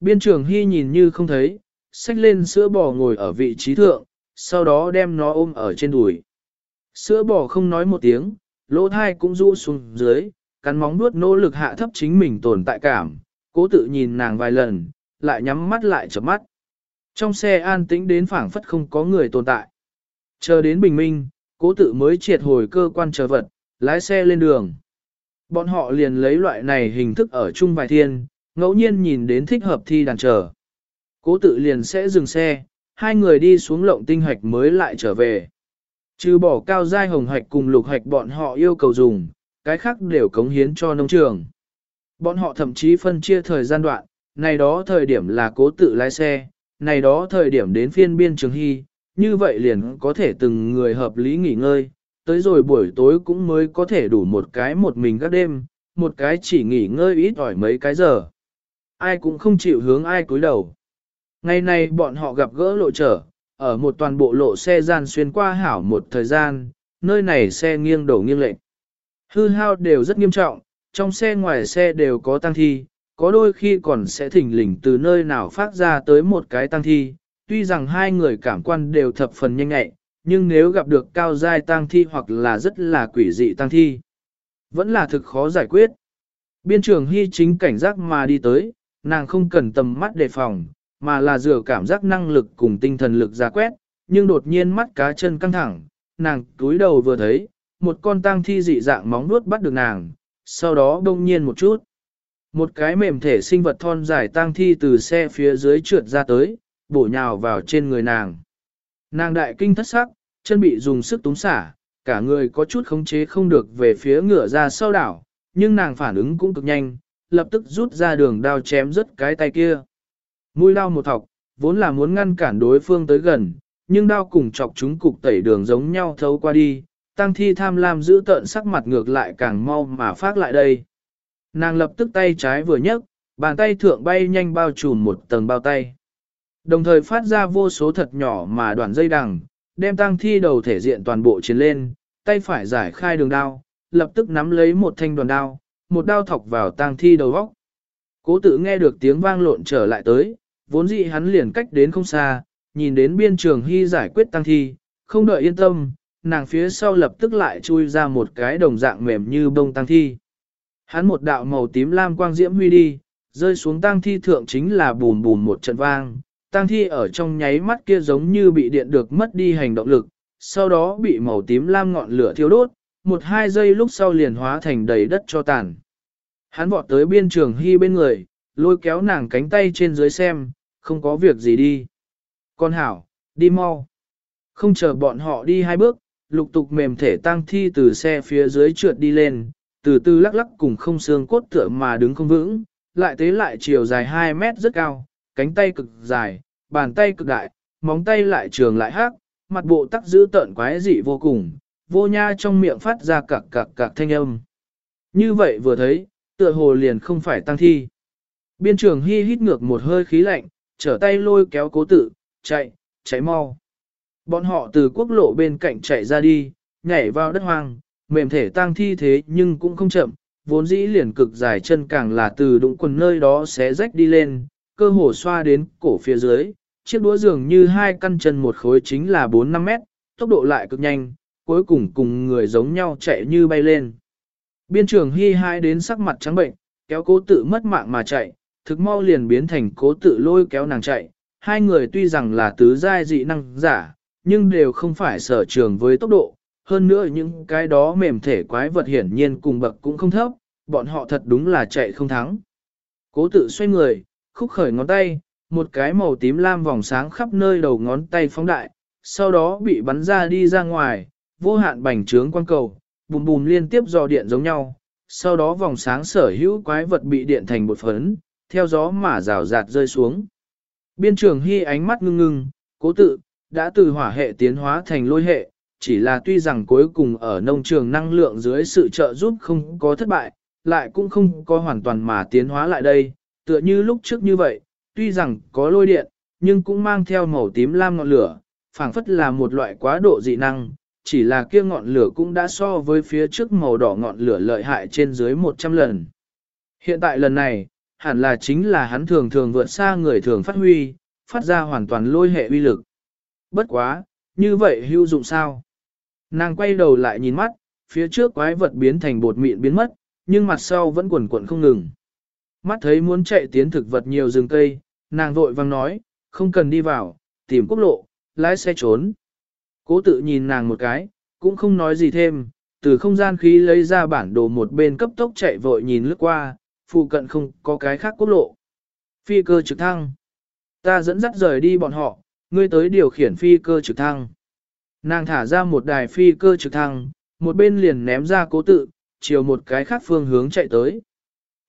Biên trường hy nhìn như không thấy, xách lên sữa bò ngồi ở vị trí thượng, sau đó đem nó ôm ở trên đùi. Sữa bò không nói một tiếng, lỗ thai cũng rũ xuống dưới, cắn móng nuốt nỗ lực hạ thấp chính mình tồn tại cảm, cố tự nhìn nàng vài lần, lại nhắm mắt lại chớp mắt. Trong xe an tĩnh đến phảng phất không có người tồn tại. Chờ đến bình minh, cố tự mới triệt hồi cơ quan chờ vật, lái xe lên đường. Bọn họ liền lấy loại này hình thức ở chung vài thiên, ngẫu nhiên nhìn đến thích hợp thi đàn chờ. Cố tự liền sẽ dừng xe, hai người đi xuống lộng tinh hoạch mới lại trở về. Trừ bỏ cao giai hồng hoạch cùng lục hoạch bọn họ yêu cầu dùng, cái khác đều cống hiến cho nông trường. Bọn họ thậm chí phân chia thời gian đoạn, này đó thời điểm là cố tự lái xe, này đó thời điểm đến phiên biên trường hy, như vậy liền có thể từng người hợp lý nghỉ ngơi, tới rồi buổi tối cũng mới có thể đủ một cái một mình các đêm, một cái chỉ nghỉ ngơi ít ỏi mấy cái giờ. Ai cũng không chịu hướng ai cúi đầu. Ngày này bọn họ gặp gỡ lộ trở, ở một toàn bộ lộ xe gian xuyên qua hảo một thời gian, nơi này xe nghiêng đổ nghiêng lệch. Hư hao đều rất nghiêm trọng, trong xe ngoài xe đều có tăng thi, có đôi khi còn sẽ thỉnh lỉnh từ nơi nào phát ra tới một cái tăng thi. Tuy rằng hai người cảm quan đều thập phần nhanh nhẹ, nhưng nếu gặp được cao giai tăng thi hoặc là rất là quỷ dị tăng thi, vẫn là thực khó giải quyết. Biên trường hy chính cảnh giác mà đi tới, nàng không cần tầm mắt đề phòng, mà là dựa cảm giác năng lực cùng tinh thần lực ra quét, nhưng đột nhiên mắt cá chân căng thẳng, nàng túi đầu vừa thấy, một con tang thi dị dạng móng nuốt bắt được nàng, sau đó đông nhiên một chút. Một cái mềm thể sinh vật thon dài tang thi từ xe phía dưới trượt ra tới, bổ nhào vào trên người nàng. Nàng đại kinh thất sắc, chân bị dùng sức túng xả, cả người có chút khống chế không được về phía ngựa ra sau đảo, nhưng nàng phản ứng cũng cực nhanh, lập tức rút ra đường đao chém rứt cái tay kia. Mũi đao một thọc, vốn là muốn ngăn cản đối phương tới gần, nhưng đao cùng chọc chúng cục tẩy đường giống nhau thấu qua đi, tăng thi tham lam giữ tợn sắc mặt ngược lại càng mau mà phát lại đây. Nàng lập tức tay trái vừa nhấc, bàn tay thượng bay nhanh bao trùm một tầng bao tay. Đồng thời phát ra vô số thật nhỏ mà đoạn dây đằng, đem tăng thi đầu thể diện toàn bộ chiến lên, tay phải giải khai đường đao, lập tức nắm lấy một thanh đoàn đao, một đao thọc vào tang thi đầu góc. Cố tự nghe được tiếng vang lộn trở lại tới, vốn dĩ hắn liền cách đến không xa, nhìn đến biên trường hy giải quyết tăng thi, không đợi yên tâm, nàng phía sau lập tức lại chui ra một cái đồng dạng mềm như bông tăng thi. Hắn một đạo màu tím lam quang diễm huy đi, rơi xuống tăng thi thượng chính là bùn bùn một trận vang, tăng thi ở trong nháy mắt kia giống như bị điện được mất đi hành động lực, sau đó bị màu tím lam ngọn lửa thiêu đốt, một hai giây lúc sau liền hóa thành đầy đất cho tàn. Hắn vọt tới biên trường hy bên người, lôi kéo nàng cánh tay trên dưới xem, không có việc gì đi. Con hảo, đi mau. Không chờ bọn họ đi hai bước, lục tục mềm thể tăng thi từ xe phía dưới trượt đi lên, từ từ lắc lắc cùng không xương cốt tựa mà đứng không vững, lại tế lại chiều dài 2 mét rất cao, cánh tay cực dài, bàn tay cực đại, móng tay lại trường lại hát, mặt bộ tắc giữ tợn quái dị vô cùng, vô nha trong miệng phát ra cạc cạc cạc thanh âm. Như vậy vừa thấy, tựa hồ liền không phải tăng thi. Biên trường hy hít ngược một hơi khí lạnh, trở tay lôi kéo cố tự, chạy, chạy mau. Bọn họ từ quốc lộ bên cạnh chạy ra đi, nhảy vào đất hoang, mềm thể tăng thi thế nhưng cũng không chậm, vốn dĩ liền cực dài chân càng là từ đụng quần nơi đó xé rách đi lên, cơ hồ xoa đến cổ phía dưới, chiếc đũa dường như hai căn chân một khối chính là 4-5 mét, tốc độ lại cực nhanh, cuối cùng cùng người giống nhau chạy như bay lên. Biên trường hy hai đến sắc mặt trắng bệnh, kéo cố tự mất mạng mà chạy, thực mau liền biến thành cố tự lôi kéo nàng chạy. Hai người tuy rằng là tứ giai dị năng giả, nhưng đều không phải sở trường với tốc độ. Hơn nữa những cái đó mềm thể quái vật hiển nhiên cùng bậc cũng không thấp, bọn họ thật đúng là chạy không thắng. Cố tự xoay người, khúc khởi ngón tay, một cái màu tím lam vòng sáng khắp nơi đầu ngón tay phóng đại, sau đó bị bắn ra đi ra ngoài, vô hạn bành trướng quang cầu, bùm bùm liên tiếp dò điện giống nhau, sau đó vòng sáng sở hữu quái vật bị điện thành bột phấn, theo gió mà rào rạt rơi xuống. Biên trường hy ánh mắt ngưng ngưng, cố tự, đã từ hỏa hệ tiến hóa thành lôi hệ, chỉ là tuy rằng cuối cùng ở nông trường năng lượng dưới sự trợ giúp không có thất bại, lại cũng không có hoàn toàn mà tiến hóa lại đây, tựa như lúc trước như vậy, tuy rằng có lôi điện, nhưng cũng mang theo màu tím lam ngọn lửa, phảng phất là một loại quá độ dị năng, chỉ là kia ngọn lửa cũng đã so với phía trước màu đỏ ngọn lửa lợi hại trên dưới 100 lần. Hiện tại lần này, hẳn là chính là hắn thường thường vượt xa người thường phát huy, phát ra hoàn toàn lôi hệ uy lực. Bất quá, như vậy hữu dụng sao? Nàng quay đầu lại nhìn mắt, phía trước quái vật biến thành bột mịn biến mất, nhưng mặt sau vẫn quẩn quẩn không ngừng. Mắt thấy muốn chạy tiến thực vật nhiều rừng cây, nàng vội vang nói, không cần đi vào, tìm quốc lộ, lái xe trốn. Cố tự nhìn nàng một cái, cũng không nói gì thêm, từ không gian khí lấy ra bản đồ một bên cấp tốc chạy vội nhìn lướt qua, phụ cận không có cái khác quốc lộ. Phi cơ trực thăng. Ta dẫn dắt rời đi bọn họ, ngươi tới điều khiển phi cơ trực thăng. Nàng thả ra một đài phi cơ trực thăng, một bên liền ném ra cố tự, chiều một cái khác phương hướng chạy tới.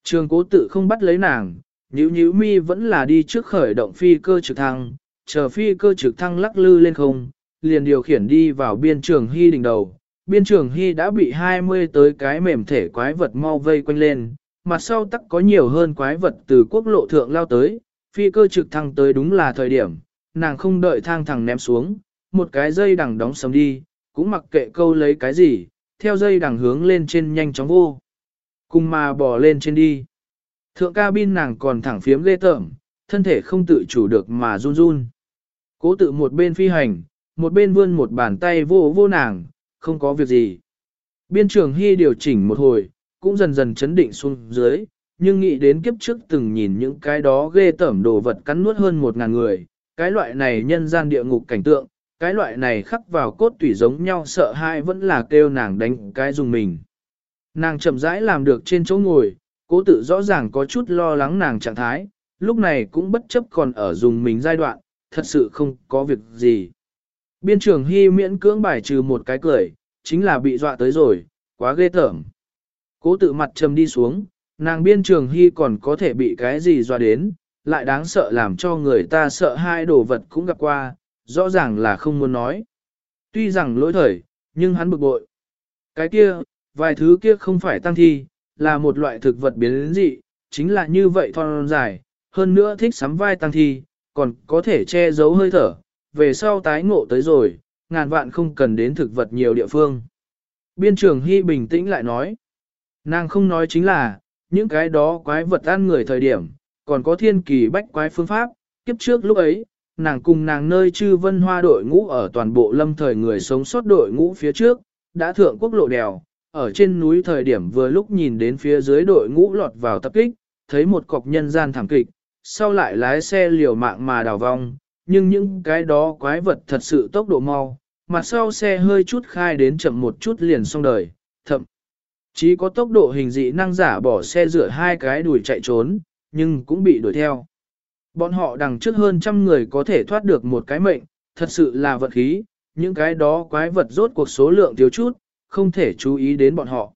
Trường cố tự không bắt lấy nàng, nhíu nhíu mi vẫn là đi trước khởi động phi cơ trực thăng, chờ phi cơ trực thăng lắc lư lên không, liền điều khiển đi vào biên trường hy đỉnh đầu. Biên trường hy đã bị 20 tới cái mềm thể quái vật mau vây quanh lên, mặt sau tắc có nhiều hơn quái vật từ quốc lộ thượng lao tới, phi cơ trực thăng tới đúng là thời điểm, nàng không đợi thang thẳng ném xuống, một cái dây đằng đóng sầm đi, cũng mặc kệ câu lấy cái gì, theo dây đằng hướng lên trên nhanh chóng vô. Cùng mà bò lên trên đi. Thượng cabin nàng còn thẳng phiếm ghê tởm, thân thể không tự chủ được mà run run. Cố tự một bên phi hành, một bên vươn một bàn tay vô vô nàng, không có việc gì. Biên trường Hy điều chỉnh một hồi, cũng dần dần chấn định xuống dưới, nhưng nghĩ đến kiếp trước từng nhìn những cái đó ghê tởm đồ vật cắn nuốt hơn một ngàn người, cái loại này nhân gian địa ngục cảnh tượng, cái loại này khắc vào cốt tủy giống nhau sợ hãi vẫn là kêu nàng đánh cái dùng mình. Nàng chậm rãi làm được trên chỗ ngồi, cố tự rõ ràng có chút lo lắng nàng trạng thái, lúc này cũng bất chấp còn ở dùng mình giai đoạn, thật sự không có việc gì. Biên trưởng Hy miễn cưỡng bài trừ một cái cười, chính là bị dọa tới rồi, quá ghê tởm. Cố tự mặt trầm đi xuống, nàng biên trường Hy còn có thể bị cái gì dọa đến, lại đáng sợ làm cho người ta sợ hai đồ vật cũng gặp qua, rõ ràng là không muốn nói. Tuy rằng lỗi thời, nhưng hắn bực bội. Cái kia, vài thứ kia không phải tăng thi, là một loại thực vật biến dị, chính là như vậy thon dài, hơn nữa thích sắm vai tăng thi, còn có thể che giấu hơi thở, về sau tái ngộ tới rồi, ngàn vạn không cần đến thực vật nhiều địa phương. Biên trưởng Hy bình tĩnh lại nói, nàng không nói chính là, những cái đó quái vật ăn người thời điểm, còn có thiên kỳ bách quái phương pháp, kiếp trước lúc ấy, nàng cùng nàng nơi chư vân hoa đội ngũ ở toàn bộ lâm thời người sống sót đội ngũ phía trước, đã thượng quốc lộ đèo, ở trên núi thời điểm vừa lúc nhìn đến phía dưới đội ngũ lọt vào tập kích, thấy một cọc nhân gian thảm kịch, sau lại lái xe liều mạng mà đào vong, nhưng những cái đó quái vật thật sự tốc độ mau, mặt sau xe hơi chút khai đến chậm một chút liền xong đời, thậm chí có tốc độ hình dị năng giả bỏ xe rửa hai cái đuổi chạy trốn, nhưng cũng bị đuổi theo. Bọn họ đằng trước hơn trăm người có thể thoát được một cái mệnh, thật sự là vật khí, những cái đó quái vật rốt cuộc số lượng thiếu chút, không thể chú ý đến bọn họ.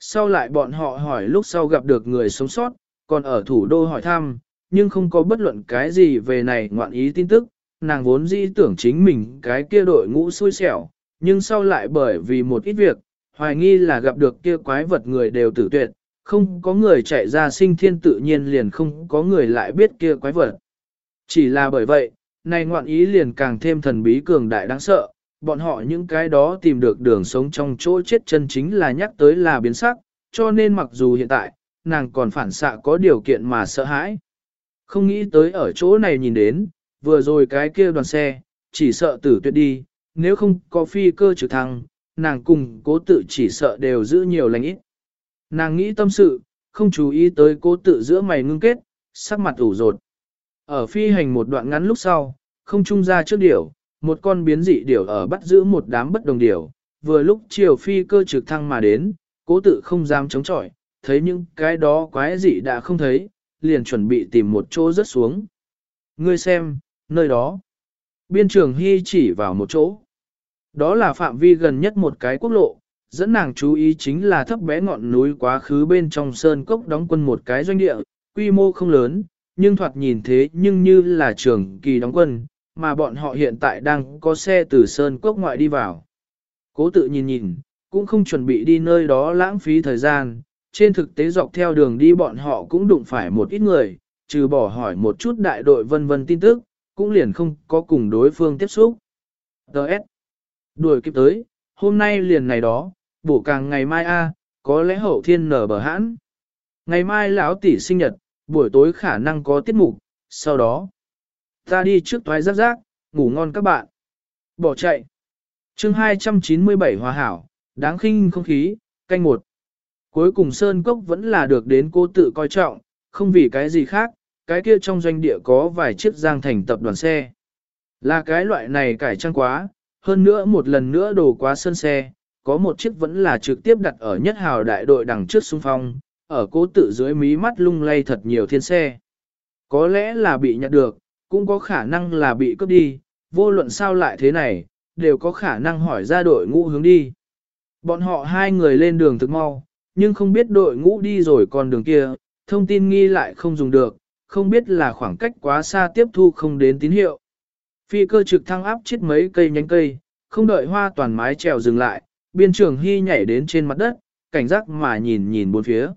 Sau lại bọn họ hỏi lúc sau gặp được người sống sót, còn ở thủ đô hỏi thăm, nhưng không có bất luận cái gì về này ngoạn ý tin tức, nàng vốn dĩ tưởng chính mình cái kia đội ngũ xui xẻo, nhưng sau lại bởi vì một ít việc, hoài nghi là gặp được kia quái vật người đều tử tuyệt, không có người chạy ra sinh thiên tự nhiên liền không có người lại biết kia quái vật. Chỉ là bởi vậy, này ngoạn ý liền càng thêm thần bí cường đại đáng sợ, bọn họ những cái đó tìm được đường sống trong chỗ chết chân chính là nhắc tới là biến sắc, cho nên mặc dù hiện tại, nàng còn phản xạ có điều kiện mà sợ hãi. Không nghĩ tới ở chỗ này nhìn đến, vừa rồi cái kia đoàn xe, chỉ sợ tử tuyệt đi, nếu không có phi cơ trực thăng, nàng cùng cố tự chỉ sợ đều giữ nhiều lành ít. Nàng nghĩ tâm sự, không chú ý tới cố tự giữa mày ngưng kết, sắc mặt ủ rột. Ở phi hành một đoạn ngắn lúc sau, không trung ra trước điểu, một con biến dị điểu ở bắt giữ một đám bất đồng điểu, vừa lúc chiều phi cơ trực thăng mà đến, cố tự không dám chống chọi, thấy những cái đó quái dị đã không thấy, liền chuẩn bị tìm một chỗ rớt xuống. Ngươi xem, nơi đó. Biên trường Hy chỉ vào một chỗ. Đó là phạm vi gần nhất một cái quốc lộ, dẫn nàng chú ý chính là thấp bé ngọn núi quá khứ bên trong sơn cốc đóng quân một cái doanh địa, quy mô không lớn, nhưng thoạt nhìn thế nhưng như là trường kỳ đóng quân, mà bọn họ hiện tại đang có xe từ sơn cốc ngoại đi vào. Cố tự nhìn nhìn, cũng không chuẩn bị đi nơi đó lãng phí thời gian, trên thực tế dọc theo đường đi bọn họ cũng đụng phải một ít người, trừ bỏ hỏi một chút đại đội vân vân tin tức, cũng liền không có cùng đối phương tiếp xúc. Đợt. Đuổi kịp tới, hôm nay liền này đó, bổ càng ngày mai a, có lẽ hậu thiên nở bờ hãn. Ngày mai lão tỷ sinh nhật, buổi tối khả năng có tiết mục, sau đó. Ta đi trước thoái giáp rác ngủ ngon các bạn. Bỏ chạy. chương 297 hòa hảo, đáng khinh không khí, canh một. Cuối cùng Sơn Cốc vẫn là được đến cô tự coi trọng, không vì cái gì khác, cái kia trong doanh địa có vài chiếc giang thành tập đoàn xe. Là cái loại này cải trang quá, hơn nữa một lần nữa đổ quá sơn xe, có một chiếc vẫn là trực tiếp đặt ở nhất hào đại đội đằng trước xung phong, ở cố tự dưới mí mắt lung lay thật nhiều thiên xe. Có lẽ là bị nhặt được, cũng có khả năng là bị cướp đi, vô luận sao lại thế này, đều có khả năng hỏi ra đội ngũ hướng đi. Bọn họ hai người lên đường thực mau, nhưng không biết đội ngũ đi rồi còn đường kia, thông tin nghi lại không dùng được, không biết là khoảng cách quá xa tiếp thu không đến tín hiệu. Phi cơ trực thăng áp chết mấy cây nhánh cây, không đợi hoa toàn mái trèo dừng lại, biên trường hy nhảy đến trên mặt đất, cảnh giác mà nhìn nhìn bốn phía.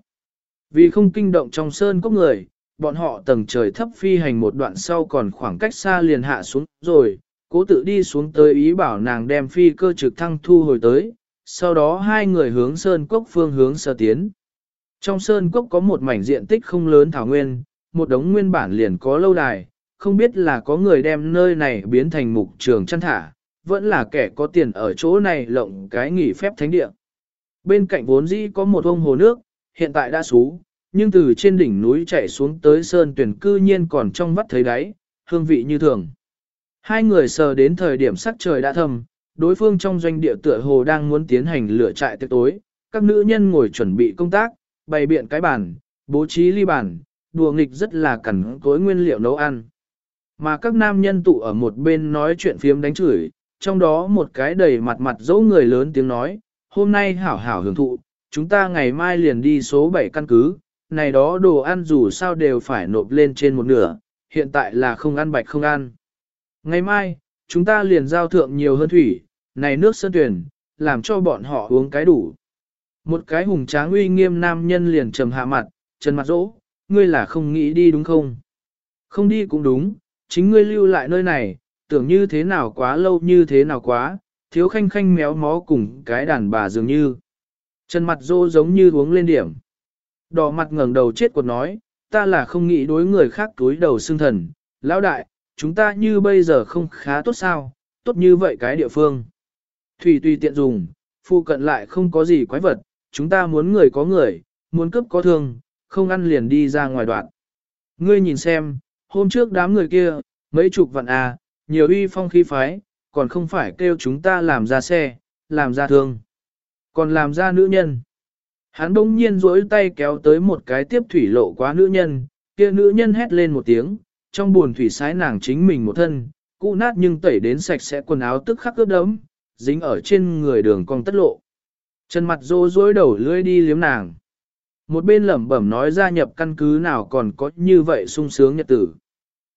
Vì không kinh động trong sơn có người, bọn họ tầng trời thấp phi hành một đoạn sau còn khoảng cách xa liền hạ xuống rồi, cố tự đi xuống tới ý bảo nàng đem phi cơ trực thăng thu hồi tới, sau đó hai người hướng sơn cốc phương hướng sơ tiến. Trong sơn cốc có một mảnh diện tích không lớn thảo nguyên, một đống nguyên bản liền có lâu đài, không biết là có người đem nơi này biến thành mục trường chăn thả, vẫn là kẻ có tiền ở chỗ này lộng cái nghỉ phép thánh địa. Bên cạnh vốn dĩ có một ông hồ nước, hiện tại đã xú, nhưng từ trên đỉnh núi chạy xuống tới sơn tuyển cư nhiên còn trong vắt thấy đáy, hương vị như thường. Hai người sờ đến thời điểm sắc trời đã thầm, đối phương trong doanh địa tựa hồ đang muốn tiến hành lửa trại tiệc tối, các nữ nhân ngồi chuẩn bị công tác, bày biện cái bàn, bố trí ly bàn, đùa nghịch rất là cẩn cối nguyên liệu nấu ăn. Mà các nam nhân tụ ở một bên nói chuyện phiếm đánh chửi, trong đó một cái đầy mặt mặt dẫu người lớn tiếng nói, hôm nay hảo hảo hưởng thụ, chúng ta ngày mai liền đi số 7 căn cứ, này đó đồ ăn dù sao đều phải nộp lên trên một nửa, hiện tại là không ăn bạch không ăn. Ngày mai, chúng ta liền giao thượng nhiều hơn thủy, này nước sơn tuyển, làm cho bọn họ uống cái đủ. Một cái hùng tráng uy nghiêm nam nhân liền trầm hạ mặt, trần mặt rỗ ngươi là không nghĩ đi đúng không? Không đi cũng đúng, chính ngươi lưu lại nơi này, tưởng như thế nào quá lâu như thế nào quá, thiếu khanh khanh méo mó cùng cái đàn bà dường như. Trần mặt rỗ giống như uống lên điểm. Đỏ mặt ngẩng đầu chết quật nói, ta là không nghĩ đối người khác túi đầu xương thần, lão đại, chúng ta như bây giờ không khá tốt sao, tốt như vậy cái địa phương. Thủy tùy tiện dùng, phụ cận lại không có gì quái vật, chúng ta muốn người có người, muốn cướp có thương, không ăn liền đi ra ngoài đoạn. Ngươi nhìn xem, hôm trước đám người kia, mấy chục vạn à, nhiều uy phong khí phái, còn không phải kêu chúng ta làm ra xe, làm ra thương, còn làm ra nữ nhân. Hắn bỗng nhiên rỗi tay kéo tới một cái tiếp thủy lộ quá nữ nhân, kia nữ nhân hét lên một tiếng, trong buồn thủy sái nàng chính mình một thân, cụ nát nhưng tẩy đến sạch sẽ quần áo tức khắc ướt đấm, dính ở trên người đường cong tất lộ. Chân mặt rô rối đầu lưỡi đi liếm nàng. Một bên lẩm bẩm nói gia nhập căn cứ nào còn có như vậy sung sướng nhật tử.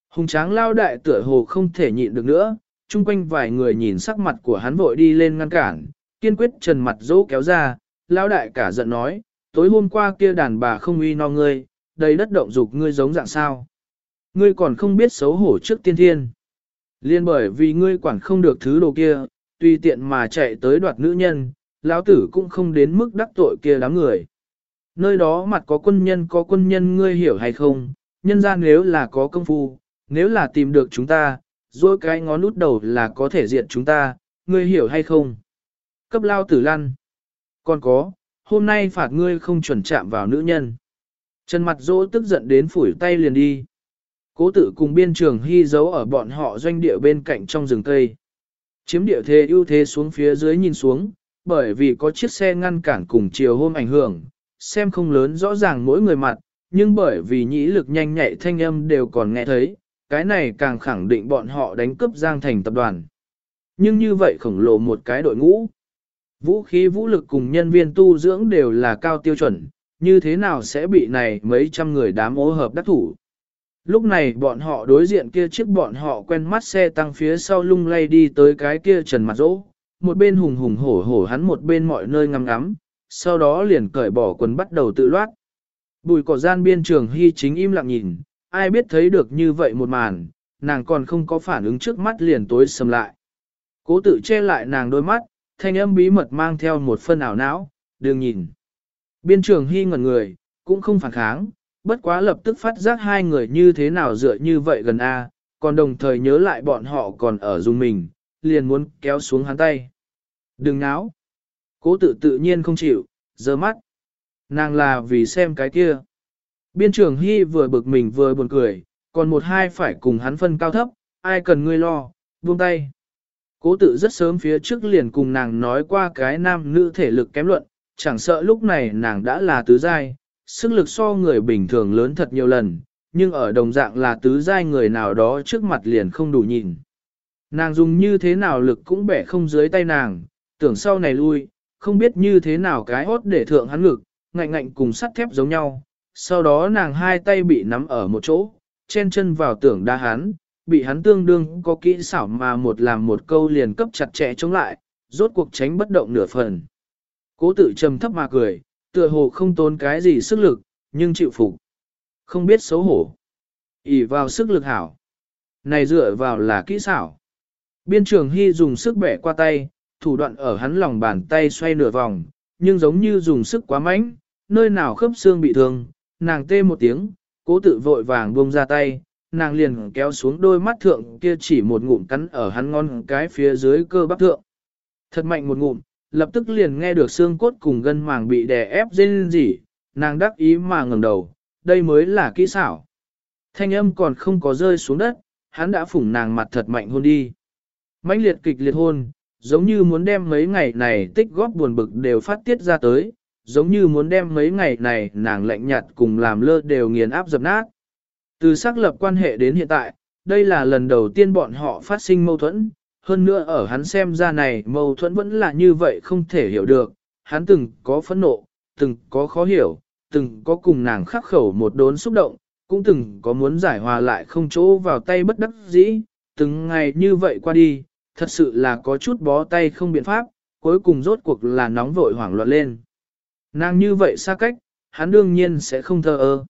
Hùng tráng lao đại tựa hồ không thể nhịn được nữa, chung quanh vài người nhìn sắc mặt của hắn vội đi lên ngăn cản, kiên quyết trần mặt dỗ kéo ra, lao đại cả giận nói, tối hôm qua kia đàn bà không uy no ngươi, đầy đất động dục ngươi giống dạng sao. Ngươi còn không biết xấu hổ trước tiên thiên. Liên bởi vì ngươi quản không được thứ đồ kia, tùy tiện mà chạy tới đoạt nữ nhân, lão tử cũng không đến mức đắc tội kia đám người. Nơi đó mặt có quân nhân có quân nhân ngươi hiểu hay không, nhân gian nếu là có công phu, nếu là tìm được chúng ta, rồi cái ngón út đầu là có thể diệt chúng ta, ngươi hiểu hay không? Cấp lao tử lăn. Còn có, hôm nay phạt ngươi không chuẩn chạm vào nữ nhân. Trần mặt dỗ tức giận đến phủi tay liền đi. Cố tự cùng biên trường hy giấu ở bọn họ doanh địa bên cạnh trong rừng cây. Chiếm địa thế ưu thế xuống phía dưới nhìn xuống, bởi vì có chiếc xe ngăn cản cùng chiều hôm ảnh hưởng, xem không lớn rõ ràng mỗi người mặt, nhưng bởi vì nhĩ lực nhanh nhạy thanh âm đều còn nghe thấy, cái này càng khẳng định bọn họ đánh cướp Giang Thành tập đoàn. Nhưng như vậy khổng lồ một cái đội ngũ. Vũ khí vũ lực cùng nhân viên tu dưỡng đều là cao tiêu chuẩn, như thế nào sẽ bị này mấy trăm người đám ố hợp đắc thủ. Lúc này bọn họ đối diện kia chiếc bọn họ quen mắt xe tăng phía sau lung lay đi tới cái kia trần mặt rỗ, một bên hùng hùng hổ hổ hắn một bên mọi nơi ngắm ngắm, sau đó liền cởi bỏ quần bắt đầu tự loát. Bùi cỏ gian biên trường hy chính im lặng nhìn, ai biết thấy được như vậy một màn, nàng còn không có phản ứng trước mắt liền tối sầm lại. Cố tự che lại nàng đôi mắt, thanh âm bí mật mang theo một phân ảo não, đừng nhìn. Biên trường hy ngẩn người, cũng không phản kháng, bất quá lập tức phát giác hai người như thế nào dựa như vậy gần A, còn đồng thời nhớ lại bọn họ còn ở dùng mình, liền muốn kéo xuống hắn tay. Đừng náo. Cố tự tự nhiên không chịu, giơ mắt. Nàng là vì xem cái kia. Biên trưởng Hy vừa bực mình vừa buồn cười, còn một hai phải cùng hắn phân cao thấp, ai cần ngươi lo, buông tay. Cố tự rất sớm phía trước liền cùng nàng nói qua cái nam nữ thể lực kém luận, chẳng sợ lúc này nàng đã là tứ giai, sức lực so người bình thường lớn thật nhiều lần, nhưng ở đồng dạng là tứ giai người nào đó trước mặt liền không đủ nhìn. Nàng dùng như thế nào lực cũng bẻ không dưới tay nàng, tưởng sau này lui, không biết như thế nào cái hốt để thượng hắn ngực, ngạnh ngạnh cùng sắt thép giống nhau. Sau đó nàng hai tay bị nắm ở một chỗ, chen chân vào tưởng đa hắn, bị hắn tương đương có kỹ xảo mà một làm một câu liền cấp chặt chẽ chống lại, rốt cuộc tránh bất động nửa phần. Cố tự trầm thấp mà cười, tựa hồ không tốn cái gì sức lực, nhưng chịu phục. Không biết xấu hổ. ỉ vào sức lực hảo. Này dựa vào là kỹ xảo. Biên trường Hy dùng sức bẻ qua tay, thủ đoạn ở hắn lòng bàn tay xoay nửa vòng, nhưng giống như dùng sức quá mạnh, nơi nào khớp xương bị thương, nàng tê một tiếng, cố tự vội vàng buông ra tay, nàng liền kéo xuống đôi mắt thượng kia chỉ một ngụm cắn ở hắn ngon cái phía dưới cơ bắp thượng. Thật mạnh một ngụm, lập tức liền nghe được xương cốt cùng gân màng bị đè ép rên rỉ, nàng đắc ý mà ngẩng đầu, đây mới là kỹ xảo. Thanh âm còn không có rơi xuống đất, hắn đã phủng nàng mặt thật mạnh hôn đi. mãnh liệt kịch liệt hôn, giống như muốn đem mấy ngày này tích góp buồn bực đều phát tiết ra tới, giống như muốn đem mấy ngày này nàng lạnh nhạt cùng làm lơ đều nghiền áp dập nát. Từ xác lập quan hệ đến hiện tại, đây là lần đầu tiên bọn họ phát sinh mâu thuẫn, hơn nữa ở hắn xem ra này mâu thuẫn vẫn là như vậy không thể hiểu được, hắn từng có phẫn nộ, từng có khó hiểu, từng có cùng nàng khắc khẩu một đốn xúc động, cũng từng có muốn giải hòa lại không chỗ vào tay bất đắc dĩ, từng ngày như vậy qua đi, thật sự là có chút bó tay không biện pháp, cuối cùng rốt cuộc là nóng vội hoảng loạn lên. Nàng như vậy xa cách, hắn đương nhiên sẽ không thờ ơ.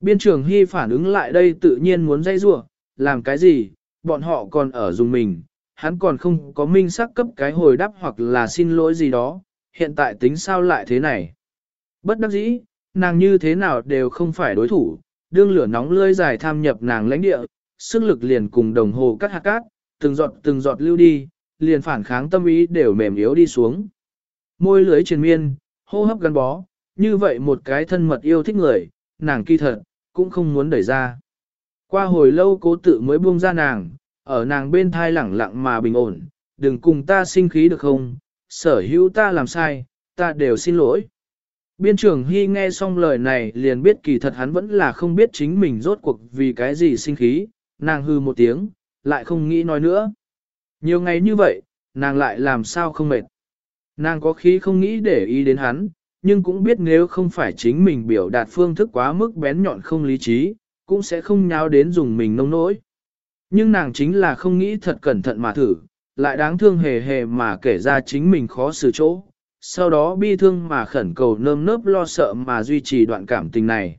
Biên trưởng Hy phản ứng lại đây tự nhiên muốn dây rủa làm cái gì, bọn họ còn ở dùng mình, hắn còn không có minh xác cấp cái hồi đáp hoặc là xin lỗi gì đó, hiện tại tính sao lại thế này. Bất đắc dĩ, nàng như thế nào đều không phải đối thủ, đương lửa nóng lươi dài tham nhập nàng lãnh địa, sức lực liền cùng đồng hồ cắt hạt cát, từng giọt từng giọt lưu đi, liền phản kháng tâm ý đều mềm yếu đi xuống. Môi lưới triền miên, hô hấp gắn bó, như vậy một cái thân mật yêu thích người, nàng kỳ thật, cũng không muốn đẩy ra. Qua hồi lâu cố tự mới buông ra nàng, ở nàng bên thai lẳng lặng mà bình ổn, đừng cùng ta sinh khí được không, sở hữu ta làm sai, ta đều xin lỗi. Biên trưởng Hy nghe xong lời này liền biết kỳ thật hắn vẫn là không biết chính mình rốt cuộc vì cái gì sinh khí, nàng hư một tiếng, lại không nghĩ nói nữa. Nhiều ngày như vậy, nàng lại làm sao không mệt. Nàng có khí không nghĩ để ý đến hắn, nhưng cũng biết nếu không phải chính mình biểu đạt phương thức quá mức bén nhọn không lý trí, cũng sẽ không nháo đến dùng mình nông nỗi. Nhưng nàng chính là không nghĩ thật cẩn thận mà thử, lại đáng thương hề hề mà kể ra chính mình khó xử chỗ, sau đó bi thương mà khẩn cầu nơm nớp lo sợ mà duy trì đoạn cảm tình này.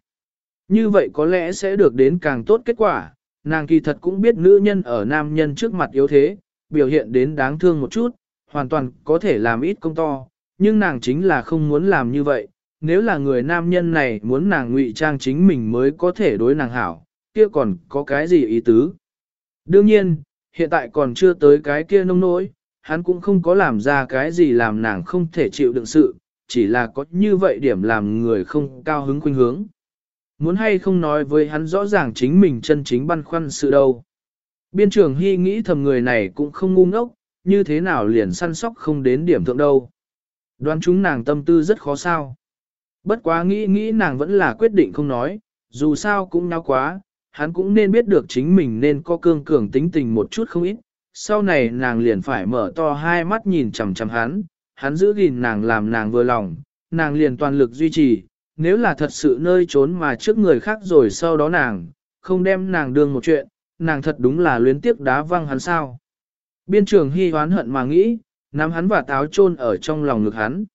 Như vậy có lẽ sẽ được đến càng tốt kết quả, nàng kỳ thật cũng biết nữ nhân ở nam nhân trước mặt yếu thế, biểu hiện đến đáng thương một chút, hoàn toàn có thể làm ít công to, nhưng nàng chính là không muốn làm như vậy, nếu là người nam nhân này muốn nàng ngụy trang chính mình mới có thể đối nàng hảo, kia còn có cái gì ý tứ. Đương nhiên, hiện tại còn chưa tới cái kia nông nỗi, hắn cũng không có làm ra cái gì làm nàng không thể chịu đựng sự, chỉ là có như vậy điểm làm người không cao hứng khuynh hướng. Muốn hay không nói với hắn rõ ràng chính mình chân chính băn khoăn sự đâu. Biên trưởng Hy nghĩ thầm người này cũng không ngu ngốc, như thế nào liền săn sóc không đến điểm thượng đâu. Đoán chúng nàng tâm tư rất khó sao. Bất quá nghĩ nghĩ nàng vẫn là quyết định không nói, dù sao cũng nhau quá, hắn cũng nên biết được chính mình nên có cương cường tính tình một chút không ít. Sau này nàng liền phải mở to hai mắt nhìn chằm chằm hắn, hắn giữ gìn nàng làm nàng vừa lòng, nàng liền toàn lực duy trì, nếu là thật sự nơi trốn mà trước người khác rồi sau đó nàng, không đem nàng đương một chuyện, nàng thật đúng là luyến tiếc đá văng hắn sao. Biên trường hy hoán hận mà nghĩ, nắm hắn và táo chôn ở trong lòng ngực hắn.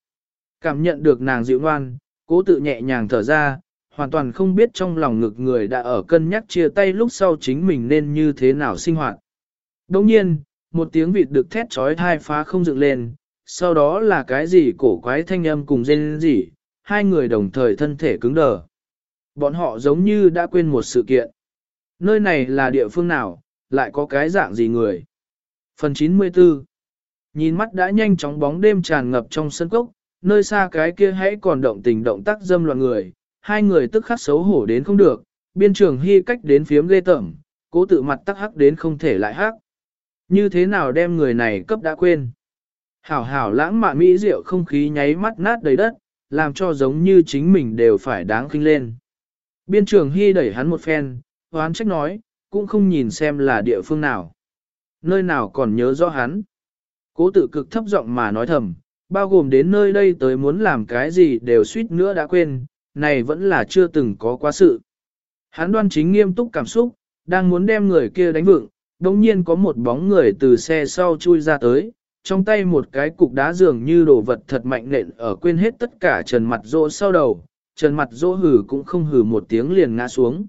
Cảm nhận được nàng dịu ngoan, cố tự nhẹ nhàng thở ra, hoàn toàn không biết trong lòng ngực người đã ở cân nhắc chia tay lúc sau chính mình nên như thế nào sinh hoạt. Đồng nhiên, một tiếng vịt được thét trói thai phá không dựng lên, sau đó là cái gì cổ quái thanh âm cùng dên gì, hai người đồng thời thân thể cứng đờ. Bọn họ giống như đã quên một sự kiện. Nơi này là địa phương nào, lại có cái dạng gì người? Phần 94 Nhìn mắt đã nhanh chóng bóng đêm tràn ngập trong sân cốc, nơi xa cái kia hãy còn động tình động tác dâm loạn người, hai người tức khắc xấu hổ đến không được, biên trường hy cách đến phiếm ghê tởm, cố tự mặt tắc hắc đến không thể lại hắc. Như thế nào đem người này cấp đã quên? Hảo hảo lãng mạn mỹ diệu không khí nháy mắt nát đầy đất, làm cho giống như chính mình đều phải đáng kinh lên. Biên trường hy đẩy hắn một phen, hoán trách nói, cũng không nhìn xem là địa phương nào. Nơi nào còn nhớ rõ hắn. Cố tự cực thấp giọng mà nói thầm, bao gồm đến nơi đây tới muốn làm cái gì đều suýt nữa đã quên, này vẫn là chưa từng có quá sự. Hắn đoan chính nghiêm túc cảm xúc, đang muốn đem người kia đánh vựng, đồng nhiên có một bóng người từ xe sau chui ra tới, trong tay một cái cục đá dường như đồ vật thật mạnh nện ở quên hết tất cả trần mặt rỗ sau đầu, trần mặt rỗ hử cũng không hử một tiếng liền ngã xuống.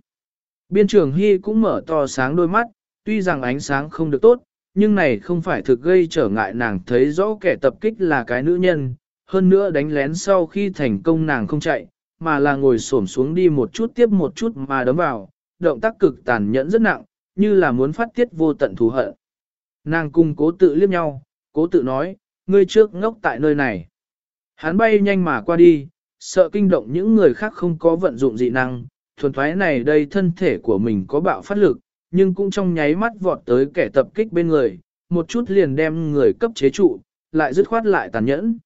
Biên trường Hy cũng mở to sáng đôi mắt, tuy rằng ánh sáng không được tốt, nhưng này không phải thực gây trở ngại nàng thấy rõ kẻ tập kích là cái nữ nhân, hơn nữa đánh lén sau khi thành công nàng không chạy, mà là ngồi xổm xuống đi một chút tiếp một chút mà đấm vào, động tác cực tàn nhẫn rất nặng, như là muốn phát tiết vô tận thù hận. Nàng cùng cố tự liếc nhau, cố tự nói, ngươi trước ngốc tại nơi này. Hắn bay nhanh mà qua đi, sợ kinh động những người khác không có vận dụng dị năng, thuần thoái này đây thân thể của mình có bạo phát lực, nhưng cũng trong nháy mắt vọt tới kẻ tập kích bên người, một chút liền đem người cấp chế trụ, lại dứt khoát lại tàn nhẫn.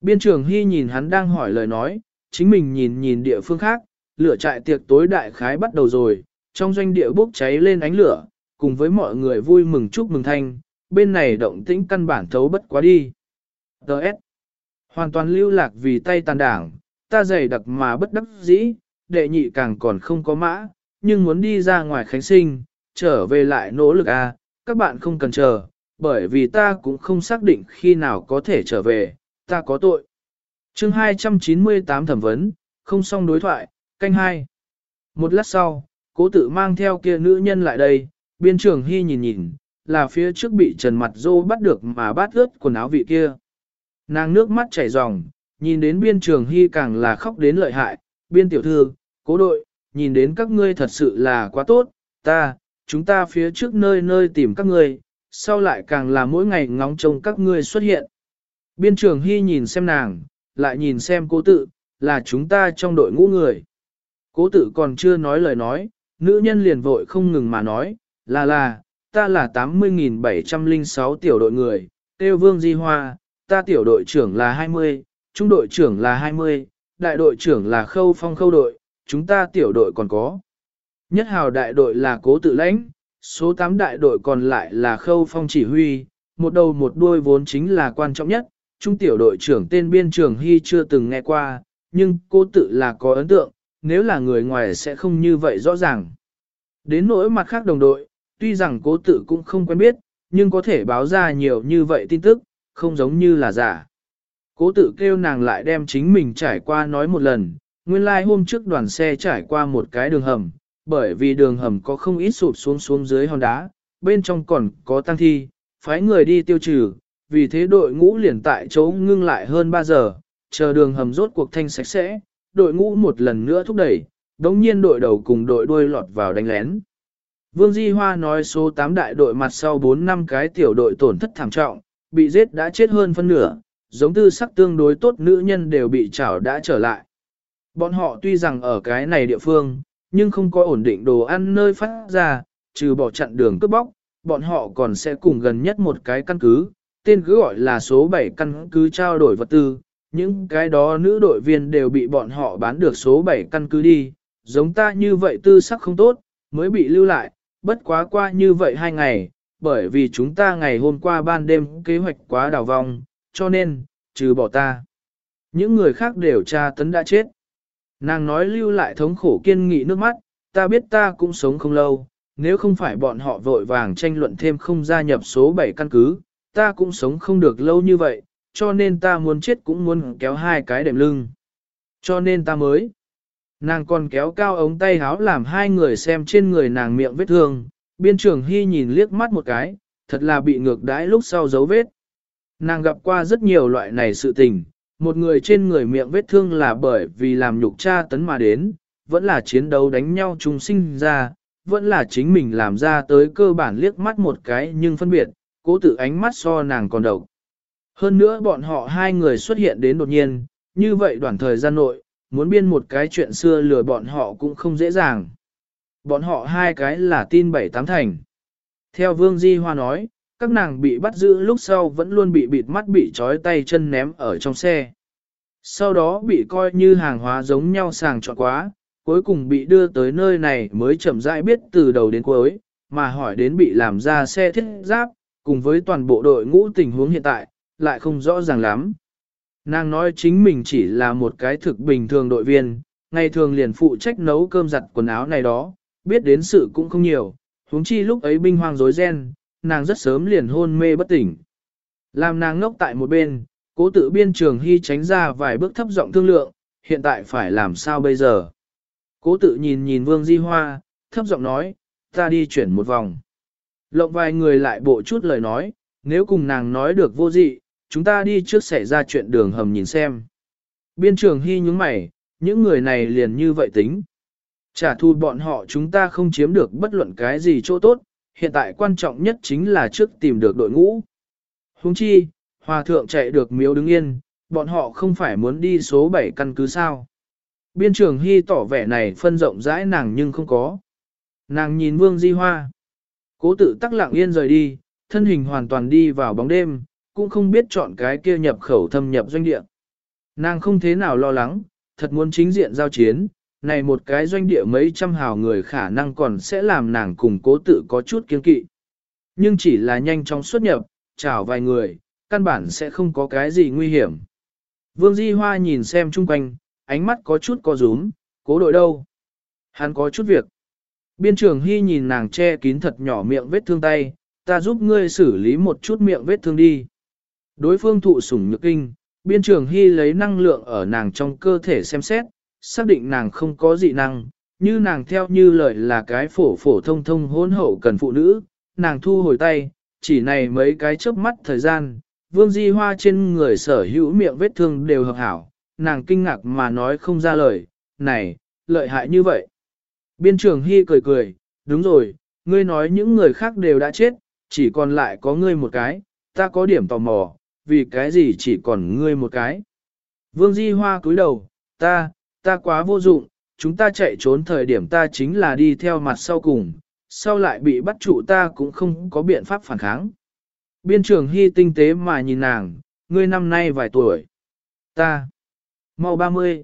Biên trường Hy nhìn hắn đang hỏi lời nói, chính mình nhìn nhìn địa phương khác, lửa trại tiệc tối đại khái bắt đầu rồi, trong doanh địa bốc cháy lên ánh lửa, cùng với mọi người vui mừng chúc mừng thanh, bên này động tĩnh căn bản thấu bất quá đi. Đợt. Hoàn toàn lưu lạc vì tay tàn đảng, ta dày đặc mà bất đắc dĩ, đệ nhị càng còn không có mã, nhưng muốn đi ra ngoài khánh sinh, trở về lại nỗ lực a, à, các bạn không cần chờ, bởi vì ta cũng không xác định khi nào có thể trở về, ta có tội chương 298 thẩm vấn, không xong đối thoại, canh hai. Một lát sau, cố tự mang theo kia nữ nhân lại đây, biên trưởng hy nhìn nhìn, là phía trước bị trần mặt dô bắt được mà bát ướt quần áo vị kia. Nàng nước mắt chảy ròng, nhìn đến biên trường hy càng là khóc đến lợi hại, biên tiểu thư, cố đội, nhìn đến các ngươi thật sự là quá tốt, ta, chúng ta phía trước nơi nơi tìm các ngươi, sau lại càng là mỗi ngày ngóng trông các ngươi xuất hiện. Biên trường Hy nhìn xem nàng, lại nhìn xem cố tự, là chúng ta trong đội ngũ người. Cố tự còn chưa nói lời nói, nữ nhân liền vội không ngừng mà nói, là là, ta là 80.706 tiểu đội người, tiêu vương di hoa, ta tiểu đội trưởng là 20, trung đội trưởng là 20, đại đội trưởng là khâu phong khâu đội, chúng ta tiểu đội còn có. Nhất hào đại đội là cố tự lãnh, số 8 đại đội còn lại là khâu phong chỉ huy, một đầu một đuôi vốn chính là quan trọng nhất, trung tiểu đội trưởng tên biên trường hy chưa từng nghe qua, nhưng cô tự là có ấn tượng, nếu là người ngoài sẽ không như vậy rõ ràng. Đến nỗi mặt khác đồng đội, tuy rằng cố tự cũng không quen biết, nhưng có thể báo ra nhiều như vậy tin tức, không giống như là giả. Cố tự kêu nàng lại đem chính mình trải qua nói một lần, nguyên lai like hôm trước đoàn xe trải qua một cái đường hầm, bởi vì đường hầm có không ít sụp xuống xuống dưới hòn đá, bên trong còn có tăng thi, phái người đi tiêu trừ, vì thế đội ngũ liền tại chỗ ngưng lại hơn 3 giờ, chờ đường hầm rốt cuộc thanh sạch sẽ, đội ngũ một lần nữa thúc đẩy, đống nhiên đội đầu cùng đội đuôi lọt vào đánh lén. Vương Di Hoa nói số 8 đại đội mặt sau 4 năm cái tiểu đội tổn thất thảm trọng, bị giết đã chết hơn phân nửa, giống tư sắc tương đối tốt nữ nhân đều bị chảo đã trở lại. Bọn họ tuy rằng ở cái này địa phương, nhưng không có ổn định đồ ăn nơi phát ra, trừ bỏ chặn đường cướp bóc, bọn họ còn sẽ cùng gần nhất một cái căn cứ, tên cứ gọi là số 7 căn cứ trao đổi vật tư, những cái đó nữ đội viên đều bị bọn họ bán được số 7 căn cứ đi, giống ta như vậy tư sắc không tốt, mới bị lưu lại, bất quá qua như vậy hai ngày, bởi vì chúng ta ngày hôm qua ban đêm kế hoạch quá đảo vong, cho nên, trừ bỏ ta. Những người khác đều tra tấn đã chết. Nàng nói lưu lại thống khổ kiên nghị nước mắt, ta biết ta cũng sống không lâu, nếu không phải bọn họ vội vàng tranh luận thêm không gia nhập số 7 căn cứ, ta cũng sống không được lâu như vậy, cho nên ta muốn chết cũng muốn kéo hai cái đệm lưng. Cho nên ta mới. Nàng còn kéo cao ống tay háo làm hai người xem trên người nàng miệng vết thương, biên trưởng hy nhìn liếc mắt một cái, thật là bị ngược đãi lúc sau dấu vết. Nàng gặp qua rất nhiều loại này sự tình, một người trên người miệng vết thương là bởi vì làm nhục tra tấn mà đến, vẫn là chiến đấu đánh nhau chúng sinh ra, vẫn là chính mình làm ra tới cơ bản liếc mắt một cái nhưng phân biệt, cố tự ánh mắt so nàng còn độc. Hơn nữa bọn họ hai người xuất hiện đến đột nhiên, như vậy đoạn thời gian nội, muốn biên một cái chuyện xưa lừa bọn họ cũng không dễ dàng. Bọn họ hai cái là tin bảy tám thành. Theo Vương Di Hoa nói, các nàng bị bắt giữ lúc sau vẫn luôn bị bịt mắt bị trói tay chân ném ở trong xe. Sau đó bị coi như hàng hóa giống nhau sàng trọn quá, cuối cùng bị đưa tới nơi này mới chậm rãi biết từ đầu đến cuối, mà hỏi đến bị làm ra xe thiết giáp, cùng với toàn bộ đội ngũ tình huống hiện tại, lại không rõ ràng lắm. Nàng nói chính mình chỉ là một cái thực bình thường đội viên, ngày thường liền phụ trách nấu cơm giặt quần áo này đó, biết đến sự cũng không nhiều, huống chi lúc ấy binh hoang rối ren, nàng rất sớm liền hôn mê bất tỉnh. Làm nàng ngốc tại một bên, cố tự biên trường hy tránh ra vài bước thấp giọng thương lượng, hiện tại phải làm sao bây giờ. Cố tự nhìn nhìn Vương Di Hoa, thấp giọng nói, ta đi chuyển một vòng. Lộng vài người lại bộ chút lời nói, nếu cùng nàng nói được vô dị, chúng ta đi trước xảy ra chuyện đường hầm nhìn xem. Biên trường hy nhúng mày, những người này liền như vậy tính. Trả thù bọn họ chúng ta không chiếm được bất luận cái gì chỗ tốt, hiện tại quan trọng nhất chính là trước tìm được đội ngũ. Huống chi, hòa thượng chạy được miếu đứng yên, bọn họ không phải muốn đi số 7 căn cứ sao. Biên trường hy tỏ vẻ này phân rộng rãi nàng nhưng không có. Nàng nhìn vương di hoa. Cố tự tắc lặng yên rời đi, thân hình hoàn toàn đi vào bóng đêm, cũng không biết chọn cái kia nhập khẩu thâm nhập doanh địa. Nàng không thế nào lo lắng, thật muốn chính diện giao chiến, này một cái doanh địa mấy trăm hào người khả năng còn sẽ làm nàng cùng cố tự có chút kiên kỵ. Nhưng chỉ là nhanh chóng xuất nhập, chào vài người, căn bản sẽ không có cái gì nguy hiểm. Vương Di Hoa nhìn xem chung quanh, ánh mắt có chút co rúm, cố đội đâu? Hắn có chút việc. Biên trưởng Hy nhìn nàng che kín thật nhỏ miệng vết thương tay, ta giúp ngươi xử lý một chút miệng vết thương đi. Đối phương thụ sủng nhược kinh, biên trưởng Hy lấy năng lượng ở nàng trong cơ thể xem xét, xác định nàng không có dị năng, như nàng theo như lời là cái phổ phổ thông thông hỗn hậu cần phụ nữ, nàng thu hồi tay, chỉ này mấy cái chớp mắt thời gian, vương di hoa trên người sở hữu miệng vết thương đều hợp hảo, nàng kinh ngạc mà nói không ra lời, này, lợi hại như vậy. Biên trưởng Hy cười cười, đúng rồi, ngươi nói những người khác đều đã chết, chỉ còn lại có ngươi một cái, ta có điểm tò mò, vì cái gì chỉ còn ngươi một cái. Vương Di Hoa cúi đầu, ta, ta quá vô dụng, chúng ta chạy trốn thời điểm ta chính là đi theo mặt sau cùng, sau lại bị bắt trụ ta cũng không có biện pháp phản kháng. Biên trưởng Hy tinh tế mà nhìn nàng, ngươi năm nay vài tuổi. Ta, mau 30.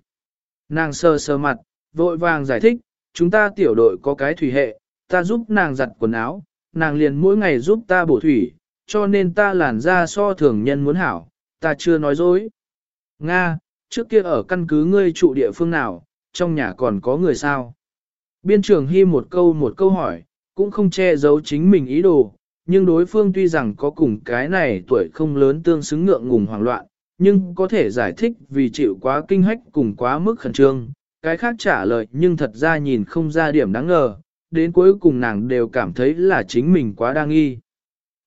Nàng sờ sờ mặt, vội vàng giải thích, chúng ta tiểu đội có cái thủy hệ, ta giúp nàng giặt quần áo, nàng liền mỗi ngày giúp ta bổ thủy, cho nên ta làn ra so thường nhân muốn hảo, ta chưa nói dối. Nga, trước kia ở căn cứ ngươi trụ địa phương nào, trong nhà còn có người sao? Biên trưởng Hy một câu một câu hỏi, cũng không che giấu chính mình ý đồ, nhưng đối phương tuy rằng có cùng cái này tuổi không lớn tương xứng ngượng ngùng hoảng loạn, nhưng có thể giải thích vì chịu quá kinh hách cùng quá mức khẩn trương, cái khác trả lời nhưng thật ra nhìn không ra điểm đáng ngờ, đến cuối cùng nàng đều cảm thấy là chính mình quá đa nghi.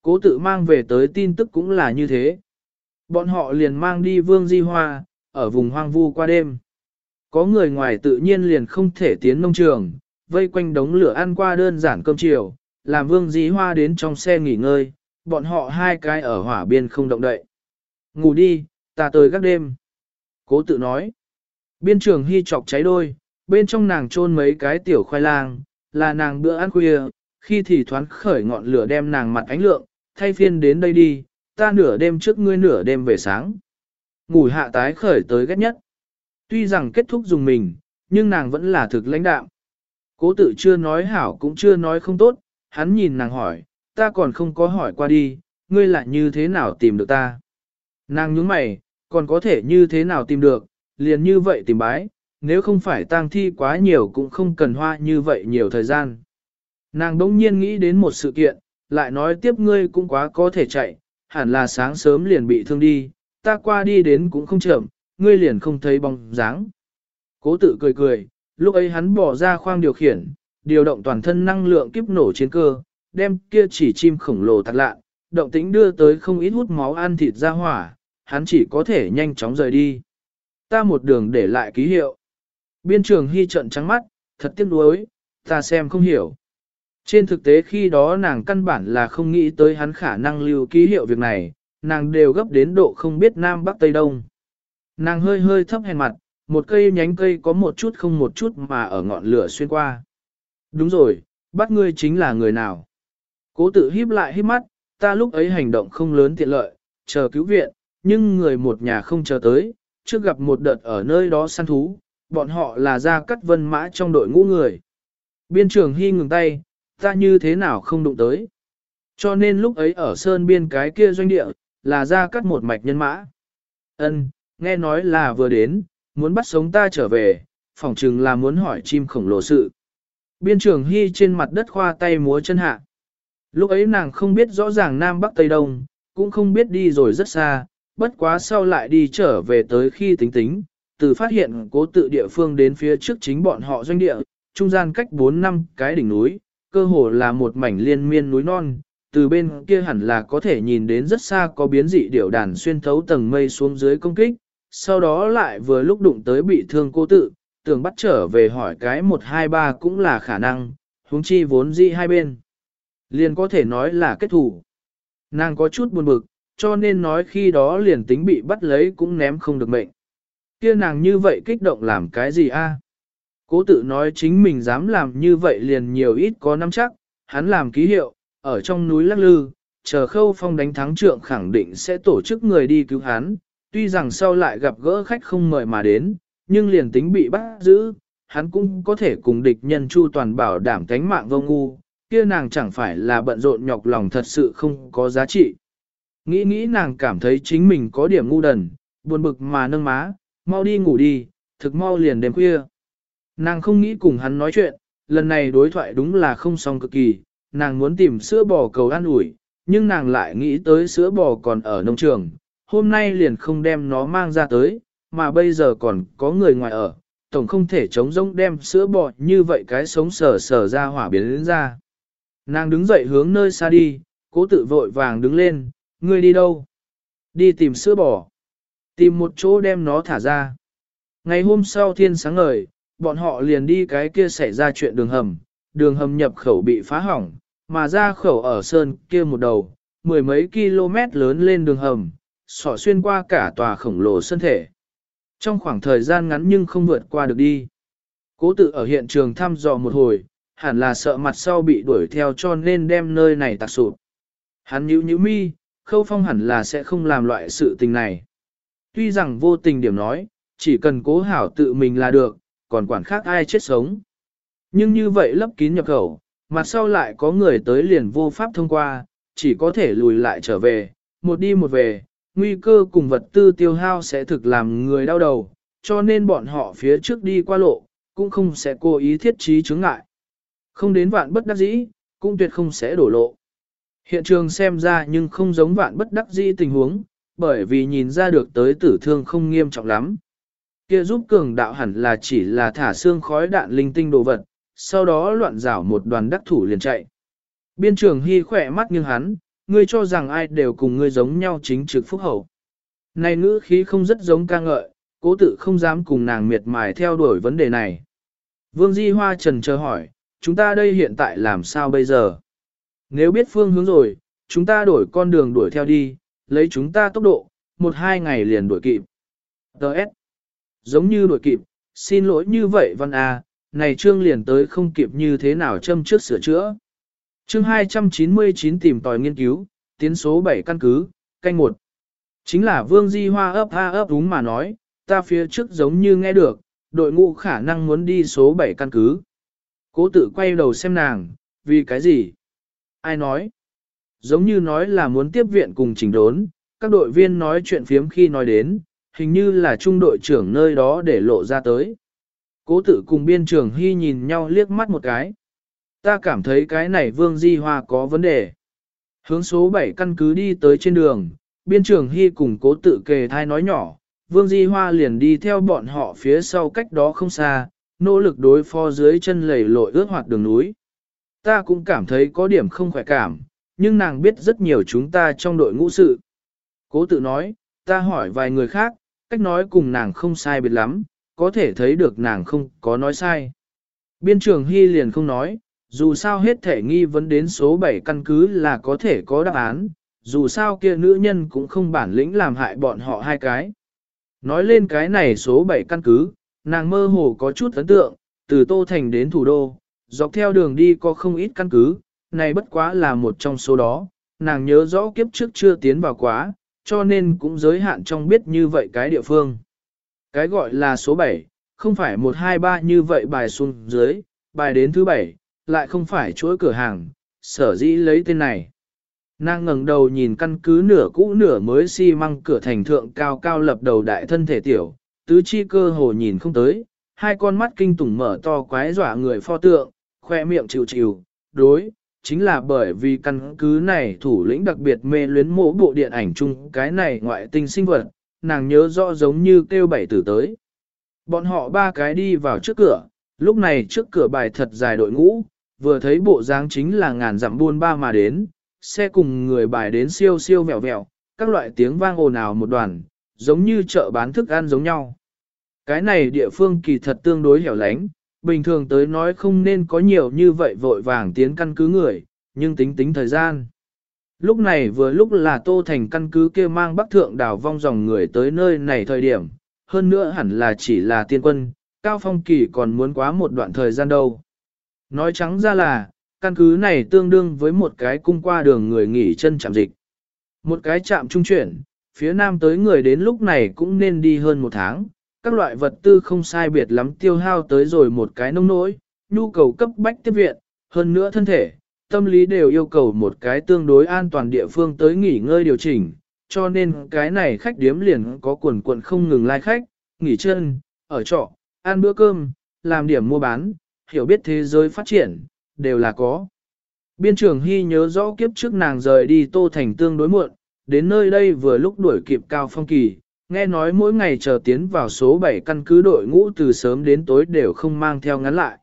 Cố tự mang về tới tin tức cũng là như thế. Bọn họ liền mang đi vương di hoa, ở vùng hoang vu qua đêm. Có người ngoài tự nhiên liền không thể tiến nông trường, vây quanh đống lửa ăn qua đơn giản cơm chiều, làm vương di hoa đến trong xe nghỉ ngơi, bọn họ hai cái ở hỏa biên không động đậy. Ngủ đi, ta tới các đêm. Cố tự nói. Biên trường hy chọc cháy đôi, bên trong nàng chôn mấy cái tiểu khoai lang, là nàng bữa ăn khuya, khi thì thoáng khởi ngọn lửa đem nàng mặt ánh lượng, thay phiên đến đây đi, ta nửa đêm trước ngươi nửa đêm về sáng. Ngủ hạ tái khởi tới ghét nhất. Tuy rằng kết thúc dùng mình, nhưng nàng vẫn là thực lãnh đạm. Cố tự chưa nói hảo cũng chưa nói không tốt, hắn nhìn nàng hỏi, ta còn không có hỏi qua đi, ngươi lại như thế nào tìm được ta. Nàng nhúng mày, còn có thể như thế nào tìm được, liền như vậy tìm bái, nếu không phải tang thi quá nhiều cũng không cần hoa như vậy nhiều thời gian. Nàng đỗng nhiên nghĩ đến một sự kiện, lại nói tiếp ngươi cũng quá có thể chạy, hẳn là sáng sớm liền bị thương đi, ta qua đi đến cũng không chậm, ngươi liền không thấy bóng dáng. Cố tự cười cười, lúc ấy hắn bỏ ra khoang điều khiển, điều động toàn thân năng lượng kiếp nổ trên cơ, đem kia chỉ chim khổng lồ thật lạ, động tính đưa tới không ít hút máu ăn thịt ra hỏa, hắn chỉ có thể nhanh chóng rời đi. Ta một đường để lại ký hiệu. Biên trường hy trận trắng mắt, thật tiếc nuối, ta xem không hiểu. Trên thực tế khi đó nàng căn bản là không nghĩ tới hắn khả năng lưu ký hiệu việc này, nàng đều gấp đến độ không biết Nam Bắc Tây Đông. Nàng hơi hơi thấp hèn mặt, một cây nhánh cây có một chút không một chút mà ở ngọn lửa xuyên qua. Đúng rồi, bắt ngươi chính là người nào? Cố tự híp lại híp mắt, ta lúc ấy hành động không lớn tiện lợi, chờ cứu viện, nhưng người một nhà không chờ tới, trước gặp một đợt ở nơi đó săn thú, bọn họ là ra cắt vân mã trong đội ngũ người. Biên trưởng hy ngừng tay, ta như thế nào không đụng tới. Cho nên lúc ấy ở sơn biên cái kia doanh địa, là ra cắt một mạch nhân mã. Ân, nghe nói là vừa đến, muốn bắt sống ta trở về, phỏng chừng là muốn hỏi chim khổng lồ sự. Biên trưởng hy trên mặt đất khoa tay múa chân hạ. Lúc ấy nàng không biết rõ ràng Nam Bắc Tây Đông, cũng không biết đi rồi rất xa, bất quá sau lại đi trở về tới khi tính tính, từ phát hiện cố tự địa phương đến phía trước chính bọn họ doanh địa, trung gian cách 4 năm cái đỉnh núi, cơ hồ là một mảnh liên miên núi non, từ bên kia hẳn là có thể nhìn đến rất xa có biến dị điểu đàn xuyên thấu tầng mây xuống dưới công kích, sau đó lại vừa lúc đụng tới bị thương cố tự, tưởng bắt trở về hỏi cái 123 cũng là khả năng, huống chi vốn dị hai bên. Liền có thể nói là kết thủ. Nàng có chút buồn bực, cho nên nói khi đó liền tính bị bắt lấy cũng ném không được mệnh. Kia nàng như vậy kích động làm cái gì a? Cố tự nói chính mình dám làm như vậy liền nhiều ít có nắm chắc, hắn làm ký hiệu, ở trong núi lắc lư, chờ khâu phong đánh thắng trượng khẳng định sẽ tổ chức người đi cứu hắn, tuy rằng sau lại gặp gỡ khách không mời mà đến, nhưng liền tính bị bắt giữ, hắn cũng có thể cùng địch nhân chu toàn bảo đảm cánh mạng vô ngu, kia nàng chẳng phải là bận rộn nhọc lòng thật sự không có giá trị. Nghĩ nghĩ nàng cảm thấy chính mình có điểm ngu đần, buồn bực mà nâng má, mau đi ngủ đi, thực mau liền đêm khuya. Nàng không nghĩ cùng hắn nói chuyện, lần này đối thoại đúng là không xong cực kỳ, nàng muốn tìm sữa bò cầu ăn ủi, nhưng nàng lại nghĩ tới sữa bò còn ở nông trường, hôm nay liền không đem nó mang ra tới, mà bây giờ còn có người ngoài ở, tổng không thể chống rông đem sữa bò như vậy cái sống sờ sờ ra hỏa biến đến ra. Nàng đứng dậy hướng nơi xa đi, cố tự vội vàng đứng lên, ngươi đi đâu? Đi tìm sữa bò. Tìm một chỗ đem nó thả ra. Ngày hôm sau thiên sáng ngời, bọn họ liền đi cái kia xảy ra chuyện đường hầm, đường hầm nhập khẩu bị phá hỏng, mà ra khẩu ở sơn kia một đầu, mười mấy km lớn lên đường hầm, sỏ xuyên qua cả tòa khổng lồ sân thể. Trong khoảng thời gian ngắn nhưng không vượt qua được đi. Cố tự ở hiện trường thăm dò một hồi, hẳn là sợ mặt sau bị đuổi theo cho nên đem nơi này tạc sụp. Hắn nhíu nhíu mi, khâu phong hẳn là sẽ không làm loại sự tình này. Tuy rằng vô tình điểm nói, chỉ cần cố hảo tự mình là được, còn quản khác ai chết sống. Nhưng như vậy lấp kín nhập khẩu, mặt sau lại có người tới liền vô pháp thông qua, chỉ có thể lùi lại trở về, một đi một về, nguy cơ cùng vật tư tiêu hao sẽ thực làm người đau đầu, cho nên bọn họ phía trước đi qua lộ, cũng không sẽ cố ý thiết trí chướng ngại. Không đến vạn bất đắc dĩ, cũng tuyệt không sẽ đổ lộ. Hiện trường xem ra nhưng không giống vạn bất đắc dĩ tình huống, bởi vì nhìn ra được tới tử thương không nghiêm trọng lắm. Kia giúp cường đạo hẳn là chỉ là thả xương khói đạn linh tinh đồ vật, sau đó loạn rảo một đoàn đắc thủ liền chạy. Biên trường hy khỏe mắt nhưng hắn, ngươi cho rằng ai đều cùng ngươi giống nhau chính trực phúc hậu. Này ngữ khí không rất giống ca ngợi, cố tự không dám cùng nàng miệt mài theo đuổi vấn đề này. Vương Di Hoa trần chờ hỏi, chúng ta đây hiện tại làm sao bây giờ? Nếu biết phương hướng rồi, chúng ta đổi con đường đuổi theo đi, lấy chúng ta tốc độ, một hai ngày liền đuổi kịp. Đợt. Giống như đuổi kịp, xin lỗi như vậy văn A, này trương liền tới không kịp như thế nào châm trước sửa chữa. Chương 299 tìm tòi nghiên cứu, tiến số 7 căn cứ, canh 1. Chính là Vương Di Hoa ấp ha ấp đúng mà nói, ta phía trước giống như nghe được, đội ngũ khả năng muốn đi số 7 căn cứ. Cố tự quay đầu xem nàng, vì cái gì? Ai nói? Giống như nói là muốn tiếp viện cùng chỉnh đốn, các đội viên nói chuyện phiếm khi nói đến, hình như là trung đội trưởng nơi đó để lộ ra tới. Cố Tử cùng biên trưởng hy nhìn nhau liếc mắt một cái. Ta cảm thấy cái này vương di hoa có vấn đề. Hướng số 7 căn cứ đi tới trên đường, biên trưởng hy cùng cố tự kề thai nói nhỏ, vương di hoa liền đi theo bọn họ phía sau cách đó không xa, nỗ lực đối phó dưới chân lầy lội ướt hoạt đường núi. Ta cũng cảm thấy có điểm không khỏe cảm, nhưng nàng biết rất nhiều chúng ta trong đội ngũ sự. Cố tự nói, ta hỏi vài người khác, cách nói cùng nàng không sai biệt lắm, có thể thấy được nàng không có nói sai. Biên trường Hy liền không nói, dù sao hết thể nghi vấn đến số 7 căn cứ là có thể có đáp án, dù sao kia nữ nhân cũng không bản lĩnh làm hại bọn họ hai cái. Nói lên cái này số 7 căn cứ, nàng mơ hồ có chút ấn tượng, từ Tô Thành đến thủ đô, dọc theo đường đi có không ít căn cứ, này bất quá là một trong số đó, nàng nhớ rõ kiếp trước chưa tiến vào quá, cho nên cũng giới hạn trong biết như vậy cái địa phương. Cái gọi là số 7, không phải 1 2 3 như vậy bài xuống dưới, bài đến thứ 7, lại không phải chuỗi cửa hàng, sở dĩ lấy tên này. Nàng ngẩng đầu nhìn căn cứ nửa cũ nửa mới xi măng cửa thành thượng cao cao lập đầu đại thân thể tiểu, tứ chi cơ hồ nhìn không tới, hai con mắt kinh tủng mở to quái dọa người pho tượng, khoe miệng chịu chịu, đối, chính là bởi vì căn cứ này thủ lĩnh đặc biệt mê luyến mộ bộ điện ảnh chung cái này ngoại tinh sinh vật, nàng nhớ rõ giống như kêu bảy tử tới. Bọn họ ba cái đi vào trước cửa, lúc này trước cửa bài thật dài đội ngũ, vừa thấy bộ dáng chính là ngàn dặm buôn ba mà đến, xe cùng người bài đến siêu siêu vẹo vẹo, các loại tiếng vang ồn ào một đoàn, giống như chợ bán thức ăn giống nhau. Cái này địa phương kỳ thật tương đối hẻo lánh, bình thường tới nói không nên có nhiều như vậy vội vàng tiến căn cứ người, nhưng tính tính thời gian. Lúc này vừa lúc là Tô Thành căn cứ kia mang bắc thượng đảo vong dòng người tới nơi này thời điểm, hơn nữa hẳn là chỉ là tiên quân, Cao Phong Kỳ còn muốn quá một đoạn thời gian đâu. Nói trắng ra là, căn cứ này tương đương với một cái cung qua đường người nghỉ chân chạm dịch. Một cái chạm trung chuyển, phía nam tới người đến lúc này cũng nên đi hơn một tháng, các loại vật tư không sai biệt lắm tiêu hao tới rồi một cái nông nỗi, nhu cầu cấp bách tiếp viện, hơn nữa thân thể, tâm lý đều yêu cầu một cái tương đối an toàn địa phương tới nghỉ ngơi điều chỉnh, cho nên cái này khách điếm liền có quần quần không ngừng lai khách, nghỉ chân, ở trọ, ăn bữa cơm, làm điểm mua bán, hiểu biết thế giới phát triển, đều là có. Biên trưởng Hy nhớ rõ kiếp trước nàng rời đi Tô Thành tương đối muộn, đến nơi đây vừa lúc đuổi kịp Cao Phong Kỳ, nghe nói mỗi ngày chờ tiến vào số 7 căn cứ đội ngũ từ sớm đến tối đều không mang theo ngắn lại.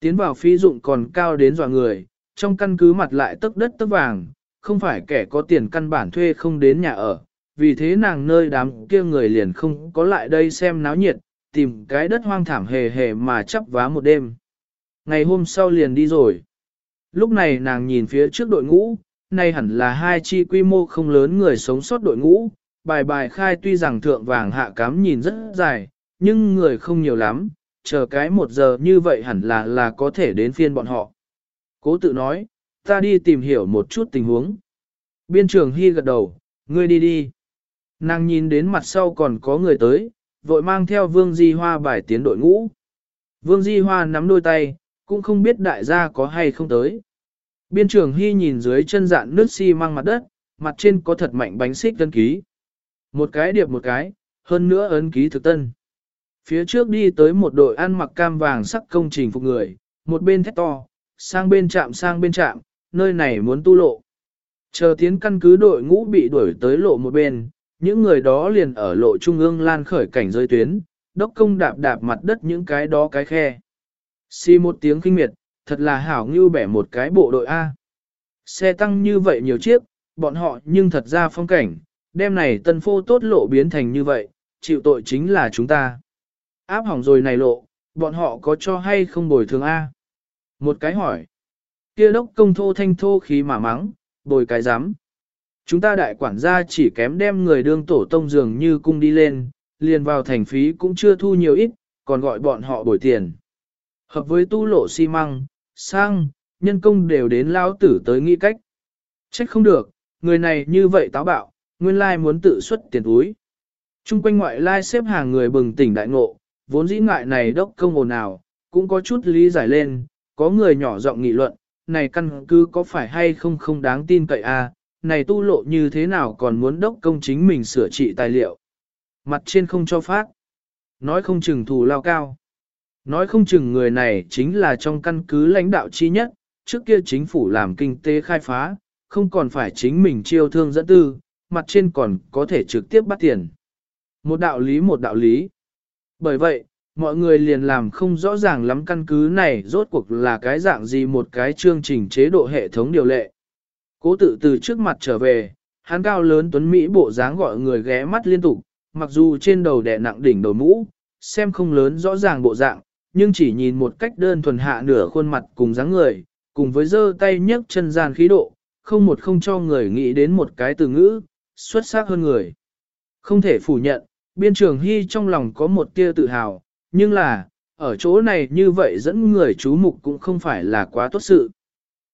Tiến vào phí dụng còn cao đến dọa người, trong căn cứ mặt lại tấc đất tấc vàng, không phải kẻ có tiền căn bản thuê không đến nhà ở, vì thế nàng nơi đám kia người liền không có lại đây xem náo nhiệt, tìm cái đất hoang thảm hề hề mà chắp vá một đêm. Ngày hôm sau liền đi rồi. Lúc này nàng nhìn phía trước đội ngũ, nay hẳn là hai chi quy mô không lớn người sống sót đội ngũ, bài bài khai tuy rằng thượng vàng hạ cám nhìn rất dài, nhưng người không nhiều lắm, chờ cái một giờ như vậy hẳn là là có thể đến phiên bọn họ. Cố tự nói, ta đi tìm hiểu một chút tình huống. Biên trường Hy gật đầu, ngươi đi đi. Nàng nhìn đến mặt sau còn có người tới, vội mang theo Vương Di Hoa bài tiến đội ngũ. Vương Di Hoa nắm đôi tay, cũng không biết đại gia có hay không tới. Biên trường Hy nhìn dưới chân dạn nước xi si mang mặt đất, mặt trên có thật mạnh bánh xích gân ký. Một cái điệp một cái, hơn nữa ấn ký thực tân. Phía trước đi tới một đội ăn mặc cam vàng sắc công trình phục người, một bên thét to, sang bên trạm sang bên trạm, nơi này muốn tu lộ. Chờ tiến căn cứ đội ngũ bị đuổi tới lộ một bên, những người đó liền ở lộ trung ương lan khởi cảnh rơi tuyến, đốc công đạp đạp mặt đất những cái đó cái khe. Xì một tiếng kinh miệt, thật là hảo ngưu bẻ một cái bộ đội A. Xe tăng như vậy nhiều chiếc, bọn họ nhưng thật ra phong cảnh, đêm này tân phô tốt lộ biến thành như vậy, chịu tội chính là chúng ta. Áp hỏng rồi này lộ, bọn họ có cho hay không bồi thường A? Một cái hỏi. Kia đốc công thô thanh thô khí mà mắng, bồi cái dám. Chúng ta đại quản gia chỉ kém đem người đương tổ tông dường như cung đi lên, liền vào thành phí cũng chưa thu nhiều ít, còn gọi bọn họ bồi tiền. Hợp với tu lộ xi măng, sang, nhân công đều đến lao tử tới nghĩ cách. Trách không được, người này như vậy táo bạo, nguyên lai muốn tự xuất tiền túi. Trung quanh ngoại lai xếp hàng người bừng tỉnh đại ngộ, vốn dĩ ngại này đốc công ồn nào, cũng có chút lý giải lên, có người nhỏ giọng nghị luận, này căn cứ có phải hay không không đáng tin cậy a à, này tu lộ như thế nào còn muốn đốc công chính mình sửa trị tài liệu. Mặt trên không cho phát. Nói không chừng thù lao cao. Nói không chừng người này chính là trong căn cứ lãnh đạo chi nhất, trước kia chính phủ làm kinh tế khai phá, không còn phải chính mình chiêu thương dẫn tư, mặt trên còn có thể trực tiếp bắt tiền. Một đạo lý một đạo lý. Bởi vậy, mọi người liền làm không rõ ràng lắm căn cứ này rốt cuộc là cái dạng gì một cái chương trình chế độ hệ thống điều lệ. Cố tự từ trước mặt trở về, hắn cao lớn tuấn Mỹ bộ dáng gọi người ghé mắt liên tục, mặc dù trên đầu đè nặng đỉnh đầu mũ, xem không lớn rõ ràng bộ dạng, nhưng chỉ nhìn một cách đơn thuần hạ nửa khuôn mặt cùng dáng người, cùng với giơ tay nhấc chân gian khí độ, không một không cho người nghĩ đến một cái từ ngữ, xuất sắc hơn người. Không thể phủ nhận, biên trường hy trong lòng có một tia tự hào, nhưng là, ở chỗ này như vậy dẫn người chú mục cũng không phải là quá tốt sự.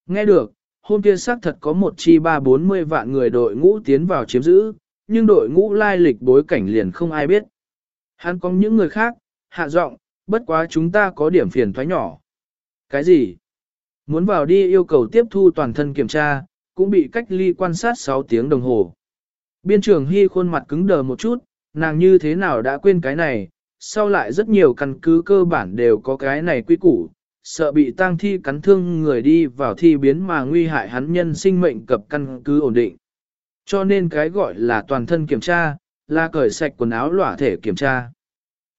Nghe được, hôm kia xác thật có một chi ba bốn mươi vạn người đội ngũ tiến vào chiếm giữ, nhưng đội ngũ lai lịch bối cảnh liền không ai biết. Hắn có những người khác, hạ giọng, bất quá chúng ta có điểm phiền thoái nhỏ. Cái gì? Muốn vào đi yêu cầu tiếp thu toàn thân kiểm tra, cũng bị cách ly quan sát 6 tiếng đồng hồ. Biên trưởng Hy khuôn mặt cứng đờ một chút, nàng như thế nào đã quên cái này, sau lại rất nhiều căn cứ cơ bản đều có cái này quy củ, sợ bị tang thi cắn thương người đi vào thi biến mà nguy hại hắn nhân sinh mệnh cập căn cứ ổn định. Cho nên cái gọi là toàn thân kiểm tra, là cởi sạch quần áo lỏa thể kiểm tra.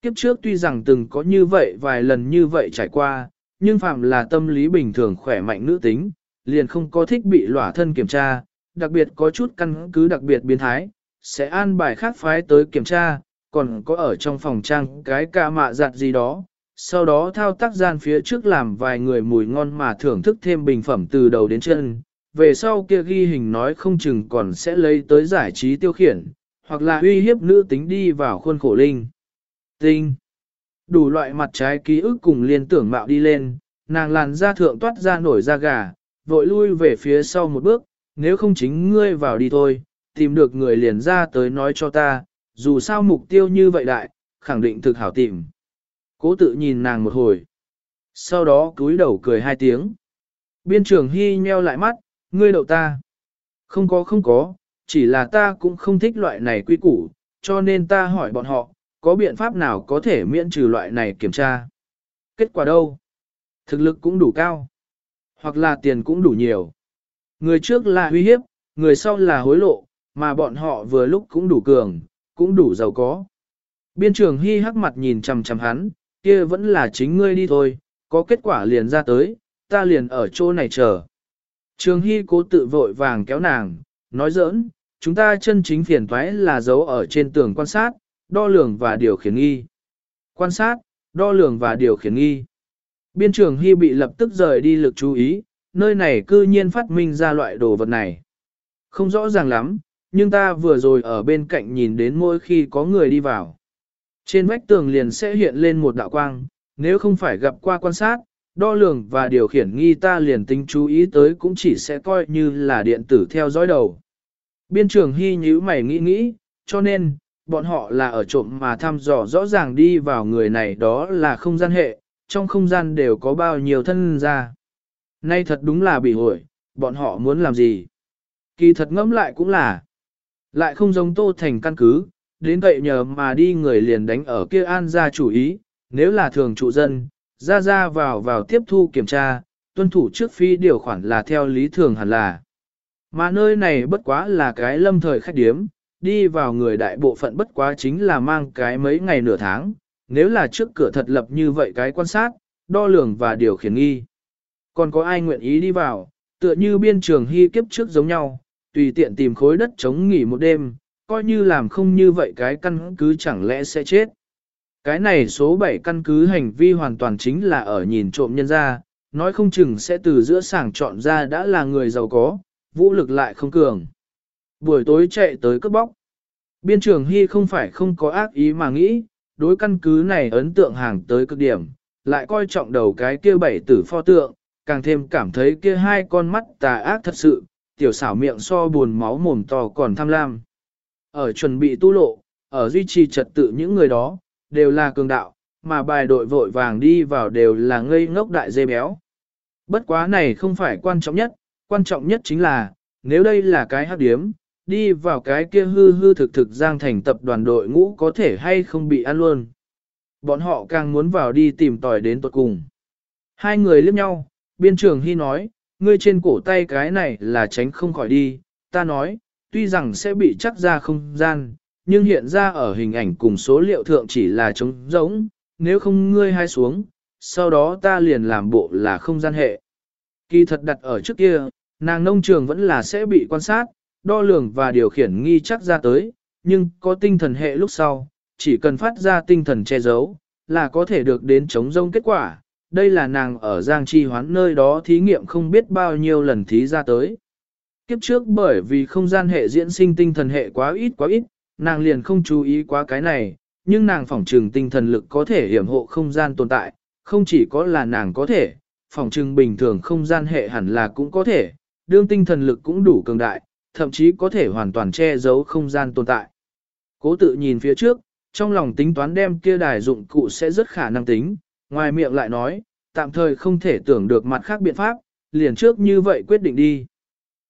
Kiếp trước tuy rằng từng có như vậy vài lần như vậy trải qua, nhưng phạm là tâm lý bình thường khỏe mạnh nữ tính, liền không có thích bị lỏa thân kiểm tra, đặc biệt có chút căn cứ đặc biệt biến thái, sẽ an bài khác phái tới kiểm tra, còn có ở trong phòng trang cái ca mạ giặt gì đó. Sau đó thao tác gian phía trước làm vài người mùi ngon mà thưởng thức thêm bình phẩm từ đầu đến chân, về sau kia ghi hình nói không chừng còn sẽ lấy tới giải trí tiêu khiển, hoặc là uy hiếp nữ tính đi vào khuôn khổ linh. Tinh. Đủ loại mặt trái ký ức cùng liên tưởng mạo đi lên, nàng làn da thượng toát ra nổi da gà, vội lui về phía sau một bước, nếu không chính ngươi vào đi thôi, tìm được người liền ra tới nói cho ta, dù sao mục tiêu như vậy đại, khẳng định thực hảo tìm. Cố tự nhìn nàng một hồi. Sau đó cúi đầu cười hai tiếng. Biên trưởng hy nheo lại mắt, ngươi đậu ta. Không có không có, chỉ là ta cũng không thích loại này quy củ, cho nên ta hỏi bọn họ, có biện pháp nào có thể miễn trừ loại này kiểm tra. Kết quả đâu? Thực lực cũng đủ cao, hoặc là tiền cũng đủ nhiều. Người trước là uy hiếp, người sau là hối lộ, mà bọn họ vừa lúc cũng đủ cường, cũng đủ giàu có. Biên trường hy hắc mặt nhìn chằm chằm hắn, kia vẫn là chính ngươi đi thôi, có kết quả liền ra tới, ta liền ở chỗ này chờ. Trường hy cố tự vội vàng kéo nàng, nói giỡn, chúng ta chân chính phiền toái là giấu ở trên tường quan sát, đo lường và điều khiển nghi. Quan sát, đo lường và điều khiển nghi. Biên trường hy bị lập tức rời đi lực chú ý, nơi này cư nhiên phát minh ra loại đồ vật này. Không rõ ràng lắm, nhưng ta vừa rồi ở bên cạnh nhìn đến mỗi khi có người đi vào. Trên vách tường liền sẽ hiện lên một đạo quang, nếu không phải gặp qua quan sát, đo lường và điều khiển nghi ta liền tính chú ý tới cũng chỉ sẽ coi như là điện tử theo dõi đầu. Biên trường hy nhíu mày nghĩ nghĩ, cho nên, bọn họ là ở trộm mà thăm dò rõ ràng đi vào người này đó là không gian hệ, trong không gian đều có bao nhiêu thân ra. Nay thật đúng là bị hội, bọn họ muốn làm gì? Kỳ thật ngẫm lại cũng là, lại không giống tô thành căn cứ, đến vậy nhờ mà đi người liền đánh ở kia an ra chủ ý, nếu là thường trụ dân, ra ra vào vào tiếp thu kiểm tra, tuân thủ trước phi điều khoản là theo lý thường hẳn là. Mà nơi này bất quá là cái lâm thời khách điếm, đi vào người đại bộ phận bất quá chính là mang cái mấy ngày nửa tháng, nếu là trước cửa thật lập như vậy cái quan sát, đo lường và điều khiển nghi. Còn có ai nguyện ý đi vào, tựa như biên trường hy kiếp trước giống nhau, tùy tiện tìm khối đất chống nghỉ một đêm, coi như làm không như vậy cái căn cứ chẳng lẽ sẽ chết. Cái này số 7 căn cứ hành vi hoàn toàn chính là ở nhìn trộm nhân ra, nói không chừng sẽ từ giữa sảng chọn ra đã là người giàu có, vũ lực lại không cường. Buổi tối chạy tới cướp bóc. Biên trường Hy không phải không có ác ý mà nghĩ, đối căn cứ này ấn tượng hàng tới cực điểm, lại coi trọng đầu cái kia bảy tử pho tượng, càng thêm cảm thấy kia hai con mắt tà ác thật sự, tiểu xảo miệng so buồn máu mồm to còn tham lam. Ở chuẩn bị tu lộ, ở duy trì trật tự những người đó, đều là cường đạo, mà bài đội vội vàng đi vào đều là ngây ngốc đại dê béo. Bất quá này không phải quan trọng nhất, quan trọng nhất chính là, nếu đây là cái hấp điếm, đi vào cái kia hư hư thực thực giang thành tập đoàn đội ngũ có thể hay không bị ăn luôn. Bọn họ càng muốn vào đi tìm tòi đến tuột cùng. Hai người liếc nhau, biên trường hy nói, ngươi trên cổ tay cái này là tránh không khỏi đi, ta nói, tuy rằng sẽ bị chắc ra không gian, nhưng hiện ra ở hình ảnh cùng số liệu thượng chỉ là trống rỗng, nếu không ngươi hai xuống, sau đó ta liền làm bộ là không gian hệ. Kỳ thật đặt ở trước kia, nàng nông trường vẫn là sẽ bị quan sát, đo lường và điều khiển nghi chắc ra tới, nhưng có tinh thần hệ lúc sau, chỉ cần phát ra tinh thần che giấu, là có thể được đến chống rông kết quả. Đây là nàng ở Giang Chi Hoán nơi đó thí nghiệm không biết bao nhiêu lần thí ra tới. Kiếp trước bởi vì không gian hệ diễn sinh tinh thần hệ quá ít quá ít, nàng liền không chú ý quá cái này, nhưng nàng phỏng trừng tinh thần lực có thể hiểm hộ không gian tồn tại, không chỉ có là nàng có thể, phỏng trừng bình thường không gian hệ hẳn là cũng có thể, đương tinh thần lực cũng đủ cường đại, thậm chí có thể hoàn toàn che giấu không gian tồn tại. Cố tự nhìn phía trước, trong lòng tính toán đem kia đài dụng cụ sẽ rất khả năng tính, ngoài miệng lại nói, tạm thời không thể tưởng được mặt khác biện pháp, liền trước như vậy quyết định đi.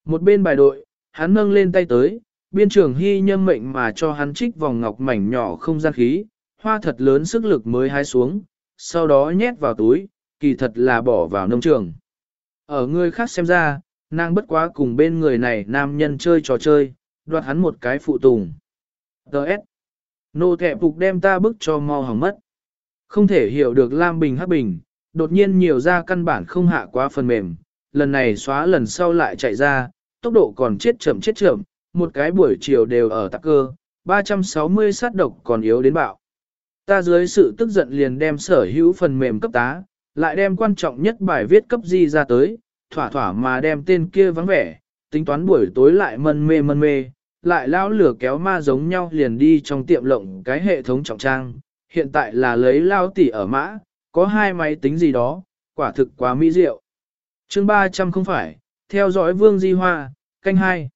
Một bên bài đội, hắn nâng lên tay tới, biên trưởng hy nhâm mệnh mà cho hắn trích vòng ngọc mảnh nhỏ không gian khí, hoa thật lớn sức lực mới hái xuống, sau đó nhét vào túi, kỳ thật là bỏ vào nông trường. Ở người khác xem ra, nàng bất quá cùng bên người này nam nhân chơi trò chơi, đoạt hắn một cái phụ tùng. Đợt. Nô thẻ phục đem ta bức cho mau hỏng mất. Không thể hiểu được Lam Bình Hắc Bình, đột nhiên nhiều ra căn bản không hạ quá phần mềm, lần này xóa lần sau lại chạy ra, tốc độ còn chết chậm chết chậm, một cái buổi chiều đều ở tạc cơ, 360 sát độc còn yếu đến bạo. Ta dưới sự tức giận liền đem sở hữu phần mềm cấp tá, lại đem quan trọng nhất bài viết cấp di ra tới, thỏa thỏa mà đem tên kia vắng vẻ, tính toán buổi tối lại mân mê mân mê, lại lao lửa kéo ma giống nhau liền đi trong tiệm lộng cái hệ thống trọng trang, hiện tại là lấy lao tỷ ở mã, có hai máy tính gì đó, quả thực quá mỹ diệu. chương 300 không phải, theo dõi vương di hoa, canh hai.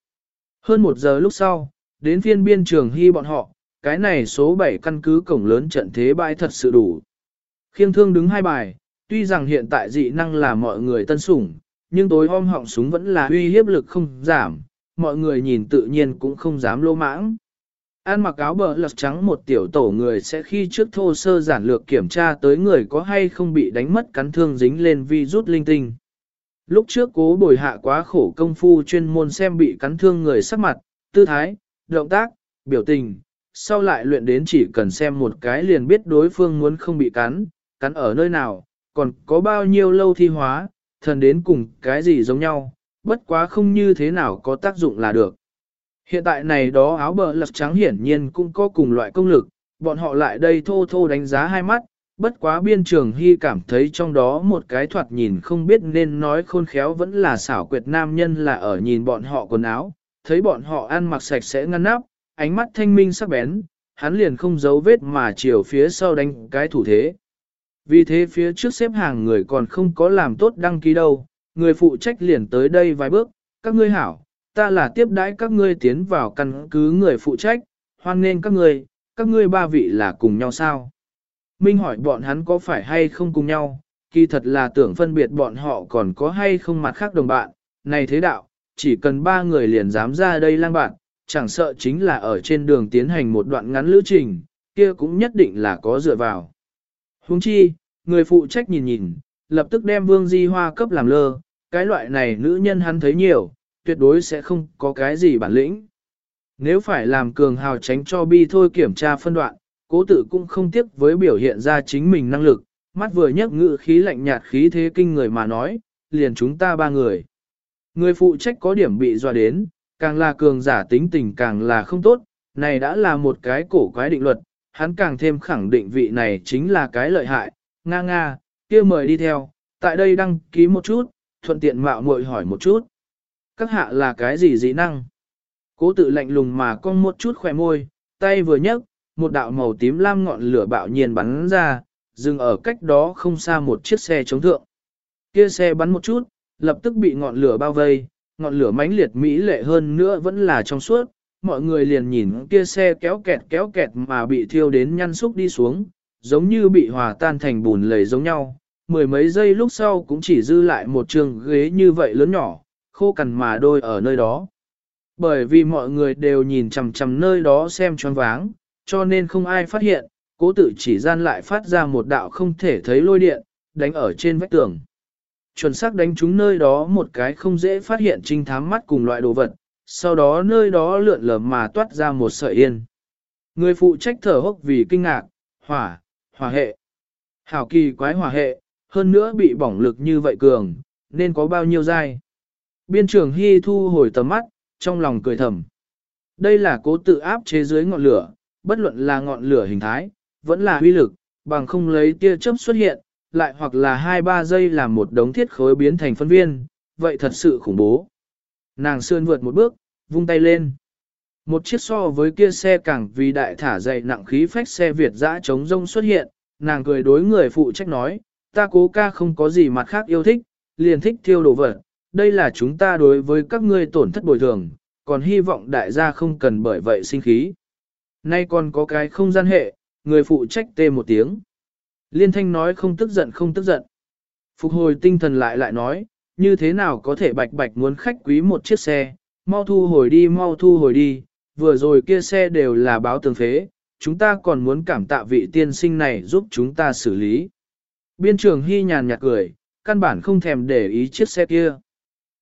Hơn một giờ lúc sau, đến phiên biên trường hy bọn họ, cái này số 7 căn cứ cổng lớn trận thế bãi thật sự đủ. Khiêng thương đứng hai bài, tuy rằng hiện tại dị năng là mọi người tân sủng, nhưng tối om họng súng vẫn là uy hiếp lực không giảm, mọi người nhìn tự nhiên cũng không dám lô mãng. An mặc áo bờ lật trắng một tiểu tổ người sẽ khi trước thô sơ giản lược kiểm tra tới người có hay không bị đánh mất cắn thương dính lên vi rút linh tinh. Lúc trước cố bồi hạ quá khổ công phu chuyên môn xem bị cắn thương người sắc mặt, tư thái, động tác, biểu tình, sau lại luyện đến chỉ cần xem một cái liền biết đối phương muốn không bị cắn, cắn ở nơi nào, còn có bao nhiêu lâu thi hóa, thần đến cùng cái gì giống nhau, bất quá không như thế nào có tác dụng là được. Hiện tại này đó áo bờ lật trắng hiển nhiên cũng có cùng loại công lực, bọn họ lại đây thô thô đánh giá hai mắt, bất quá biên trường hy cảm thấy trong đó một cái thoạt nhìn không biết nên nói khôn khéo vẫn là xảo quyệt nam nhân là ở nhìn bọn họ quần áo, thấy bọn họ ăn mặc sạch sẽ ngăn nắp, ánh mắt thanh minh sắc bén, hắn liền không giấu vết mà chiều phía sau đánh cái thủ thế. Vì thế phía trước xếp hàng người còn không có làm tốt đăng ký đâu, người phụ trách liền tới đây vài bước, các ngươi hảo, ta là tiếp đãi các ngươi tiến vào căn cứ người phụ trách, hoan nghênh các ngươi, các ngươi ba vị là cùng nhau sao? Minh hỏi bọn hắn có phải hay không cùng nhau, kỳ thật là tưởng phân biệt bọn họ còn có hay không mặt khác đồng bạn, này thế đạo, chỉ cần ba người liền dám ra đây lang bạn, chẳng sợ chính là ở trên đường tiến hành một đoạn ngắn lữ trình, kia cũng nhất định là có dựa vào. Huống chi, người phụ trách nhìn nhìn, lập tức đem Vương Di Hoa cấp làm lơ, cái loại này nữ nhân hắn thấy nhiều, tuyệt đối sẽ không có cái gì bản lĩnh. Nếu phải làm cường hào tránh cho bi thôi kiểm tra phân đoạn, cố tự cũng không tiếc với biểu hiện ra chính mình năng lực, mắt vừa nhấc ngự khí lạnh nhạt khí thế kinh người mà nói, liền chúng ta ba người. Người phụ trách có điểm bị dọa đến, càng là cường giả tính tình càng là không tốt, này đã là một cái cổ quái định luật, hắn càng thêm khẳng định vị này chính là cái lợi hại, nga nga, kia mời đi theo, tại đây đăng ký một chút, thuận tiện mạo muội hỏi một chút. Các hạ là cái gì dị năng? Cố tự lạnh lùng mà cong một chút khỏe môi, tay vừa nhấc, một đạo màu tím lam ngọn lửa bạo nhiên bắn ra, dừng ở cách đó không xa một chiếc xe chống thượng. Kia xe bắn một chút, lập tức bị ngọn lửa bao vây, ngọn lửa mãnh liệt mỹ lệ hơn nữa vẫn là trong suốt, mọi người liền nhìn kia xe kéo kẹt kéo kẹt mà bị thiêu đến nhăn xúc đi xuống, giống như bị hòa tan thành bùn lầy giống nhau. Mười mấy giây lúc sau cũng chỉ dư lại một trường ghế như vậy lớn nhỏ, khô cằn mà đôi ở nơi đó. Bởi vì mọi người đều nhìn chằm chằm nơi đó xem choáng váng, cho nên không ai phát hiện, cố tự chỉ gian lại phát ra một đạo không thể thấy lôi điện, đánh ở trên vách tường. Chuẩn xác đánh trúng nơi đó một cái không dễ phát hiện trinh thám mắt cùng loại đồ vật, sau đó nơi đó lượn lờ mà toát ra một sợi yên. Người phụ trách thở hốc vì kinh ngạc, hỏa, hỏa hệ. Hảo kỳ quái hỏa hệ, hơn nữa bị bỏng lực như vậy cường, nên có bao nhiêu dai. Biên trưởng Hy thu hồi tầm mắt, trong lòng cười thầm. Đây là cố tự áp chế dưới ngọn lửa, bất luận là ngọn lửa hình thái, vẫn là huy lực, bằng không lấy tia chớp xuất hiện, lại hoặc là 2-3 giây làm một đống thiết khối biến thành phân viên, vậy thật sự khủng bố. Nàng sơn vượt một bước, vung tay lên. Một chiếc so với kia xe càng vì đại thả dày nặng khí phách xe Việt dã chống rông xuất hiện, nàng cười đối người phụ trách nói, ta cố ca không có gì mặt khác yêu thích, liền thích thiêu đồ vật, đây là chúng ta đối với các ngươi tổn thất bồi thường, còn hy vọng đại gia không cần bởi vậy sinh khí. Nay còn có cái không gian hệ, người phụ trách tê một tiếng. Liên thanh nói không tức giận không tức giận. Phục hồi tinh thần lại lại nói, như thế nào có thể bạch bạch muốn khách quý một chiếc xe, mau thu hồi đi mau thu hồi đi, vừa rồi kia xe đều là báo tường phế, chúng ta còn muốn cảm tạ vị tiên sinh này giúp chúng ta xử lý. Biên trường hy nhàn nhạt cười, căn bản không thèm để ý chiếc xe kia.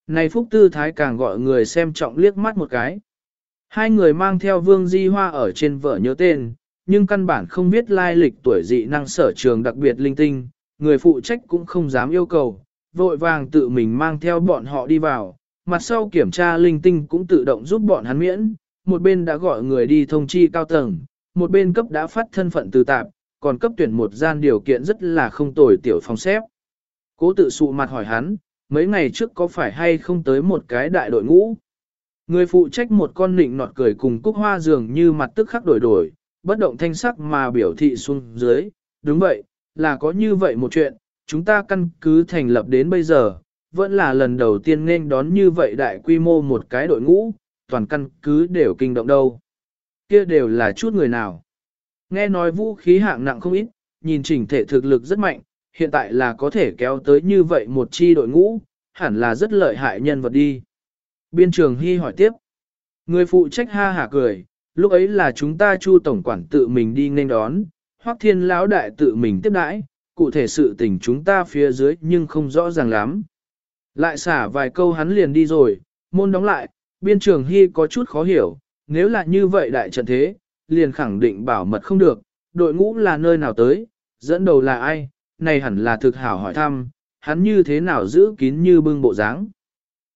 Này Phúc Tư Thái càng gọi người xem trọng liếc mắt một cái. Hai người mang theo Vương Di Hoa ở trên vợ nhớ tên, nhưng căn bản không biết lai lịch tuổi dị năng sở trường đặc biệt linh tinh, người phụ trách cũng không dám yêu cầu, vội vàng tự mình mang theo bọn họ đi vào, mặt sau kiểm tra linh tinh cũng tự động giúp bọn hắn miễn, một bên đã gọi người đi thông chi cao tầng, một bên cấp đã phát thân phận từ tạp, còn cấp tuyển một gian điều kiện rất là không tồi tiểu phòng xếp. Cố tự sụ mặt hỏi hắn, mấy ngày trước có phải hay không tới một cái đại đội ngũ? Người phụ trách một con nịnh nọt cười cùng cúc hoa dường như mặt tức khắc đổi đổi, bất động thanh sắc mà biểu thị xuống dưới, đúng vậy, là có như vậy một chuyện, chúng ta căn cứ thành lập đến bây giờ, vẫn là lần đầu tiên nên đón như vậy đại quy mô một cái đội ngũ, toàn căn cứ đều kinh động đâu. Kia đều là chút người nào. Nghe nói vũ khí hạng nặng không ít, nhìn chỉnh thể thực lực rất mạnh, hiện tại là có thể kéo tới như vậy một chi đội ngũ, hẳn là rất lợi hại nhân vật đi. Biên trường Hy hỏi tiếp. Người phụ trách ha hả cười, lúc ấy là chúng ta chu tổng quản tự mình đi nên đón, hoắc thiên lão đại tự mình tiếp đãi, cụ thể sự tình chúng ta phía dưới nhưng không rõ ràng lắm. Lại xả vài câu hắn liền đi rồi, môn đóng lại, biên trường hy có chút khó hiểu, nếu là như vậy đại trận thế, liền khẳng định bảo mật không được, đội ngũ là nơi nào tới, dẫn đầu là ai, này hẳn là thực hảo hỏi thăm, hắn như thế nào giữ kín như bưng bộ dáng.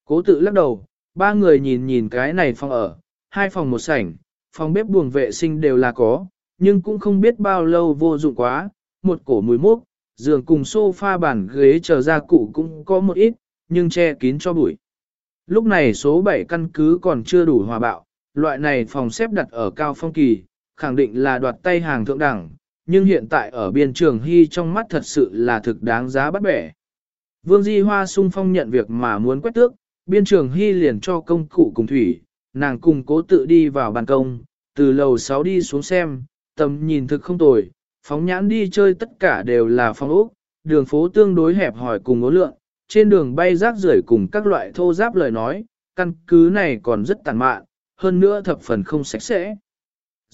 Cố tự lắc đầu, ba người nhìn nhìn cái này phòng ở, hai phòng một sảnh, phòng bếp buồng vệ sinh đều là có, nhưng cũng không biết bao lâu vô dụng quá, một cổ mùi mốc, giường cùng sofa bàn ghế chờ ra cụ cũng có một ít, nhưng che kín cho bụi. Lúc này số 7 căn cứ còn chưa đủ hòa bạo, loại này phòng xếp đặt ở cao phong kỳ, khẳng định là đoạt tay hàng thượng đẳng, nhưng hiện tại ở biên trường hy trong mắt thật sự là thực đáng giá bắt bẻ. Vương Di Hoa sung phong nhận việc mà muốn quét tước, biên trường hy liền cho công cụ cùng thủy, nàng cùng cố tự đi vào ban công, từ lầu 6 đi xuống xem, tầm nhìn thực không tồi, phóng nhãn đi chơi tất cả đều là phong ốc, đường phố tương đối hẹp hỏi cùng ngố lượng, trên đường bay rác rưởi cùng các loại thô giáp lời nói, căn cứ này còn rất tàn mạn, hơn nữa thập phần không sạch sẽ.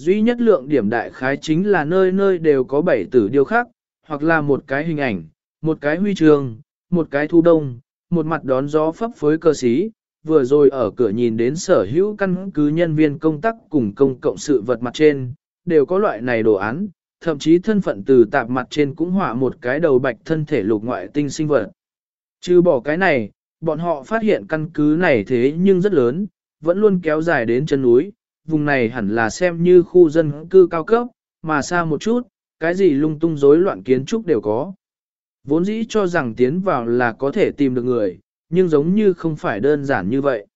Duy nhất lượng điểm đại khái chính là nơi nơi đều có bảy tử điêu khắc, hoặc là một cái hình ảnh, một cái huy trường, một cái thu đông, một mặt đón gió phấp phới cơ sĩ, vừa rồi ở cửa nhìn đến sở hữu căn cứ nhân viên công tác cùng công cộng sự vật mặt trên, đều có loại này đồ án, thậm chí thân phận từ tạp mặt trên cũng họa một cái đầu bạch thân thể lục ngoại tinh sinh vật. Trừ bỏ cái này, bọn họ phát hiện căn cứ này thế nhưng rất lớn, vẫn luôn kéo dài đến chân núi, vùng này hẳn là xem như khu dân cư cao cấp, mà xa một chút, cái gì lung tung rối loạn kiến trúc đều có. Vốn dĩ cho rằng tiến vào là có thể tìm được người, nhưng giống như không phải đơn giản như vậy.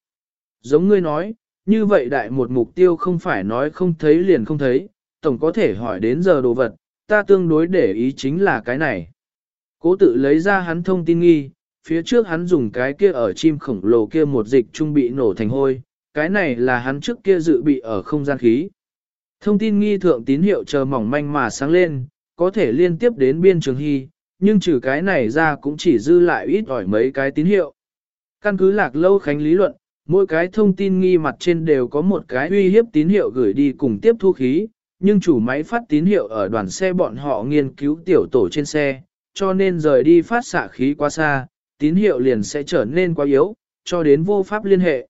Giống ngươi nói, như vậy đại một mục tiêu không phải nói không thấy liền không thấy, tổng có thể hỏi đến giờ đồ vật, ta tương đối để ý chính là cái này. Cố tự lấy ra hắn thông tin nghi, phía trước hắn dùng cái kia ở chim khổng lồ kia một dịch trung bị nổ thành hôi, cái này là hắn trước kia dự bị ở không gian khí. Thông tin nghi thượng tín hiệu chờ mỏng manh mà sáng lên, có thể liên tiếp đến biên trường hy, nhưng trừ cái này ra cũng chỉ dư lại ít ỏi mấy cái tín hiệu. Căn cứ lạc lâu khánh lý luận, mỗi cái thông tin nghi mặt trên đều có một cái uy hiếp tín hiệu gửi đi cùng tiếp thu khí, nhưng chủ máy phát tín hiệu ở đoàn xe bọn họ nghiên cứu tiểu tổ trên xe, cho nên rời đi phát xạ khí quá xa, tín hiệu liền sẽ trở nên quá yếu, cho đến vô pháp liên hệ.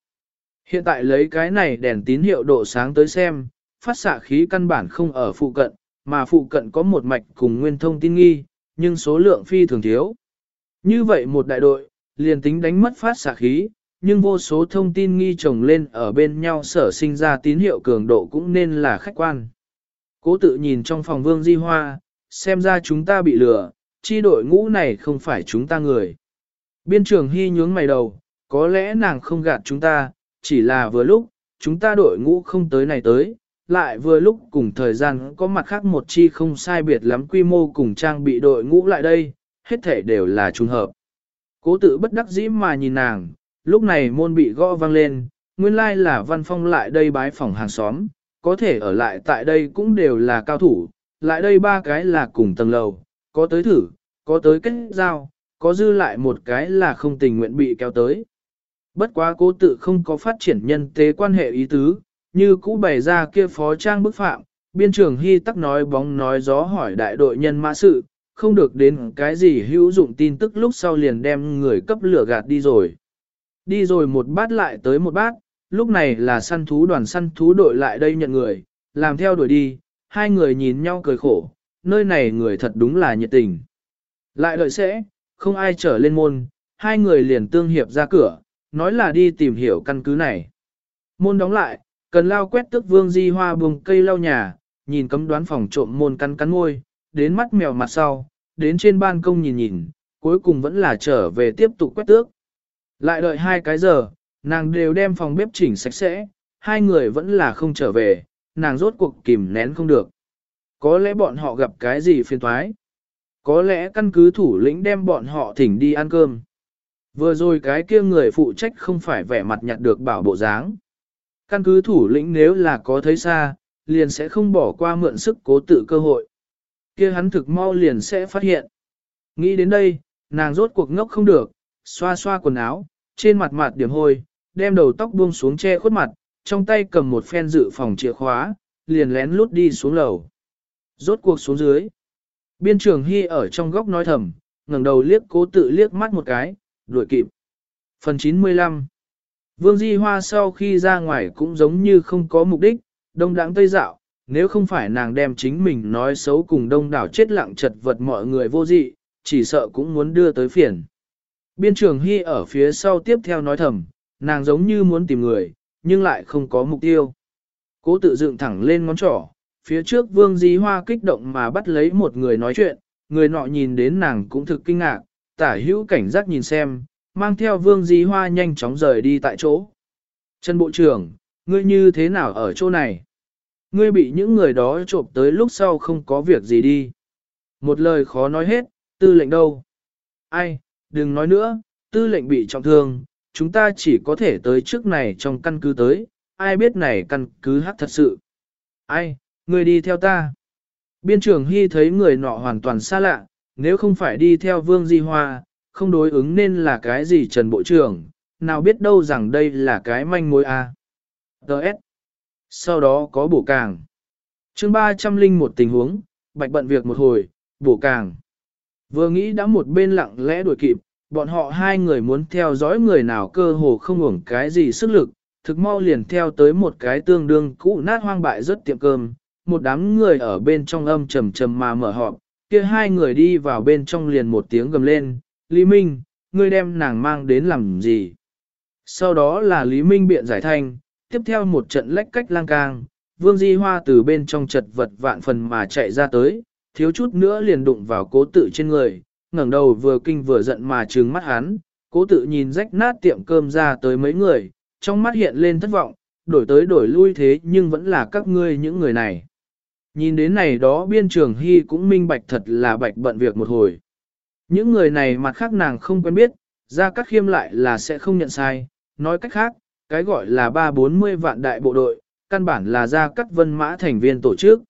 Hiện tại lấy cái này đèn tín hiệu độ sáng tới xem, phát xạ khí căn bản không ở phụ cận, mà phụ cận có một mạch cùng nguyên thông tin nghi, nhưng số lượng phi thường thiếu. Như vậy một đại đội, liền tính đánh mất phát xạ khí, nhưng vô số thông tin nghi chồng lên ở bên nhau sở sinh ra tín hiệu cường độ cũng nên là khách quan. Cố tự nhìn trong phòng vương di hoa, xem ra chúng ta bị lừa, chi đội ngũ này không phải chúng ta người. Biên trường hy nhướng mày đầu, có lẽ nàng không gạt chúng ta, chỉ là vừa lúc, chúng ta đội ngũ không tới này tới, lại vừa lúc cùng thời gian có mặt khác một chi không sai biệt lắm quy mô cùng trang bị đội ngũ lại đây, hết thể đều là trùng hợp. Cố tự bất đắc dĩ mà nhìn nàng, lúc này môn bị gõ vang lên, nguyên lai là văn phong lại đây bái phòng hàng xóm, có thể ở lại tại đây cũng đều là cao thủ, lại đây ba cái là cùng tầng lầu, có tới thử, có tới kết giao, có dư lại một cái là không tình nguyện bị kéo tới. Bất quá cố tự không có phát triển nhân tế quan hệ ý tứ, như cũ bày ra kia phó trang bức phạm, biên trưởng hy tắc nói bóng nói gió hỏi đại đội nhân mã sự, không được đến cái gì hữu dụng tin tức lúc sau liền đem người cấp lửa gạt đi rồi. Đi rồi một bát lại tới một bát, lúc này là săn thú đoàn săn thú đội lại đây nhận người, làm theo đuổi đi, hai người nhìn nhau cười khổ, nơi này người thật đúng là nhiệt tình. Lại đợi sẽ, không ai trở lên môn, hai người liền tương hiệp ra cửa, nói là đi tìm hiểu căn cứ này. Môn đóng lại, cần lao quét tức vương di hoa buông cây lau nhà, nhìn cấm đoán phòng trộm môn căn cắn ngôi, đến mắt mèo mặt sau, đến trên ban công nhìn nhìn, cuối cùng vẫn là trở về tiếp tục quét tước. Lại đợi hai cái giờ, nàng đều đem phòng bếp chỉnh sạch sẽ, hai người vẫn là không trở về, nàng rốt cuộc kìm nén không được. Có lẽ bọn họ gặp cái gì phiền thoái. Có lẽ căn cứ thủ lĩnh đem bọn họ thỉnh đi ăn cơm. Vừa rồi cái kia người phụ trách không phải vẻ mặt nhặt được bảo bộ dáng. Căn cứ thủ lĩnh nếu là có thấy xa, liền sẽ không bỏ qua mượn sức cố tự cơ hội. kia hắn thực mau liền sẽ phát hiện. Nghĩ đến đây, nàng rốt cuộc ngốc không được, xoa xoa quần áo, trên mặt mặt điểm hôi, đem đầu tóc buông xuống che khuất mặt, trong tay cầm một phen dự phòng chìa khóa, liền lén lút đi xuống lầu. Rốt cuộc xuống dưới. Biên trường Hy ở trong góc nói thầm, ngẩng đầu liếc cố tự liếc mắt một cái, đuổi kịp. Phần 95 Vương Di Hoa sau khi ra ngoài cũng giống như không có mục đích, đông đảng tây dạo, nếu không phải nàng đem chính mình nói xấu cùng đông đảo chết lặng chật vật mọi người vô dị, chỉ sợ cũng muốn đưa tới phiền. Biên trường Hy ở phía sau tiếp theo nói thầm, nàng giống như muốn tìm người, nhưng lại không có mục tiêu. Cố tự dựng thẳng lên ngón trỏ, phía trước Vương Di Hoa kích động mà bắt lấy một người nói chuyện, người nọ nhìn đến nàng cũng thực kinh ngạc, tả hữu cảnh giác nhìn xem, mang theo Vương Di Hoa nhanh chóng rời đi tại chỗ. Trần Bộ trưởng, ngươi như thế nào ở chỗ này? Ngươi bị những người đó trộm tới lúc sau không có việc gì đi. Một lời khó nói hết, tư lệnh đâu? Ai, đừng nói nữa, tư lệnh bị trọng thương, chúng ta chỉ có thể tới trước này trong căn cứ tới, ai biết này căn cứ hát thật sự. Ai, ngươi đi theo ta. Biên trưởng Hy thấy người nọ hoàn toàn xa lạ, nếu không phải đi theo Vương Di Hoa, không đối ứng nên là cái gì Trần Bộ trưởng, nào biết đâu rằng đây là cái manh mối A. Đợt. Sau đó có bổ càng. chương 301 một tình huống, bạch bận việc một hồi, bổ càng. Vừa nghĩ đã một bên lặng lẽ đuổi kịp, bọn họ hai người muốn theo dõi người nào cơ hồ không hưởng cái gì sức lực, thực mau liền theo tới một cái tương đương cũ nát hoang bại rất tiệm cơm, một đám người ở bên trong âm trầm trầm mà mở họp, kia hai người đi vào bên trong liền một tiếng gầm lên, Lý Minh, ngươi đem nàng mang đến làm gì? Sau đó là Lý Minh biện giải thanh, tiếp theo một trận lách cách lang cang, Vương Di Hoa từ bên trong chật vật vạn phần mà chạy ra tới, thiếu chút nữa liền đụng vào cố tự trên người, ngẩng đầu vừa kinh vừa giận mà trừng mắt hắn, cố tự nhìn rách nát tiệm cơm ra tới mấy người, trong mắt hiện lên thất vọng, đổi tới đổi lui thế nhưng vẫn là các ngươi những người này. Nhìn đến này đó biên trường hy cũng minh bạch thật là bạch bận việc một hồi. Những người này mặt khác nàng không quen biết, ra các khiêm lại là sẽ không nhận sai, nói cách khác, cái gọi là ba bốn mươi vạn đại bộ đội, căn bản là ra các vân mã thành viên tổ chức.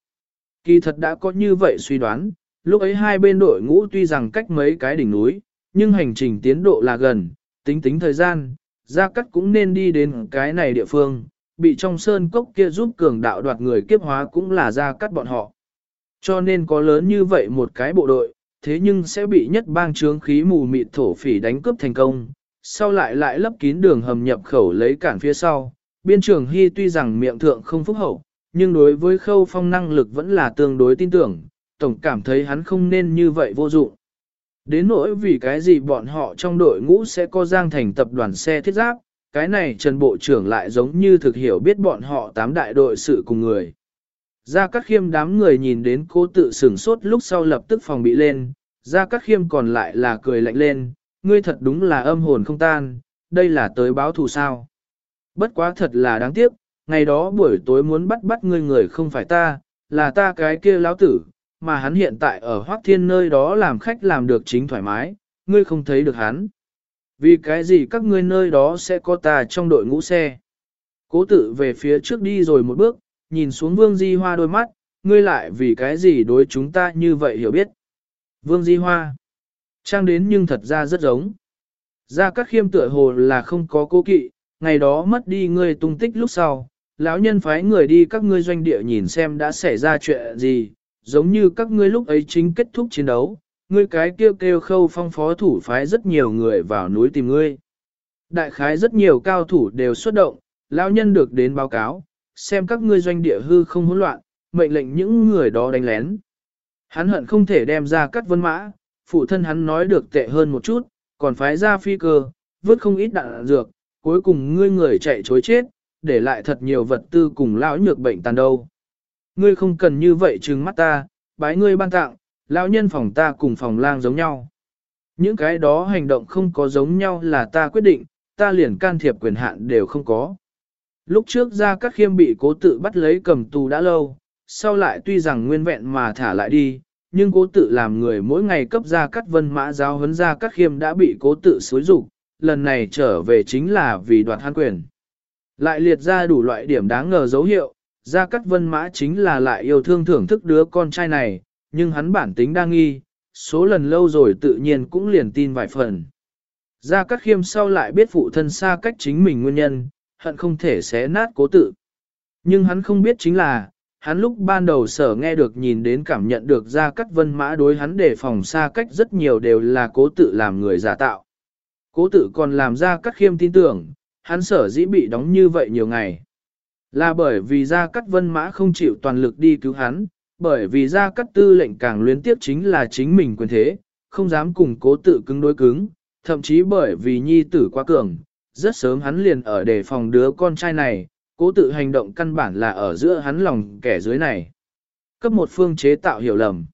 Kỳ thật đã có như vậy suy đoán, lúc ấy hai bên đội ngũ tuy rằng cách mấy cái đỉnh núi, nhưng hành trình tiến độ là gần, tính tính thời gian, Gia Cắt cũng nên đi đến cái này địa phương, bị trong sơn cốc kia giúp cường đạo đoạt người kiếp hóa cũng là ra Cắt bọn họ. Cho nên có lớn như vậy một cái bộ đội, thế nhưng sẽ bị nhất bang trướng khí mù mịt thổ phỉ đánh cướp thành công, sau lại lại lấp kín đường hầm nhập khẩu lấy cản phía sau. Biên trưởng Hy tuy rằng miệng thượng không phúc hậu, nhưng đối với khâu phong năng lực vẫn là tương đối tin tưởng, tổng cảm thấy hắn không nên như vậy vô dụng. Đến nỗi vì cái gì bọn họ trong đội ngũ sẽ có giang thành tập đoàn xe thiết giáp, cái này Trần Bộ trưởng lại giống như thực hiểu biết bọn họ tám đại đội sự cùng người. Gia Cát Khiêm đám người nhìn đến cố tự sửng sốt lúc sau lập tức phòng bị lên, Gia Cát Khiêm còn lại là cười lạnh lên, ngươi thật đúng là âm hồn không tan, đây là tới báo thù sao. Bất quá thật là đáng tiếc, ngày đó buổi tối muốn bắt bắt ngươi người không phải ta, là ta cái kia lão tử, mà hắn hiện tại ở Hoác Thiên nơi đó làm khách làm được chính thoải mái, ngươi không thấy được hắn. Vì cái gì các ngươi nơi đó sẽ có ta trong đội ngũ xe. Cố tự về phía trước đi rồi một bước, nhìn xuống Vương Di Hoa đôi mắt, ngươi lại vì cái gì đối chúng ta như vậy hiểu biết. Vương Di Hoa. Trang đến nhưng thật ra rất giống. Ra các khiêm tựa hồ là không có cố kỵ, ngày đó mất đi ngươi tung tích lúc sau, lão nhân phái người đi các ngươi doanh địa nhìn xem đã xảy ra chuyện gì, giống như các ngươi lúc ấy chính kết thúc chiến đấu, ngươi cái kêu kêu khâu phong phó thủ phái rất nhiều người vào núi tìm ngươi. Đại khái rất nhiều cao thủ đều xuất động, lão nhân được đến báo cáo, xem các ngươi doanh địa hư không hỗn loạn, mệnh lệnh những người đó đánh lén. Hắn hận không thể đem ra cắt vân mã, phụ thân hắn nói được tệ hơn một chút, còn phái ra phi cơ, vứt không ít đạn dược, cuối cùng ngươi người chạy chối chết, để lại thật nhiều vật tư cùng lão nhược bệnh tàn đâu. Ngươi không cần như vậy trừng mắt ta, bái ngươi ban tặng, lão nhân phòng ta cùng phòng lang giống nhau. Những cái đó hành động không có giống nhau là ta quyết định, ta liền can thiệp quyền hạn đều không có. Lúc trước ra các khiêm bị cố tự bắt lấy cầm tù đã lâu, sau lại tuy rằng nguyên vẹn mà thả lại đi, nhưng cố tự làm người mỗi ngày cấp ra các vân mã giáo huấn ra các khiêm đã bị cố tự xối rục, lần này trở về chính là vì đoạt hắn quyền. Lại liệt ra đủ loại điểm đáng ngờ dấu hiệu, ra các vân mã chính là lại yêu thương thưởng thức đứa con trai này, nhưng hắn bản tính đa nghi, số lần lâu rồi tự nhiên cũng liền tin vài phần. Gia Cát Khiêm sau lại biết phụ thân xa cách chính mình nguyên nhân, hận không thể xé nát cố tự. Nhưng hắn không biết chính là, hắn lúc ban đầu sở nghe được nhìn đến cảm nhận được Gia Cát Vân Mã đối hắn để phòng xa cách rất nhiều đều là cố tự làm người giả tạo. Cố tự còn làm Gia Cát Khiêm tin tưởng, hắn sở dĩ bị đóng như vậy nhiều ngày. Là bởi vì Gia Cát Vân Mã không chịu toàn lực đi cứu hắn, bởi vì Gia Cát Tư lệnh càng luyến tiếp chính là chính mình quyền thế, không dám cùng cố tự cứng đối cứng, thậm chí bởi vì nhi tử quá cường, rất sớm hắn liền ở đề phòng đứa con trai này, cố tự hành động căn bản là ở giữa hắn lòng kẻ dưới này. Cấp một phương chế tạo hiểu lầm.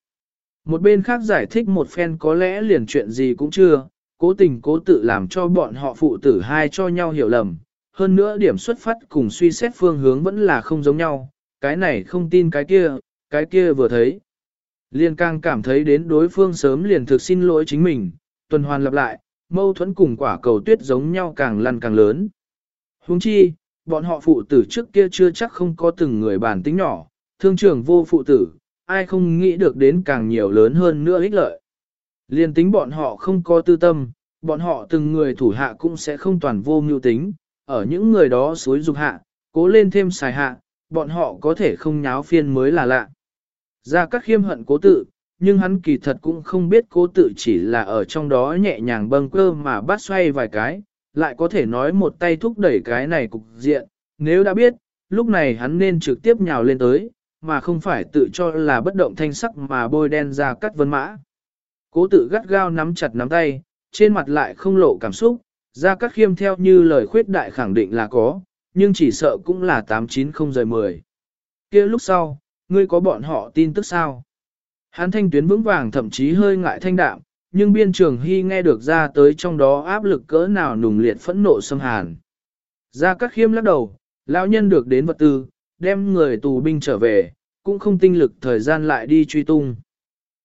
Một bên khác giải thích một phen có lẽ liền chuyện gì cũng chưa, cố tình cố tự làm cho bọn họ phụ tử hai cho nhau hiểu lầm. Hơn nữa điểm xuất phát cùng suy xét phương hướng vẫn là không giống nhau, cái này không tin cái kia, cái kia vừa thấy. Liên càng cảm thấy đến đối phương sớm liền thực xin lỗi chính mình, tuần hoàn lặp lại, mâu thuẫn cùng quả cầu tuyết giống nhau càng lăn càng lớn. Huống chi, bọn họ phụ tử trước kia chưa chắc không có từng người bản tính nhỏ, thương trưởng vô phụ tử, ai không nghĩ được đến càng nhiều lớn hơn nữa ích lợi. Liên tính bọn họ không có tư tâm, bọn họ từng người thủ hạ cũng sẽ không toàn vô mưu tính, ở những người đó suối dục hạ, cố lên thêm xài hạ, bọn họ có thể không nháo phiên mới là lạ. Ra các khiêm hận cố tự, nhưng hắn kỳ thật cũng không biết cố tự chỉ là ở trong đó nhẹ nhàng bâng cơ mà bắt xoay vài cái, lại có thể nói một tay thúc đẩy cái này cục diện, nếu đã biết, lúc này hắn nên trực tiếp nhào lên tới, mà không phải tự cho là bất động thanh sắc mà bôi đen ra cắt vân mã. Cố tự gắt gao nắm chặt nắm tay, trên mặt lại không lộ cảm xúc, ra cắt khiêm theo như lời khuyết đại khẳng định là có, nhưng chỉ sợ cũng là 890 rời 10. kia lúc sau, ngươi có bọn họ tin tức sao? Hán thanh tuyến vững vàng thậm chí hơi ngại thanh đạm, nhưng biên trường hy nghe được ra tới trong đó áp lực cỡ nào nùng liệt phẫn nộ xâm hàn. Ra các khiêm lắc đầu, lão nhân được đến vật tư, đem người tù binh trở về, cũng không tinh lực thời gian lại đi truy tung.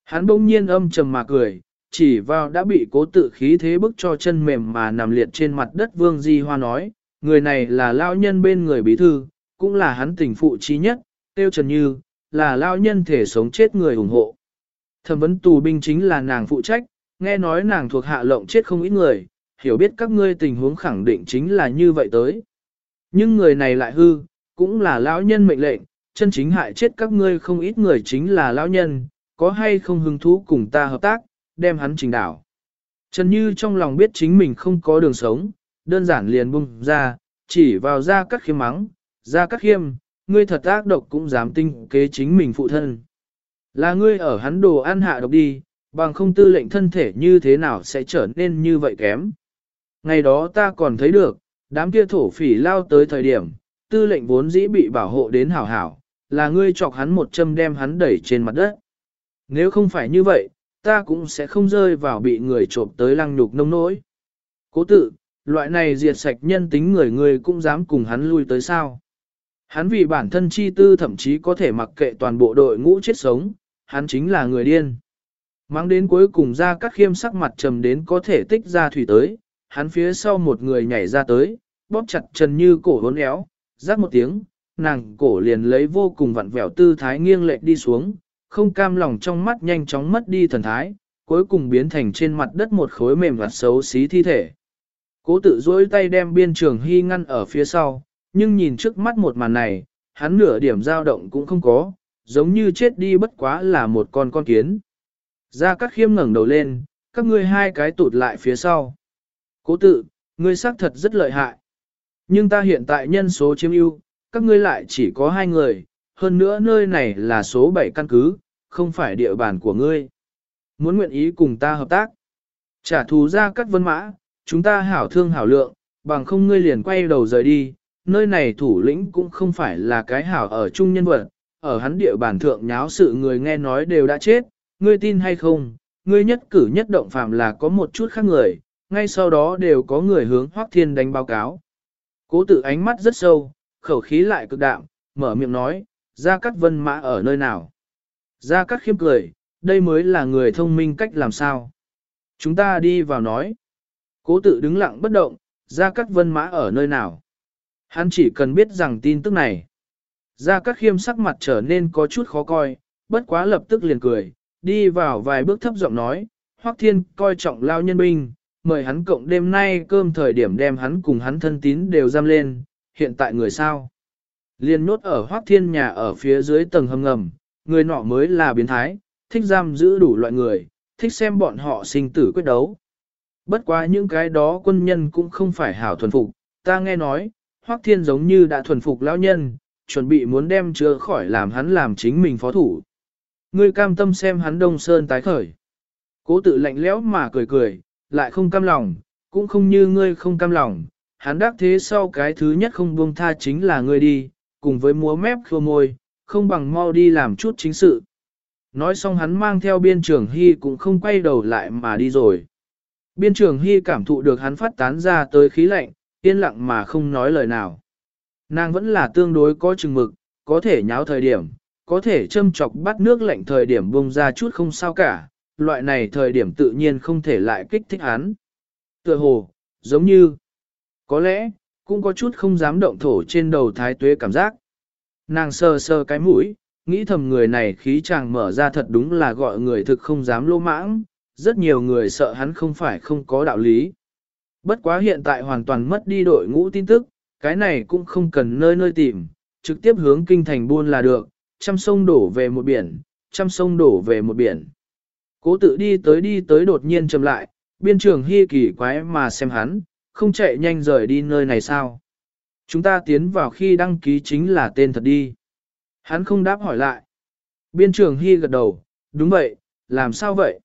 Hắn bỗng nhiên âm trầm mà cười, chỉ vào đã bị cố tự khí thế bức cho chân mềm mà nằm liệt trên mặt đất vương di hoa nói, người này là lão nhân bên người bí thư, cũng là hắn tình phụ trí nhất, tiêu trần như, là lão nhân thể sống chết người ủng hộ. Thẩm vấn tù binh chính là nàng phụ trách, nghe nói nàng thuộc hạ lộng chết không ít người, hiểu biết các ngươi tình huống khẳng định chính là như vậy tới. Nhưng người này lại hư, cũng là lão nhân mệnh lệnh, chân chính hại chết các ngươi không ít người chính là lão nhân, có hay không hứng thú cùng ta hợp tác, đem hắn trình đảo. Trần Như trong lòng biết chính mình không có đường sống, đơn giản liền bung ra, chỉ vào ra các khiêm mắng, ra các khiêm, ngươi thật ác độc cũng dám tinh kế chính mình phụ thân. Là ngươi ở hắn đồ ăn hạ độc đi, bằng không tư lệnh thân thể như thế nào sẽ trở nên như vậy kém. Ngày đó ta còn thấy được, đám kia thổ phỉ lao tới thời điểm, tư lệnh vốn dĩ bị bảo hộ đến hảo hảo, là ngươi chọc hắn một châm đem hắn đẩy trên mặt đất. Nếu không phải như vậy, ta cũng sẽ không rơi vào bị người trộm tới lăng nhục nông nỗi. Cố tự, loại này diệt sạch nhân tính người người cũng dám cùng hắn lui tới sao. Hắn vì bản thân chi tư thậm chí có thể mặc kệ toàn bộ đội ngũ chết sống, hắn chính là người điên. Mang đến cuối cùng ra các khiêm sắc mặt trầm đến có thể tích ra thủy tới, hắn phía sau một người nhảy ra tới, bóp chặt chân như cổ hốn éo, rắc một tiếng, nàng cổ liền lấy vô cùng vặn vẹo tư thái nghiêng lệch đi xuống, không cam lòng trong mắt nhanh chóng mất đi thần thái, cuối cùng biến thành trên mặt đất một khối mềm và xấu xí thi thể. Cố tự dối tay đem biên trường hy ngăn ở phía sau, nhưng nhìn trước mắt một màn này, hắn nửa điểm dao động cũng không có, giống như chết đi bất quá là một con con kiến. Ra các khiêm ngẩng đầu lên, các ngươi hai cái tụt lại phía sau. Cố tự, ngươi xác thật rất lợi hại. Nhưng ta hiện tại nhân số chiếm ưu, các ngươi lại chỉ có hai người, hơn nữa nơi này là số 7 căn cứ, không phải địa bàn của ngươi. Muốn nguyện ý cùng ta hợp tác. Trả thù ra các vân mã, chúng ta hảo thương hảo lượng, bằng không ngươi liền quay đầu rời đi, nơi này thủ lĩnh cũng không phải là cái hảo ở chung nhân vật, ở hắn địa bàn thượng nháo sự người nghe nói đều đã chết, ngươi tin hay không, ngươi nhất cử nhất động phạm là có một chút khác người, ngay sau đó đều có người hướng Hoắc Thiên đánh báo cáo. Cố tự ánh mắt rất sâu, khẩu khí lại cực đạm, mở miệng nói, Gia Cát Vân Mã ở nơi nào? Gia Cát khiêm cười, đây mới là người thông minh cách làm sao. Chúng ta đi vào nói. Cố tự đứng lặng bất động, Gia Cát Vân Mã ở nơi nào? Hắn chỉ cần biết rằng tin tức này. Gia Cát khiêm sắc mặt trở nên có chút khó coi, bất quá lập tức liền cười, đi vào vài bước thấp giọng nói, Hoắc Thiên coi trọng lao nhân binh, mời hắn cộng đêm nay cơm thời điểm đem hắn cùng hắn thân tín đều giam lên, hiện tại người sao? Liên nốt ở Hoác Thiên nhà ở phía dưới tầng hầm ngầm, người nọ mới là biến thái, thích giam giữ đủ loại người, thích xem bọn họ sinh tử quyết đấu. Bất quá những cái đó quân nhân cũng không phải hảo thuần phục, ta nghe nói, Hoác Thiên giống như đã thuần phục lão nhân, chuẩn bị muốn đem chữa khỏi làm hắn làm chính mình phó thủ. Ngươi cam tâm xem hắn đông sơn tái khởi. Cố tự lạnh lẽo mà cười cười, lại không cam lòng, cũng không như ngươi không cam lòng, hắn đắc thế sau cái thứ nhất không buông tha chính là ngươi đi, cùng với múa mép khô môi, không bằng mau đi làm chút chính sự. Nói xong hắn mang theo biên trưởng Hy cũng không quay đầu lại mà đi rồi. Biên trưởng Hy cảm thụ được hắn phát tán ra tới khí lạnh, yên lặng mà không nói lời nào. Nàng vẫn là tương đối có chừng mực, có thể nháo thời điểm, có thể châm chọc bắt nước lạnh thời điểm bông ra chút không sao cả, loại này thời điểm tự nhiên không thể lại kích thích hắn. Tựa hồ, giống như, có lẽ, cũng có chút không dám động thổ trên đầu thái tuế cảm giác. Nàng sơ sơ cái mũi, nghĩ thầm người này khí chàng mở ra thật đúng là gọi người thực không dám lô mãng, rất nhiều người sợ hắn không phải không có đạo lý. Bất quá hiện tại hoàn toàn mất đi đội ngũ tin tức, cái này cũng không cần nơi nơi tìm, trực tiếp hướng kinh thành buôn là được, trăm sông đổ về một biển, trăm sông đổ về một biển. Cố tự đi tới đi tới đột nhiên chầm lại, biên trường hy kỳ quái mà xem hắn, không chạy nhanh rời đi nơi này sao? Chúng ta tiến vào khi đăng ký chính là tên thật đi. Hắn không đáp hỏi lại. Biên trường Hy gật đầu, đúng vậy, làm sao vậy?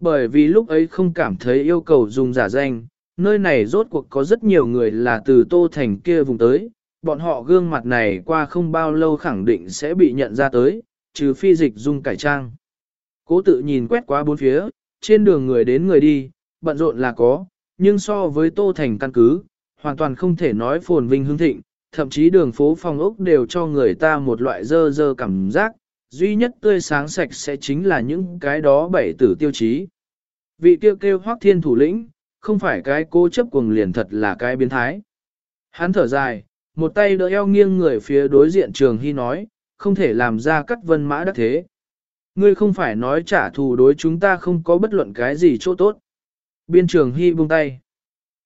Bởi vì lúc ấy không cảm thấy yêu cầu dùng giả danh, nơi này rốt cuộc có rất nhiều người là từ Tô Thành kia vùng tới, bọn họ gương mặt này qua không bao lâu khẳng định sẽ bị nhận ra tới, trừ phi dịch dung cải trang. Cố tự nhìn quét qua bốn phía, trên đường người đến người đi, bận rộn là có, nhưng so với Tô Thành căn cứ, hoàn toàn không thể nói phồn vinh hương thịnh, thậm chí đường phố phòng ốc đều cho người ta một loại dơ dơ cảm giác, duy nhất tươi sáng sạch sẽ chính là những cái đó bảy tử tiêu chí. Vị tiêu kêu hoác thiên thủ lĩnh, không phải cái cố chấp cuồng liền thật là cái biến thái. Hắn thở dài, một tay đỡ eo nghiêng người phía đối diện trường hy nói, không thể làm ra cắt vân mã đắc thế. Ngươi không phải nói trả thù đối chúng ta không có bất luận cái gì chỗ tốt. Biên trường hy buông tay.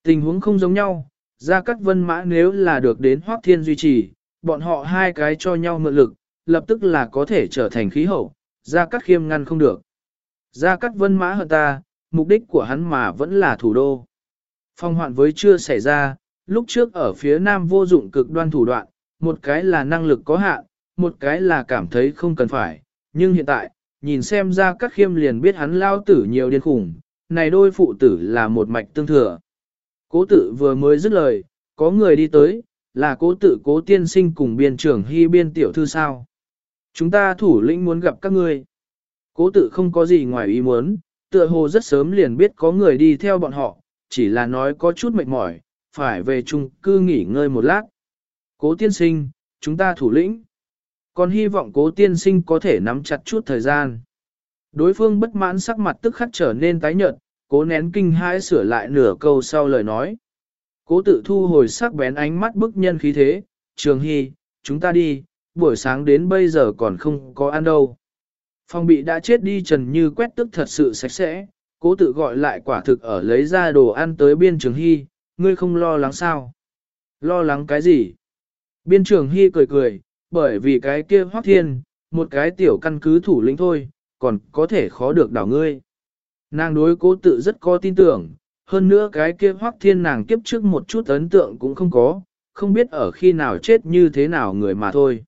Tình huống không giống nhau, Gia Cát Vân Mã nếu là được đến Hoác Thiên duy trì, bọn họ hai cái cho nhau mượn lực, lập tức là có thể trở thành khí hậu, Gia Cát Khiêm ngăn không được. Gia Cát Vân Mã hơn ta, mục đích của hắn mà vẫn là thủ đô. Phong hoạn với chưa xảy ra, lúc trước ở phía nam vô dụng cực đoan thủ đoạn, một cái là năng lực có hạn, một cái là cảm thấy không cần phải, nhưng hiện tại, nhìn xem ra các khiêm liền biết hắn lao tử nhiều điên khủng, này đôi phụ tử là một mạch tương thừa. Cố tự vừa mới dứt lời, có người đi tới, là cố tự cố tiên sinh cùng biên trưởng hy biên tiểu thư sao. Chúng ta thủ lĩnh muốn gặp các ngươi. Cố tự không có gì ngoài ý muốn, tựa hồ rất sớm liền biết có người đi theo bọn họ, chỉ là nói có chút mệt mỏi, phải về chung cư nghỉ ngơi một lát. Cố tiên sinh, chúng ta thủ lĩnh. Còn hy vọng cố tiên sinh có thể nắm chặt chút thời gian. Đối phương bất mãn sắc mặt tức khắc trở nên tái nhợt, cố nén kinh hãi sửa lại nửa câu sau lời nói. Cố tự thu hồi sắc bén ánh mắt bức nhân khí thế, trường hy, chúng ta đi, buổi sáng đến bây giờ còn không có ăn đâu. Phòng bị đã chết đi trần như quét tức thật sự sạch sẽ, cố tự gọi lại quả thực ở lấy ra đồ ăn tới biên trường hy, ngươi không lo lắng sao? Lo lắng cái gì? Biên trường hy cười cười, bởi vì cái kia hoác thiên, một cái tiểu căn cứ thủ lĩnh thôi, còn có thể khó được đảo ngươi. Nàng đối cố tự rất có tin tưởng, hơn nữa cái kia hoác thiên nàng kiếp trước một chút ấn tượng cũng không có, không biết ở khi nào chết như thế nào người mà thôi.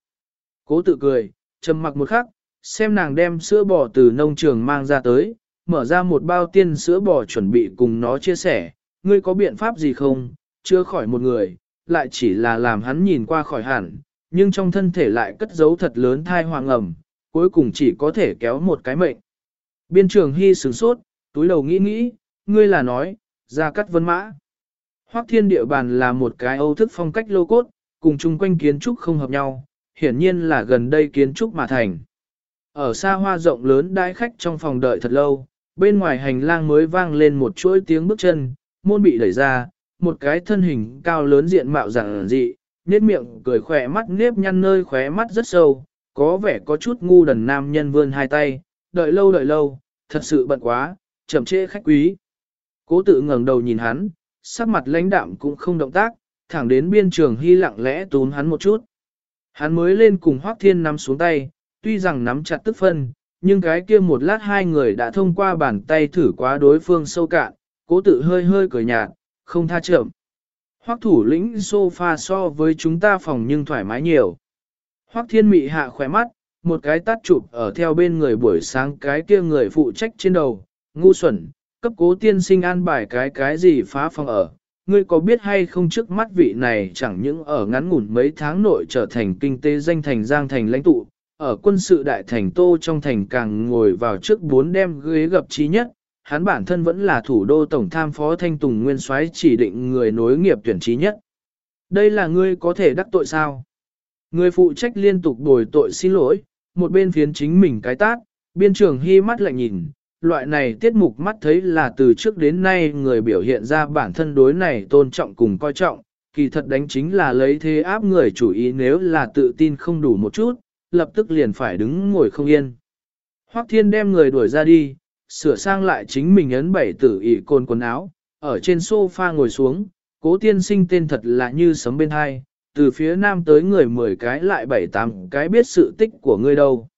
Cố tự cười, trầm mặc một khắc, xem nàng đem sữa bò từ nông trường mang ra tới, mở ra một bao tiên sữa bò chuẩn bị cùng nó chia sẻ, ngươi có biện pháp gì không, chưa khỏi một người, lại chỉ là làm hắn nhìn qua khỏi hẳn, nhưng trong thân thể lại cất giấu thật lớn thai hoàng ẩm, cuối cùng chỉ có thể kéo một cái mệnh. Biên trường hy sửng sốt, túi đầu nghĩ nghĩ, ngươi là nói, ra cắt vân mã. Hoắc thiên địa bàn là một cái âu thức phong cách lô cốt, cùng chung quanh kiến trúc không hợp nhau, hiển nhiên là gần đây kiến trúc mà thành. Ở xa hoa rộng lớn đãi khách trong phòng đợi thật lâu, bên ngoài hành lang mới vang lên một chuỗi tiếng bước chân, môn bị đẩy ra, một cái thân hình cao lớn diện mạo rạng dị, nét miệng cười khỏe mắt nếp nhăn nơi khóe mắt rất sâu, có vẻ có chút ngu đần nam nhân vươn hai tay, đợi lâu đợi lâu, thật sự bận quá, chậm trễ khách quý. Cố tự ngẩng đầu nhìn hắn, sắc mặt lãnh đạm cũng không động tác, thẳng đến biên trường hy lặng lẽ tún hắn một chút. Hắn mới lên cùng Hoác Thiên nắm xuống tay, tuy rằng nắm chặt tức phân, nhưng cái kia một lát hai người đã thông qua bàn tay thử quá đối phương sâu cạn, cố tự hơi hơi cười nhạt, không tha chậm. Hoác thủ lĩnh sofa so với chúng ta phòng nhưng thoải mái nhiều. Hoác thiên mị hạ khỏe mắt, một cái tắt chụp ở theo bên người buổi sáng cái kia người phụ trách trên đầu, ngu xuẩn, cấp cố tiên sinh an bài cái cái gì phá phòng ở. Ngươi có biết hay không trước mắt vị này chẳng những ở ngắn ngủn mấy tháng nội trở thành kinh tế danh thành giang thành lãnh tụ, ở quân sự đại thành tô trong thành càng ngồi vào trước bốn đem ghế gặp trí nhất, hắn bản thân vẫn là thủ đô tổng tham phó thanh tùng nguyên soái chỉ định người nối nghiệp tuyển trí nhất. Đây là ngươi có thể đắc tội sao? Người phụ trách liên tục đổi tội xin lỗi, một bên phiến chính mình cái tát, biên trưởng hy mắt lại nhìn, loại này tiết mục mắt thấy là từ trước đến nay người biểu hiện ra bản thân đối này tôn trọng cùng coi trọng, kỳ thật đánh chính là lấy thế áp người chủ ý nếu là tự tin không đủ một chút, lập tức liền phải đứng ngồi không yên. Hoắc Thiên đem người đuổi ra đi, sửa sang lại chính mình ấn bảy tử ỉ côn quần áo, ở trên sofa ngồi xuống, cố tiên sinh tên thật là như sấm bên hai, từ phía nam tới người mười cái lại bảy tám cái biết sự tích của ngươi đâu.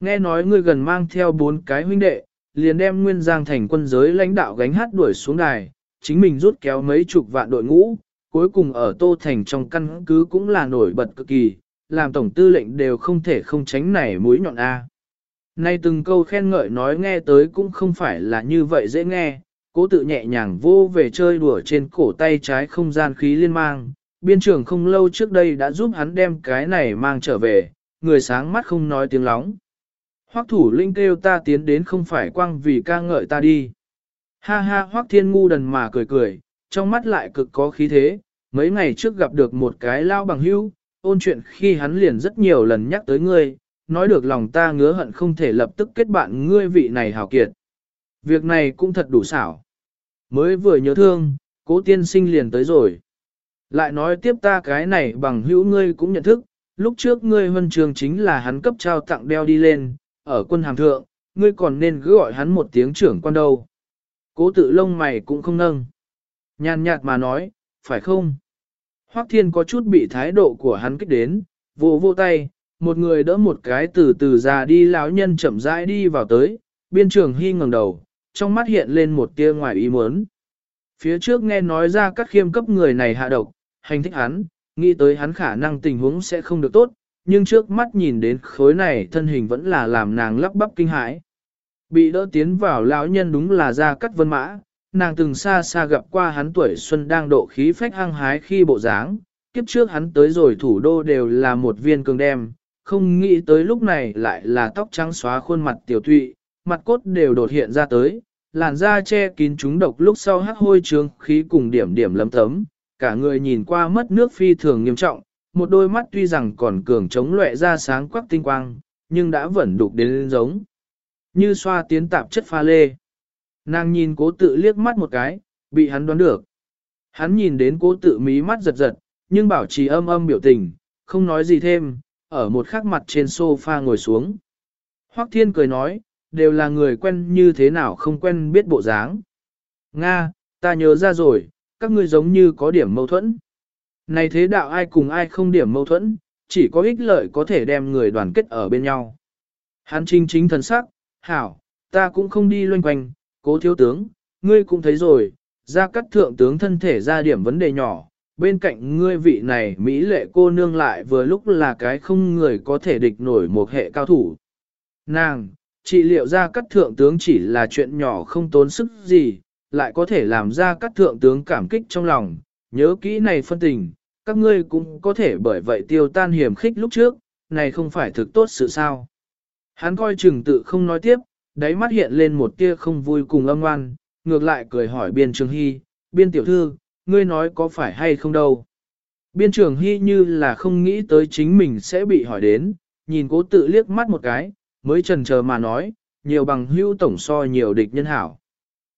Nghe nói ngươi gần mang theo bốn cái huynh đệ, liền đem nguyên giang thành quân giới lãnh đạo gánh hát đuổi xuống đài, chính mình rút kéo mấy chục vạn đội ngũ, cuối cùng ở Tô Thành trong căn cứ cũng là nổi bật cực kỳ, làm tổng tư lệnh đều không thể không tránh này mũi nhọn A. Nay từng câu khen ngợi nói nghe tới cũng không phải là như vậy dễ nghe, cố tự nhẹ nhàng vô về chơi đùa trên cổ tay trái không gian khí liên mang, biên trưởng không lâu trước đây đã giúp hắn đem cái này mang trở về, người sáng mắt không nói tiếng lóng. Hoắc thủ linh kêu ta tiến đến không phải quang vì ca ngợi ta đi. Ha ha Hoắc thiên ngu đần mà cười cười, trong mắt lại cực có khí thế, mấy ngày trước gặp được một cái lao bằng hữu, ôn chuyện khi hắn liền rất nhiều lần nhắc tới ngươi, nói được lòng ta ngứa hận không thể lập tức kết bạn ngươi vị này hào kiệt. Việc này cũng thật đủ xảo. Mới vừa nhớ thương, cố tiên sinh liền tới rồi. Lại nói tiếp ta cái này bằng hữu ngươi cũng nhận thức, lúc trước ngươi huân trường chính là hắn cấp trao tặng đeo đi lên, ở quân hàm thượng, ngươi còn nên cứ gọi hắn một tiếng trưởng quan đâu. Cố tự lông mày cũng không nâng. Nhàn nhạt mà nói, phải không? Hoắc Thiên có chút bị thái độ của hắn kích đến, vô vô tay, một người đỡ một cái từ từ ra đi lão nhân chậm rãi đi vào tới, biên trường hy ngẩng đầu, trong mắt hiện lên một tia ngoài ý muốn. Phía trước nghe nói ra các khiêm cấp người này hạ độc, hành thích hắn, nghĩ tới hắn khả năng tình huống sẽ không được tốt, nhưng trước mắt nhìn đến khối này thân hình vẫn là làm nàng lắp bắp kinh hãi. Bị đỡ tiến vào lão nhân đúng là ra cắt vân mã, nàng từng xa xa gặp qua hắn tuổi xuân đang độ khí phách hăng hái khi bộ dáng, kiếp trước hắn tới rồi thủ đô đều là một viên cường đem, không nghĩ tới lúc này lại là tóc trắng xóa khuôn mặt tiểu thụy, mặt cốt đều đột hiện ra tới, làn da che kín chúng độc lúc sau hắc hôi trương khí cùng điểm điểm lấm tấm, cả người nhìn qua mất nước phi thường nghiêm trọng, một đôi mắt tuy rằng còn cường chống lệ ra sáng quắc tinh quang, nhưng đã vẫn đục đến giống. Như xoa tiến tạp chất pha lê. Nàng nhìn cố tự liếc mắt một cái, bị hắn đoán được. Hắn nhìn đến cố tự mí mắt giật giật, nhưng bảo trì âm âm biểu tình, không nói gì thêm, ở một khắc mặt trên sofa ngồi xuống. Hoắc Thiên cười nói, đều là người quen như thế nào không quen biết bộ dáng. Nga, ta nhớ ra rồi, các ngươi giống như có điểm mâu thuẫn. Này thế đạo ai cùng ai không điểm mâu thuẫn, chỉ có ích lợi có thể đem người đoàn kết ở bên nhau. Hắn chính chính thần sắc, hảo, ta cũng không đi loanh quanh, cố thiếu tướng, ngươi cũng thấy rồi, ra cắt thượng tướng thân thể ra điểm vấn đề nhỏ, bên cạnh ngươi vị này Mỹ lệ cô nương lại vừa lúc là cái không người có thể địch nổi một hệ cao thủ. Nàng, trị liệu ra cắt thượng tướng chỉ là chuyện nhỏ không tốn sức gì, lại có thể làm ra cắt thượng tướng cảm kích trong lòng, nhớ kỹ này phân tình, các ngươi cũng có thể bởi vậy tiêu tan hiểm khích lúc trước, này không phải thực tốt sự sao. Hắn coi chừng tự không nói tiếp, đáy mắt hiện lên một tia không vui cùng âm ngoan, ngược lại cười hỏi biên trường hy, biên tiểu thư, ngươi nói có phải hay không đâu. Biên trường hy như là không nghĩ tới chính mình sẽ bị hỏi đến, nhìn cố tự liếc mắt một cái, mới trần chờ mà nói, nhiều bằng hữu tổng so nhiều địch nhân hảo.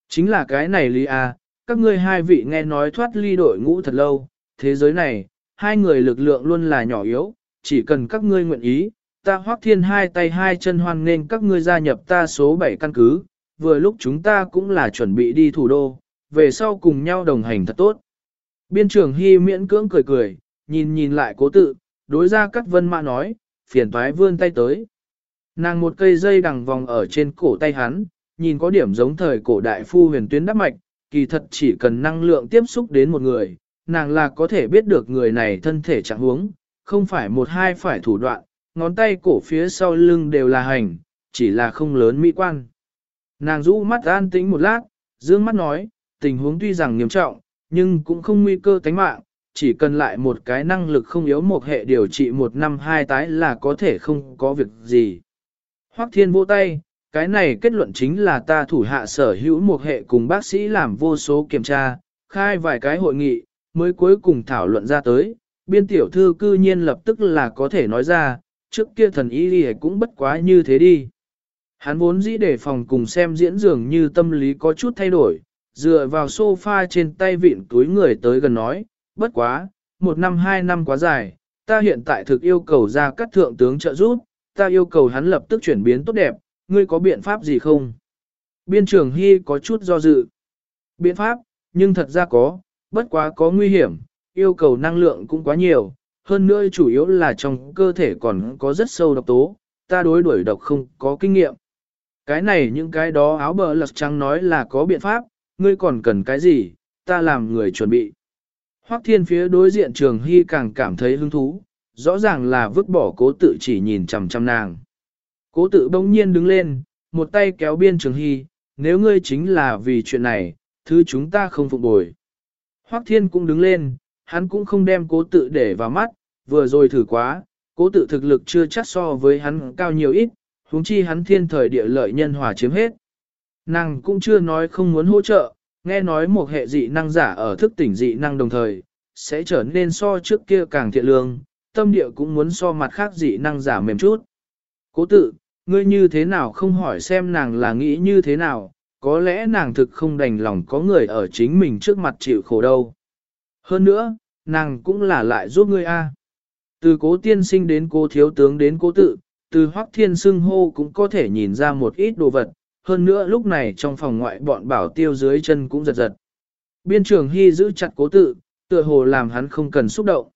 Chính là cái này Lý A, các ngươi hai vị nghe nói thoát ly đội ngũ thật lâu, thế giới này, hai người lực lượng luôn là nhỏ yếu, chỉ cần các ngươi nguyện ý, ta hoác thiên hai tay hai chân hoan nên các ngươi gia nhập ta số 7 căn cứ, vừa lúc chúng ta cũng là chuẩn bị đi thủ đô, về sau cùng nhau đồng hành thật tốt. Biên trưởng Hy miễn cưỡng cười cười, nhìn nhìn lại cố tự, đối ra các vân mã nói, phiền toái vươn tay tới. Nàng một cây dây đằng vòng ở trên cổ tay hắn, nhìn có điểm giống thời cổ đại phu huyền tuyến đắp mạch, kỳ thật chỉ cần năng lượng tiếp xúc đến một người, nàng là có thể biết được người này thân thể trạng huống, không phải một hai phải thủ đoạn, ngón tay cổ phía sau lưng đều là hành, chỉ là không lớn mỹ quan. Nàng rũ mắt an tĩnh một lát, dương mắt nói, tình huống tuy rằng nghiêm trọng, nhưng cũng không nguy cơ tánh mạng, chỉ cần lại một cái năng lực không yếu một hệ điều trị một năm hai tái là có thể không có việc gì. Hoắc thiên vỗ tay, cái này kết luận chính là ta thủ hạ sở hữu một hệ cùng bác sĩ làm vô số kiểm tra, khai vài cái hội nghị, mới cuối cùng thảo luận ra tới, biên tiểu thư cư nhiên lập tức là có thể nói ra, trước kia thần y đi cũng bất quá như thế đi. Hắn vốn dĩ để phòng cùng xem diễn dường như tâm lý có chút thay đổi, dựa vào sofa trên tay vịn túi người tới gần nói, bất quá, một năm hai năm quá dài, ta hiện tại thực yêu cầu ra các thượng tướng trợ giúp, ta yêu cầu hắn lập tức chuyển biến tốt đẹp, ngươi có biện pháp gì không? Biên trưởng Hy có chút do dự. Biện pháp, nhưng thật ra có, bất quá có nguy hiểm, yêu cầu năng lượng cũng quá nhiều, hơn nữa chủ yếu là trong cơ thể còn có rất sâu độc tố, ta đối đuổi độc không có kinh nghiệm. Cái này những cái đó áo bờ lật trắng nói là có biện pháp, ngươi còn cần cái gì, ta làm người chuẩn bị. Hoắc thiên phía đối diện trường hy càng cảm thấy hứng thú, rõ ràng là vứt bỏ cố tự chỉ nhìn chằm chằm nàng. Cố tự bỗng nhiên đứng lên, một tay kéo biên trường hy, nếu ngươi chính là vì chuyện này, thứ chúng ta không phục bồi. Hoắc thiên cũng đứng lên, hắn cũng không đem cố tự để vào mắt, vừa rồi thử quá, cố tự thực lực chưa chắc so với hắn cao nhiều ít, huống chi hắn thiên thời địa lợi nhân hòa chiếm hết. Nàng cũng chưa nói không muốn hỗ trợ, nghe nói một hệ dị năng giả ở thức tỉnh dị năng đồng thời, sẽ trở nên so trước kia càng thiện lương, tâm địa cũng muốn so mặt khác dị năng giả mềm chút. Cố tự, ngươi như thế nào không hỏi xem nàng là nghĩ như thế nào, có lẽ nàng thực không đành lòng có người ở chính mình trước mặt chịu khổ đâu. Hơn nữa, nàng cũng là lại giúp ngươi a. Từ cố tiên sinh đến cố thiếu tướng đến cố tự, từ hoắc thiên xưng hô cũng có thể nhìn ra một ít đồ vật, hơn nữa lúc này trong phòng ngoại bọn bảo tiêu dưới chân cũng giật giật. Biên trường Hy giữ chặt cố tự, tựa hồ làm hắn không cần xúc động.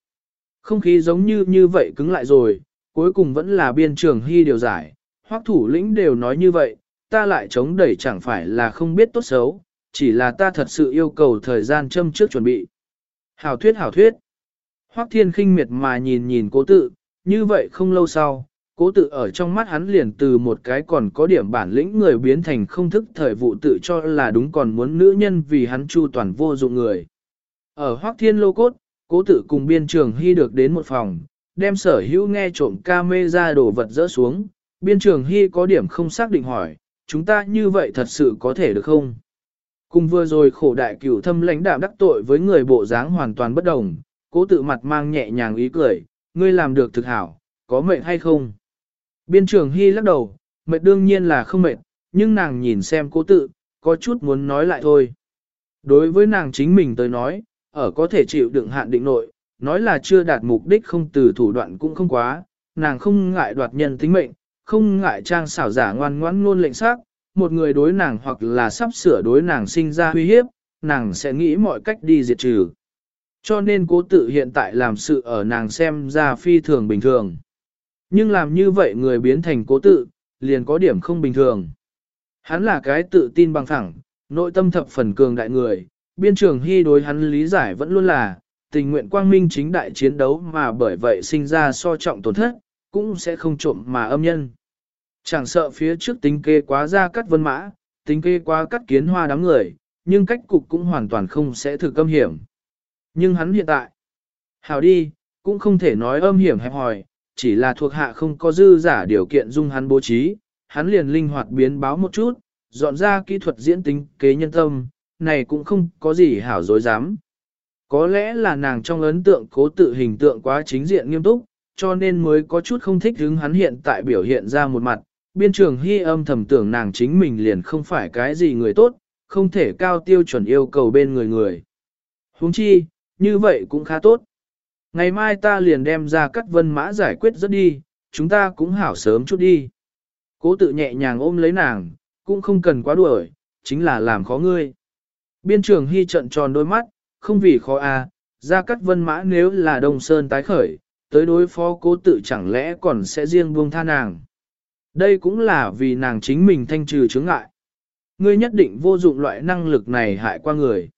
Không khí giống như như vậy cứng lại rồi, cuối cùng vẫn là biên trường Hy điều giải, hoắc thủ lĩnh đều nói như vậy, ta lại chống đẩy chẳng phải là không biết tốt xấu, chỉ là ta thật sự yêu cầu thời gian châm trước chuẩn bị. Hảo thuyết hảo thuyết. Hoắc thiên khinh miệt mà nhìn nhìn cố tự, như vậy không lâu sau, cố tự ở trong mắt hắn liền từ một cái còn có điểm bản lĩnh người biến thành không thức thời vụ tự cho là đúng còn muốn nữ nhân vì hắn chu toàn vô dụng người. Ở Hoắc Thiên Lô Cốt, cố tự cùng biên trường hy được đến một phòng, đem sở hữu nghe trộm ca mê ra đồ vật dỡ xuống, biên trường hy có điểm không xác định hỏi, chúng ta như vậy thật sự có thể được không? Cùng vừa rồi khổ đại cửu thâm lãnh đạm đắc tội với người bộ dáng hoàn toàn bất đồng, cố tự mặt mang nhẹ nhàng ý cười, ngươi làm được thực hảo, có mệnh hay không? Biên trưởng hy lắc đầu, mệt đương nhiên là không mệt, nhưng nàng nhìn xem cố tự, có chút muốn nói lại thôi. Đối với nàng chính mình tới nói, ở có thể chịu đựng hạn định nội, nói là chưa đạt mục đích không từ thủ đoạn cũng không quá, nàng không ngại đoạt nhân tính mệnh, không ngại trang xảo giả ngoan ngoãn ngôn lệnh xác, một người đối nàng hoặc là sắp sửa đối nàng sinh ra uy hiếp, nàng sẽ nghĩ mọi cách đi diệt trừ. Cho nên cố tự hiện tại làm sự ở nàng xem ra phi thường bình thường. Nhưng làm như vậy người biến thành cố tự, liền có điểm không bình thường. Hắn là cái tự tin bằng thẳng, nội tâm thập phần cường đại người, biên trường hy đối hắn lý giải vẫn luôn là, tình nguyện quang minh chính đại chiến đấu mà bởi vậy sinh ra so trọng tổn thất, cũng sẽ không trộm mà âm nhân. Chẳng sợ phía trước tính kê quá ra cắt vân mã, tính kê quá cắt kiến hoa đám người, nhưng cách cục cũng hoàn toàn không sẽ thử âm hiểm. Nhưng hắn hiện tại, hào đi, cũng không thể nói âm hiểm hẹp hòi, chỉ là thuộc hạ không có dư giả điều kiện dung hắn bố trí, hắn liền linh hoạt biến báo một chút, dọn ra kỹ thuật diễn tính kế nhân tâm, này cũng không có gì hảo dối dám. Có lẽ là nàng trong ấn tượng cố tự hình tượng quá chính diện nghiêm túc, cho nên mới có chút không thích hứng hắn hiện tại biểu hiện ra một mặt. Biên trường hy âm thầm tưởng nàng chính mình liền không phải cái gì người tốt, không thể cao tiêu chuẩn yêu cầu bên người người. Huống chi, như vậy cũng khá tốt. Ngày mai ta liền đem ra cắt vân mã giải quyết rất đi, chúng ta cũng hảo sớm chút đi. Cố tự nhẹ nhàng ôm lấy nàng, cũng không cần quá đuổi, chính là làm khó ngươi. Biên trường hy trận tròn đôi mắt, không vì khó à, ra cắt vân mã nếu là đông sơn tái khởi, tới đối phó cố tự chẳng lẽ còn sẽ riêng buông tha nàng. Đây cũng là vì nàng chính mình thanh trừ chướng ngại. Ngươi nhất định vô dụng loại năng lực này hại qua người.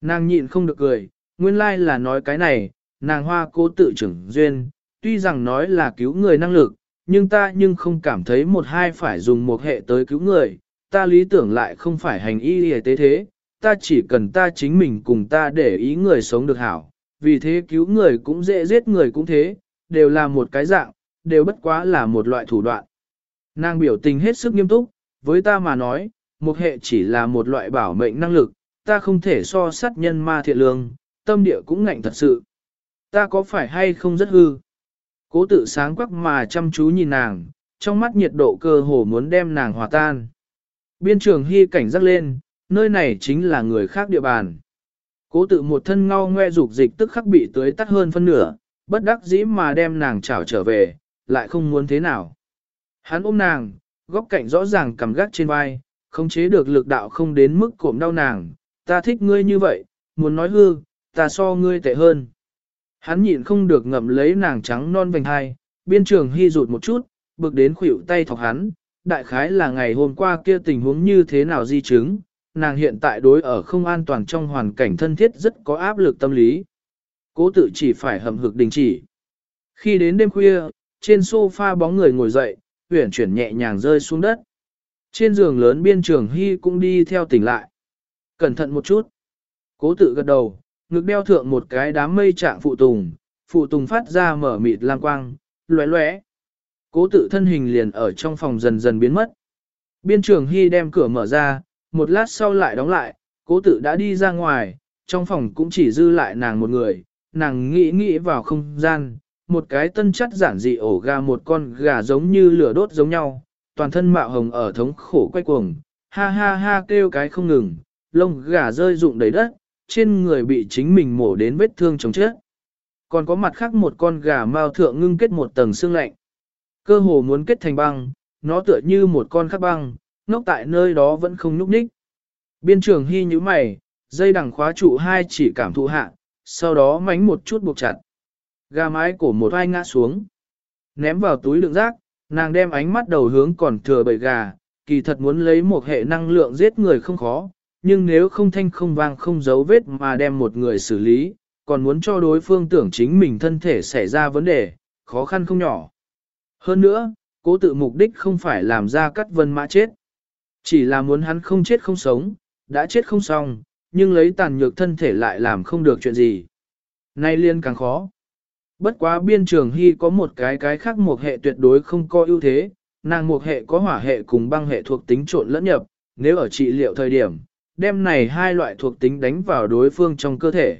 Nàng nhịn không được cười, nguyên lai là nói cái này, nàng hoa cố tự trưởng duyên, tuy rằng nói là cứu người năng lực, nhưng ta nhưng không cảm thấy một hai phải dùng một hệ tới cứu người, ta lý tưởng lại không phải hành y y tế thế, ta chỉ cần ta chính mình cùng ta để ý người sống được hảo, vì thế cứu người cũng dễ giết người cũng thế, đều là một cái dạng, đều bất quá là một loại thủ đoạn. Nàng biểu tình hết sức nghiêm túc, với ta mà nói, một hệ chỉ là một loại bảo mệnh năng lực, ta không thể so sát nhân ma thiện lương, tâm địa cũng ngạnh thật sự. Ta có phải hay không rất hư? Cố tự sáng quắc mà chăm chú nhìn nàng, trong mắt nhiệt độ cơ hồ muốn đem nàng hòa tan. Biên trường hy cảnh giác lên, nơi này chính là người khác địa bàn. Cố tự một thân ngao ngoe dục dịch tức khắc bị tưới tắt hơn phân nửa, bất đắc dĩ mà đem nàng chảo trở về, lại không muốn thế nào. Hắn ôm nàng, góc cạnh rõ ràng cầm gác trên vai, không chế được lực đạo không đến mức cổm đau nàng, ta thích ngươi như vậy, muốn nói hư, ta so ngươi tệ hơn. Hắn nhịn không được ngậm lấy nàng trắng non vành hai, biên trường hy rụt một chút, bực đến khuỷu tay thọc hắn, đại khái là ngày hôm qua kia tình huống như thế nào di chứng, nàng hiện tại đối ở không an toàn trong hoàn cảnh thân thiết rất có áp lực tâm lý. Cố tự chỉ phải hầm hực đình chỉ. Khi đến đêm khuya, trên sofa bóng người ngồi dậy, uyển chuyển nhẹ nhàng rơi xuống đất. Trên giường lớn biên trường hy cũng đi theo tỉnh lại. Cẩn thận một chút. Cố tự gật đầu, ngực đeo thượng một cái đám mây trạng phụ tùng, phụ tùng phát ra mở mịt lang quang, lóe lóe. Cố tự thân hình liền ở trong phòng dần dần biến mất. Biên trường hy đem cửa mở ra, một lát sau lại đóng lại, cố tự đã đi ra ngoài, trong phòng cũng chỉ dư lại nàng một người, nàng nghĩ nghĩ vào không gian, một cái tân chất giản dị ổ gà một con gà giống như lửa đốt giống nhau, toàn thân mạo hồng ở thống khổ quay cuồng, ha ha ha kêu cái không ngừng, lông gà rơi rụng đầy đất, trên người bị chính mình mổ đến vết thương chống chết. Còn có mặt khác một con gà mao thượng ngưng kết một tầng xương lạnh. Cơ hồ muốn kết thành băng, nó tựa như một con khắc băng, ngốc tại nơi đó vẫn không nhúc nhích. Biên trường hy như mày, dây đằng khóa trụ hai chỉ cảm thụ hạ, sau đó mánh một chút buộc chặt. Gà mái cổ một ai ngã xuống. Ném vào túi đựng rác, nàng đem ánh mắt đầu hướng còn thừa bầy gà, kỳ thật muốn lấy một hệ năng lượng giết người không khó, nhưng nếu không thanh không vang không giấu vết mà đem một người xử lý, còn muốn cho đối phương tưởng chính mình thân thể xảy ra vấn đề, khó khăn không nhỏ. Hơn nữa, cố tự mục đích không phải làm ra cắt vân mã chết. Chỉ là muốn hắn không chết không sống, đã chết không xong, nhưng lấy tàn nhược thân thể lại làm không được chuyện gì. Nay liên càng khó. Bất quá biên trường hy có một cái cái khác một hệ tuyệt đối không có ưu thế, nàng một hệ có hỏa hệ cùng băng hệ thuộc tính trộn lẫn nhập, nếu ở trị liệu thời điểm, đem này hai loại thuộc tính đánh vào đối phương trong cơ thể.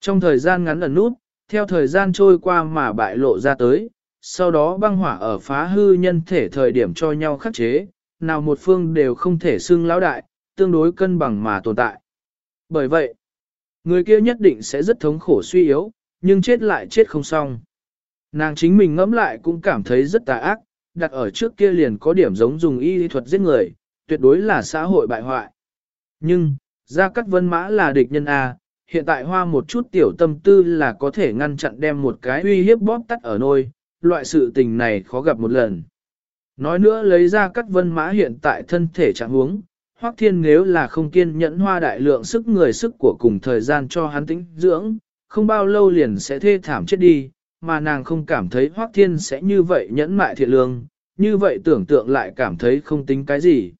Trong thời gian ngắn ẩn nút, theo thời gian trôi qua mà bại lộ ra tới, sau đó băng hỏa ở phá hư nhân thể thời điểm cho nhau khắc chế, nào một phương đều không thể xưng lão đại, tương đối cân bằng mà tồn tại. Bởi vậy, người kia nhất định sẽ rất thống khổ suy yếu, nhưng chết lại chết không xong. Nàng chính mình ngẫm lại cũng cảm thấy rất tà ác, đặt ở trước kia liền có điểm giống dùng y thuật giết người, tuyệt đối là xã hội bại hoại. Nhưng, Gia Cát Vân Mã là địch nhân A, hiện tại hoa một chút tiểu tâm tư là có thể ngăn chặn đem một cái uy hiếp bóp tắt ở nôi, loại sự tình này khó gặp một lần. Nói nữa lấy ra Cát Vân Mã hiện tại thân thể trạng huống, Hoắc Thiên nếu là không kiên nhẫn hoa đại lượng sức người sức của cùng thời gian cho hắn tĩnh dưỡng, không bao lâu liền sẽ thê thảm chết đi, mà nàng không cảm thấy Hoắc Thiên sẽ như vậy nhẫn mại thiện lương, như vậy tưởng tượng lại cảm thấy không tính cái gì.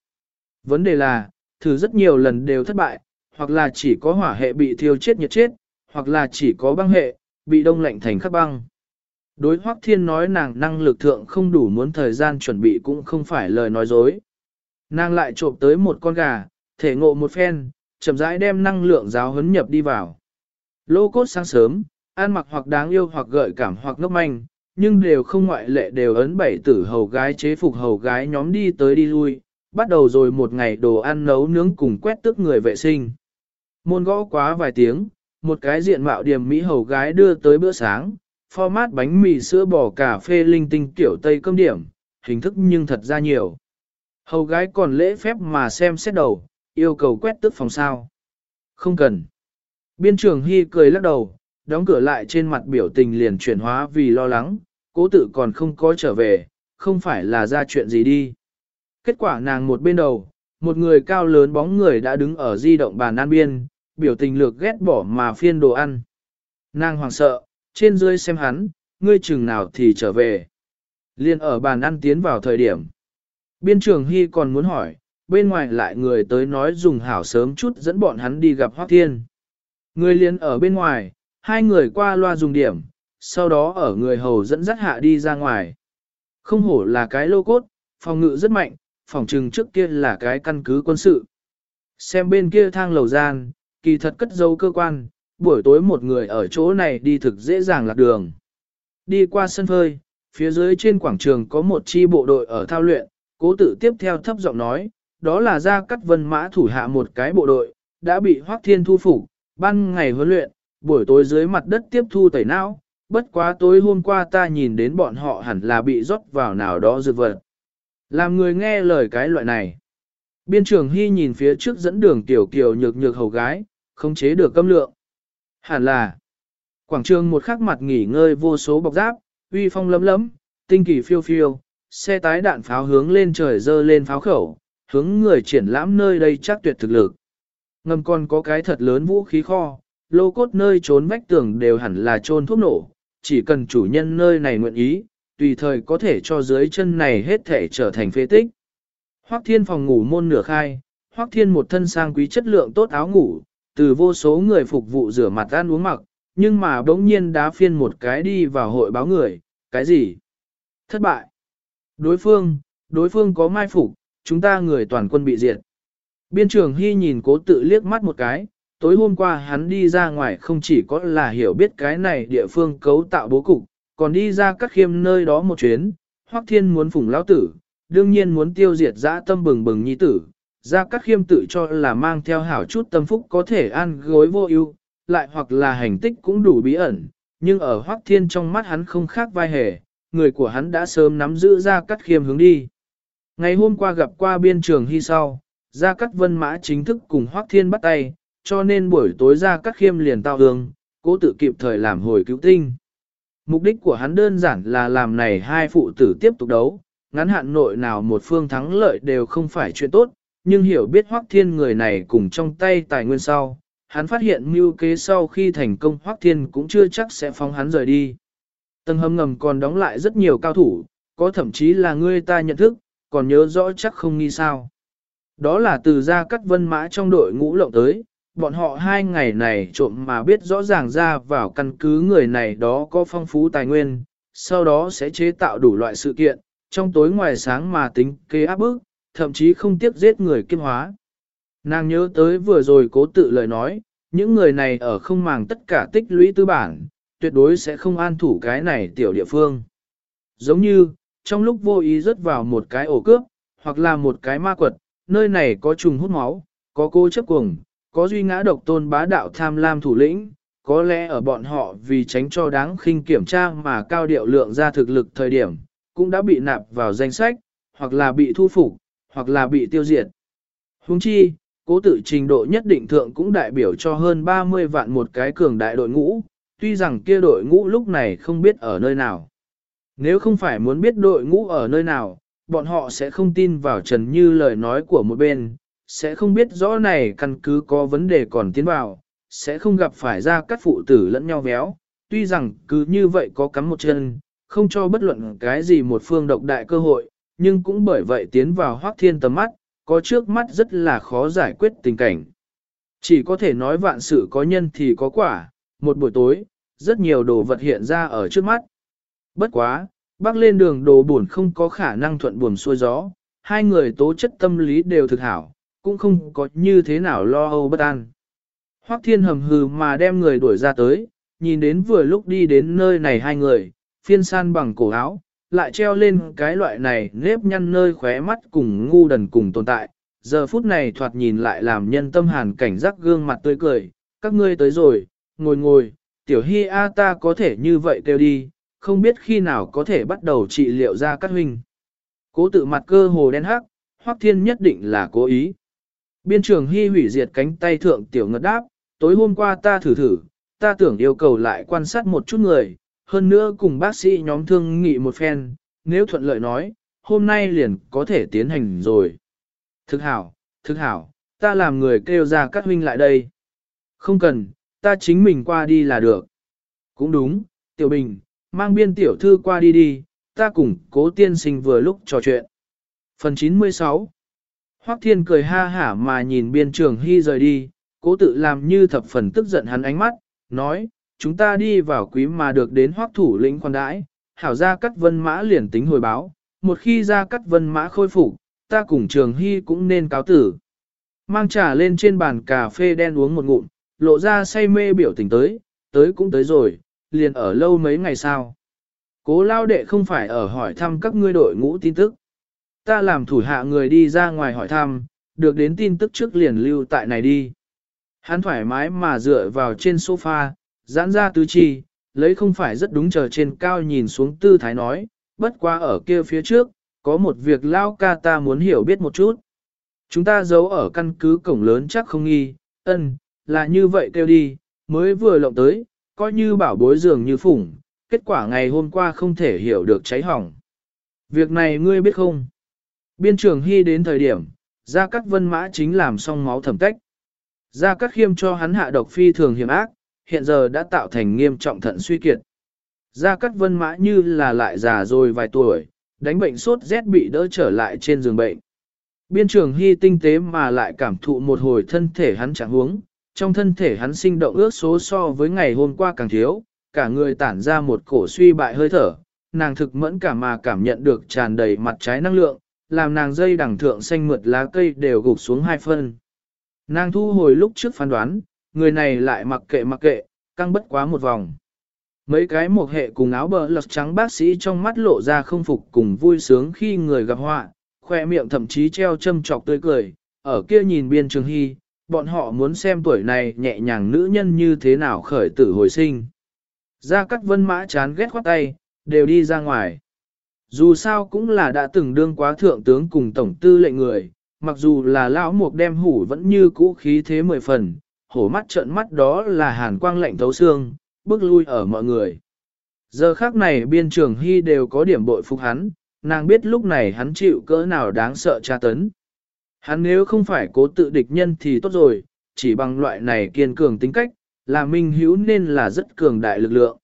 Vấn đề là, thử rất nhiều lần đều thất bại, hoặc là chỉ có hỏa hệ bị thiêu chết nhiệt chết, hoặc là chỉ có băng hệ, bị đông lạnh thành khắc băng. Đối Hoắc Thiên nói nàng năng lực thượng không đủ muốn thời gian chuẩn bị cũng không phải lời nói dối. Nàng lại trộm tới một con gà, thể ngộ một phen, chậm rãi đem năng lượng giáo huấn nhập đi vào. Lô cốt sáng sớm, ăn mặc hoặc đáng yêu hoặc gợi cảm hoặc ngốc manh, nhưng đều không ngoại lệ đều ấn bảy tử hầu gái chế phục hầu gái nhóm đi tới đi lui, bắt đầu rồi một ngày đồ ăn nấu nướng cùng quét tước người vệ sinh. Môn gõ quá vài tiếng, một cái diện mạo điểm Mỹ hầu gái đưa tới bữa sáng, format bánh mì sữa bò cà phê linh tinh kiểu Tây cơm điểm, hình thức nhưng thật ra nhiều. Hầu gái còn lễ phép mà xem xét đầu, yêu cầu quét tước phòng sao. Không cần. Biên trưởng Hy cười lắc đầu, đóng cửa lại trên mặt biểu tình liền chuyển hóa vì lo lắng, cố tự còn không có trở về, không phải là ra chuyện gì đi. Kết quả nàng một bên đầu, một người cao lớn bóng người đã đứng ở di động bàn ăn biên, biểu tình lược ghét bỏ mà phiên đồ ăn. Nàng hoảng sợ, trên dưới xem hắn, ngươi chừng nào thì trở về. Liên ở bàn ăn tiến vào thời điểm. Biên trường Hy còn muốn hỏi, bên ngoài lại người tới nói dùng hảo sớm chút dẫn bọn hắn đi gặp Hoác Thiên. Người liền ở bên ngoài, hai người qua loa dùng điểm, sau đó ở người hầu dẫn dắt hạ đi ra ngoài. Không hổ là cái lô cốt, phòng ngự rất mạnh, phòng trừng trước kia là cái căn cứ quân sự. Xem bên kia thang lầu gian, kỳ thật cất dấu cơ quan, buổi tối một người ở chỗ này đi thực dễ dàng lạc đường. Đi qua sân phơi, phía dưới trên quảng trường có một chi bộ đội ở thao luyện, cố tự tiếp theo thấp giọng nói, đó là ra cắt vân mã thủ hạ một cái bộ đội, đã bị hoác thiên thu phục, ban ngày huấn luyện, buổi tối dưới mặt đất tiếp thu tẩy não, bất quá tối hôm qua ta nhìn đến bọn họ hẳn là bị rót vào nào đó dược vật. Làm người nghe lời cái loại này. Biên trưởng Hy nhìn phía trước dẫn đường tiểu kiều nhược nhược hầu gái, không chế được câm lượng. Hẳn là, quảng trường một khắc mặt nghỉ ngơi vô số bọc giáp, uy phong lấm lấm, tinh kỳ phiêu phiêu, xe tái đạn pháo hướng lên trời dơ lên pháo khẩu, hướng người triển lãm nơi đây chắc tuyệt thực lực. Ngầm còn có cái thật lớn vũ khí kho, lô cốt nơi trốn vách tường đều hẳn là trôn thuốc nổ, chỉ cần chủ nhân nơi này nguyện ý, tùy thời có thể cho dưới chân này hết thể trở thành phế tích. Hoắc Thiên phòng ngủ môn nửa khai, Hoắc Thiên một thân sang quý chất lượng tốt áo ngủ, từ vô số người phục vụ rửa mặt ăn uống mặc, nhưng mà bỗng nhiên đá phiên một cái đi vào hội báo người, cái gì? Thất bại. Đối phương, đối phương có mai phục, chúng ta người toàn quân bị diệt. Biên trường Hy nhìn cố tự liếc mắt một cái, tối hôm qua hắn đi ra ngoài không chỉ có là hiểu biết cái này địa phương cấu tạo bố cục, còn đi ra các khiêm nơi đó một chuyến, Hoắc Thiên muốn phủng lão tử, đương nhiên muốn tiêu diệt dã tâm bừng bừng nhi tử, ra các khiêm tự cho là mang theo hảo chút tâm phúc có thể an gối vô ưu, lại hoặc là hành tích cũng đủ bí ẩn, nhưng ở Hoắc Thiên trong mắt hắn không khác vai hề, người của hắn đã sớm nắm giữ ra cắt khiêm hướng đi. Ngày hôm qua gặp qua biên trường hy sau, Gia Cát vân mã chính thức cùng Hoắc Thiên bắt tay, cho nên buổi tối Gia Cát khiêm liền tao hương, cố tự kịp thời làm hồi cứu tinh. Mục đích của hắn đơn giản là làm này hai phụ tử tiếp tục đấu, ngắn hạn nội nào một phương thắng lợi đều không phải chuyện tốt, nhưng hiểu biết Hoắc Thiên người này cùng trong tay tài nguyên sau, hắn phát hiện mưu kế sau khi thành công Hoắc Thiên cũng chưa chắc sẽ phóng hắn rời đi. Tầng hầm ngầm còn đóng lại rất nhiều cao thủ, có thậm chí là người ta nhận thức, còn nhớ rõ chắc không nghi sao. Đó là từ ra cắt vân mã trong đội ngũ lộng tới, bọn họ hai ngày này trộm mà biết rõ ràng ra vào căn cứ người này đó có phong phú tài nguyên, sau đó sẽ chế tạo đủ loại sự kiện, trong tối ngoài sáng mà tính kế áp bức, thậm chí không tiếc giết người kiêm hóa. Nàng nhớ tới vừa rồi cố tự lời nói, những người này ở không màng tất cả tích lũy tư bản, tuyệt đối sẽ không an thủ cái này tiểu địa phương. Giống như, trong lúc vô ý rớt vào một cái ổ cướp, hoặc là một cái ma quật, nơi này có trùng hút máu, có cô chấp cuồng, có duy ngã độc tôn bá đạo tham lam thủ lĩnh, có lẽ ở bọn họ vì tránh cho đáng khinh kiểm tra mà cao điệu lượng ra thực lực thời điểm, cũng đã bị nạp vào danh sách, hoặc là bị thu phục, hoặc là bị tiêu diệt. Huống chi, cố tự trình độ nhất định thượng cũng đại biểu cho hơn 30 vạn một cái cường đại đội ngũ, tuy rằng kia đội ngũ lúc này không biết ở nơi nào. Nếu không phải muốn biết đội ngũ ở nơi nào, bọn họ sẽ không tin vào Trần Như lời nói của một bên, sẽ không biết rõ này căn cứ có vấn đề còn tiến vào, sẽ không gặp phải ra các phụ tử lẫn nhau véo, tuy rằng cứ như vậy có cắm một chân, không cho bất luận cái gì một phương độc đại cơ hội, nhưng cũng bởi vậy tiến vào hoác thiên tầm mắt, có trước mắt rất là khó giải quyết tình cảnh. Chỉ có thể nói vạn sự có nhân thì có quả, một buổi tối, rất nhiều đồ vật hiện ra ở trước mắt. Bất quá, bác lên đường đồ buồn không có khả năng thuận buồm xuôi gió, hai người tố chất tâm lý đều thực hảo, cũng không có như thế nào lo âu bất an. Hoắc thiên hầm hừ mà đem người đuổi ra tới, nhìn đến vừa lúc đi đến nơi này hai người, phiên san bằng cổ áo, lại treo lên cái loại này nếp nhăn nơi khóe mắt cùng ngu đần cùng tồn tại. Giờ phút này thoạt nhìn lại làm nhân tâm hàn cảnh giác gương mặt tươi cười, các ngươi tới rồi, ngồi ngồi, tiểu hy a ta có thể như vậy kêu đi, không biết khi nào có thể bắt đầu trị liệu ra các huynh. Cố tự mặt cơ hồ đen hắc, hoắc thiên nhất định là cố ý. Biên trường hy hủy diệt cánh tay thượng tiểu ngật đáp, tối hôm qua ta thử thử, ta tưởng yêu cầu lại quan sát một chút người, hơn nữa cùng bác sĩ nhóm thương nghị một phen, nếu thuận lợi nói, hôm nay liền có thể tiến hành rồi. Thực hảo, thực hảo, ta làm người kêu ra các huynh lại đây. Không cần, ta chính mình qua đi là được. Cũng đúng, tiểu bình, mang biên tiểu thư qua đi đi, ta cùng cố tiên sinh vừa lúc trò chuyện. Phần 96 Hoắc Thiên cười ha hả mà nhìn biên trường hy rời đi, cố tự làm như thập phần tức giận hắn ánh mắt, nói, chúng ta đi vào quý mà được đến hoắc thủ lĩnh khoan đãi, hảo ra cắt vân mã liền tính hồi báo, một khi ra cắt vân mã khôi phục, ta cùng trường hy cũng nên cáo tử. Mang trà lên trên bàn cà phê đen uống một ngụm, lộ ra say mê biểu tình tới, tới cũng tới rồi, liền ở lâu mấy ngày sau. Cố lao đệ không phải ở hỏi thăm các ngươi đội ngũ tin tức. Ta làm thủ hạ người đi ra ngoài hỏi thăm, được đến tin tức trước liền lưu tại này đi. Hắn thoải mái mà dựa vào trên sofa, giãn ra tứ chi, lấy không phải rất đúng chờ trên cao nhìn xuống tư thái nói, bất qua ở kia phía trước, có một việc lao ca ta muốn hiểu biết một chút. Chúng ta giấu ở căn cứ cổng lớn chắc không nghi, ân, là như vậy kêu đi, mới vừa lộng tới, coi như bảo bối dường như phủng, kết quả ngày hôm qua không thể hiểu được cháy hỏng. Việc này ngươi biết không? Biên trường hy đến thời điểm, Gia Cát Vân Mã chính làm xong máu thẩm cách. Gia Cát Khiêm cho hắn hạ độc phi thường hiểm ác, hiện giờ đã tạo thành nghiêm trọng thận suy kiệt. Gia Cát Vân Mã như là lại già rồi vài tuổi, đánh bệnh sốt rét bị đỡ trở lại trên giường bệnh. Biên trường hy tinh tế mà lại cảm thụ một hồi thân thể hắn chẳng huống, trong thân thể hắn sinh động ước số so với ngày hôm qua càng thiếu, cả người tản ra một cổ suy bại hơi thở, nàng thực mẫn cả mà cảm nhận được tràn đầy mặt trái năng lượng, làm nàng dây đằng thượng xanh mượt lá cây đều gục xuống hai phân. Nàng thu hồi lúc trước phán đoán, người này lại mặc kệ mặc kệ, căng bất quá một vòng. Mấy cái một hệ cùng áo bờ lật trắng bác sĩ trong mắt lộ ra không phục cùng vui sướng khi người gặp họa, khoe miệng thậm chí treo châm trọc tươi cười, ở kia nhìn biên trường hy, bọn họ muốn xem tuổi này nhẹ nhàng nữ nhân như thế nào khởi tử hồi sinh. Ra các vân mã chán ghét khoát tay, đều đi ra ngoài. Dù sao cũng là đã từng đương quá thượng tướng cùng tổng tư lệnh người, mặc dù là lão mục đem hủ vẫn như cũ khí thế mười phần, hổ mắt trợn mắt đó là hàn quang lạnh thấu xương, bước lui ở mọi người. Giờ khác này biên trường hy đều có điểm bội phục hắn, nàng biết lúc này hắn chịu cỡ nào đáng sợ tra tấn. Hắn nếu không phải cố tự địch nhân thì tốt rồi, chỉ bằng loại này kiên cường tính cách, là minh hữu nên là rất cường đại lực lượng.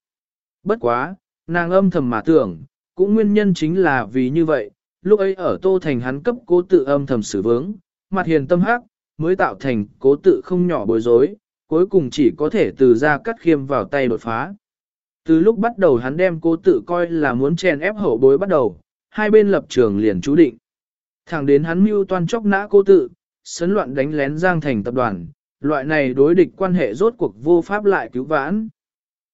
Bất quá, nàng âm thầm mà tưởng, cũng nguyên nhân chính là vì như vậy, lúc ấy ở Tô Thành hắn cấp cố tự âm thầm xử vướng, mặt hiền tâm hắc, mới tạo thành cố tự không nhỏ bối rối, cuối cùng chỉ có thể từ ra cắt khiêm vào tay đột phá. Từ lúc bắt đầu hắn đem cố tự coi là muốn chèn ép hậu bối bắt đầu, hai bên lập trường liền chú định. Thẳng đến hắn mưu toan chóc nã cô tự, sấn loạn đánh lén Giang Thành tập đoàn, loại này đối địch quan hệ rốt cuộc vô pháp lại cứu vãn.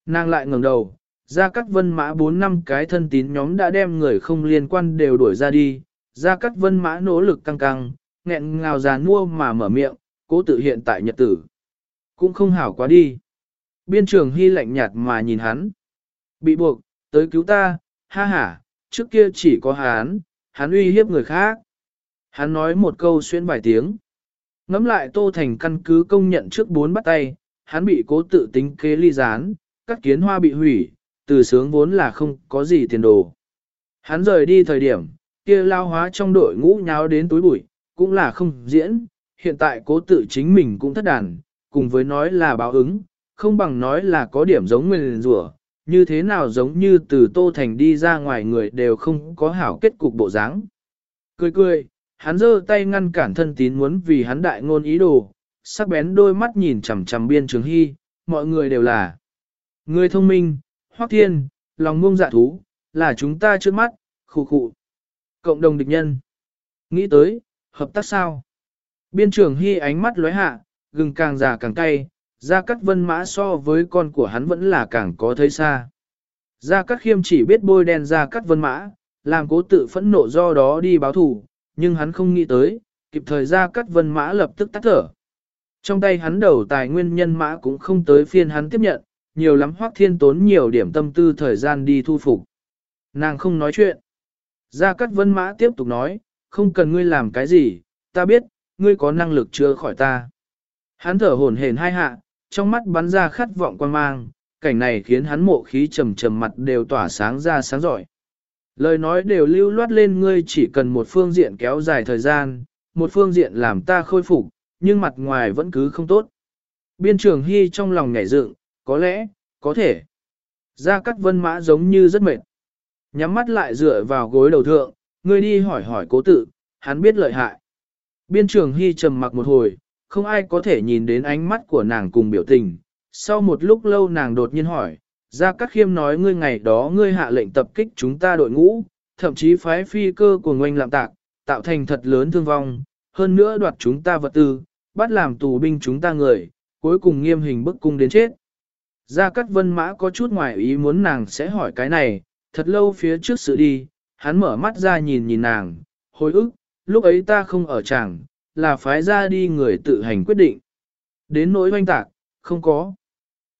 Nàng lại ngẩng đầu, ra các vân mã 4 năm cái thân tín nhóm đã đem người không liên quan đều đuổi ra đi, ra các vân mã nỗ lực căng căng, nghẹn ngào già nua mà mở miệng, cố tự hiện tại nhật tử. Cũng không hảo quá đi. Biên trường hy lạnh nhạt mà nhìn hắn. Bị buộc, tới cứu ta, ha ha, trước kia chỉ có hắn, hắn uy hiếp người khác. Hắn nói một câu xuyên vài tiếng. Ngắm lại Tô Thành căn cứ công nhận trước bốn bắt tay, hắn bị cố tự tính kế ly gián, các kiến hoa bị hủy, từ sướng vốn là không có gì tiền đồ. Hắn rời đi thời điểm, kia lao hóa trong đội ngũ nháo đến túi bụi, cũng là không diễn, hiện tại cố tự chính mình cũng thất đàn, cùng với nói là báo ứng, không bằng nói là có điểm giống nguyên rủa như thế nào giống như từ Tô Thành đi ra ngoài người đều không có hảo kết cục bộ dáng. Cười cười, hắn giơ tay ngăn cản thân tín muốn vì hắn đại ngôn ý đồ, sắc bén đôi mắt nhìn chằm chằm biên trường hy, mọi người đều là người thông minh, hoác thiên, lòng ngông dạ thú, là chúng ta trước mắt, khụ khụ. Cộng đồng địch nhân. Nghĩ tới, hợp tác sao? Biên trường hy ánh mắt lóe hạ, gừng càng già càng cay, Gia Cát Vân Mã so với con của hắn vẫn là càng có thấy xa. Gia Cát Khiêm chỉ biết bôi đen Gia Cát Vân Mã, làm cố tự phẫn nộ do đó đi báo thù, nhưng hắn không nghĩ tới, kịp thời ra Cát Vân Mã lập tức tắt thở. Trong tay hắn đầu tài nguyên nhân mã cũng không tới phiên hắn tiếp nhận, nhiều lắm hoác thiên tốn nhiều điểm tâm tư thời gian đi thu phục. Nàng không nói chuyện. Gia Cát Vân Mã tiếp tục nói, không cần ngươi làm cái gì, ta biết, ngươi có năng lực chữa khỏi ta. Hắn thở hổn hển hai hạ, trong mắt bắn ra khát vọng quan mang, cảnh này khiến hắn mộ khí trầm trầm mặt đều tỏa sáng ra sáng giỏi. Lời nói đều lưu loát lên ngươi chỉ cần một phương diện kéo dài thời gian, một phương diện làm ta khôi phục, nhưng mặt ngoài vẫn cứ không tốt. Biên trường Hy trong lòng nhảy dựng, có lẽ, có thể. Gia Cát Vân Mã giống như rất mệt. Nhắm mắt lại dựa vào gối đầu thượng, ngươi đi hỏi hỏi cố tự, hắn biết lợi hại. Biên trường Hy trầm mặc một hồi, không ai có thể nhìn đến ánh mắt của nàng cùng biểu tình. Sau một lúc lâu nàng đột nhiên hỏi, Gia Cát Khiêm nói ngươi ngày đó ngươi hạ lệnh tập kích chúng ta đội ngũ, thậm chí phái phi cơ của ngoanh lạm tạc, tạo thành thật lớn thương vong, hơn nữa đoạt chúng ta vật tư, bắt làm tù binh chúng ta người, cuối cùng nghiêm hình bức cung đến chết. Gia Cát Vân Mã có chút ngoài ý muốn nàng sẽ hỏi cái này, thật lâu phía trước sự đi, hắn mở mắt ra nhìn nhìn nàng, hồi ức, lúc ấy ta không ở chẳng, là phái ra đi người tự hành quyết định. Đến nỗi oanh tạc, không có.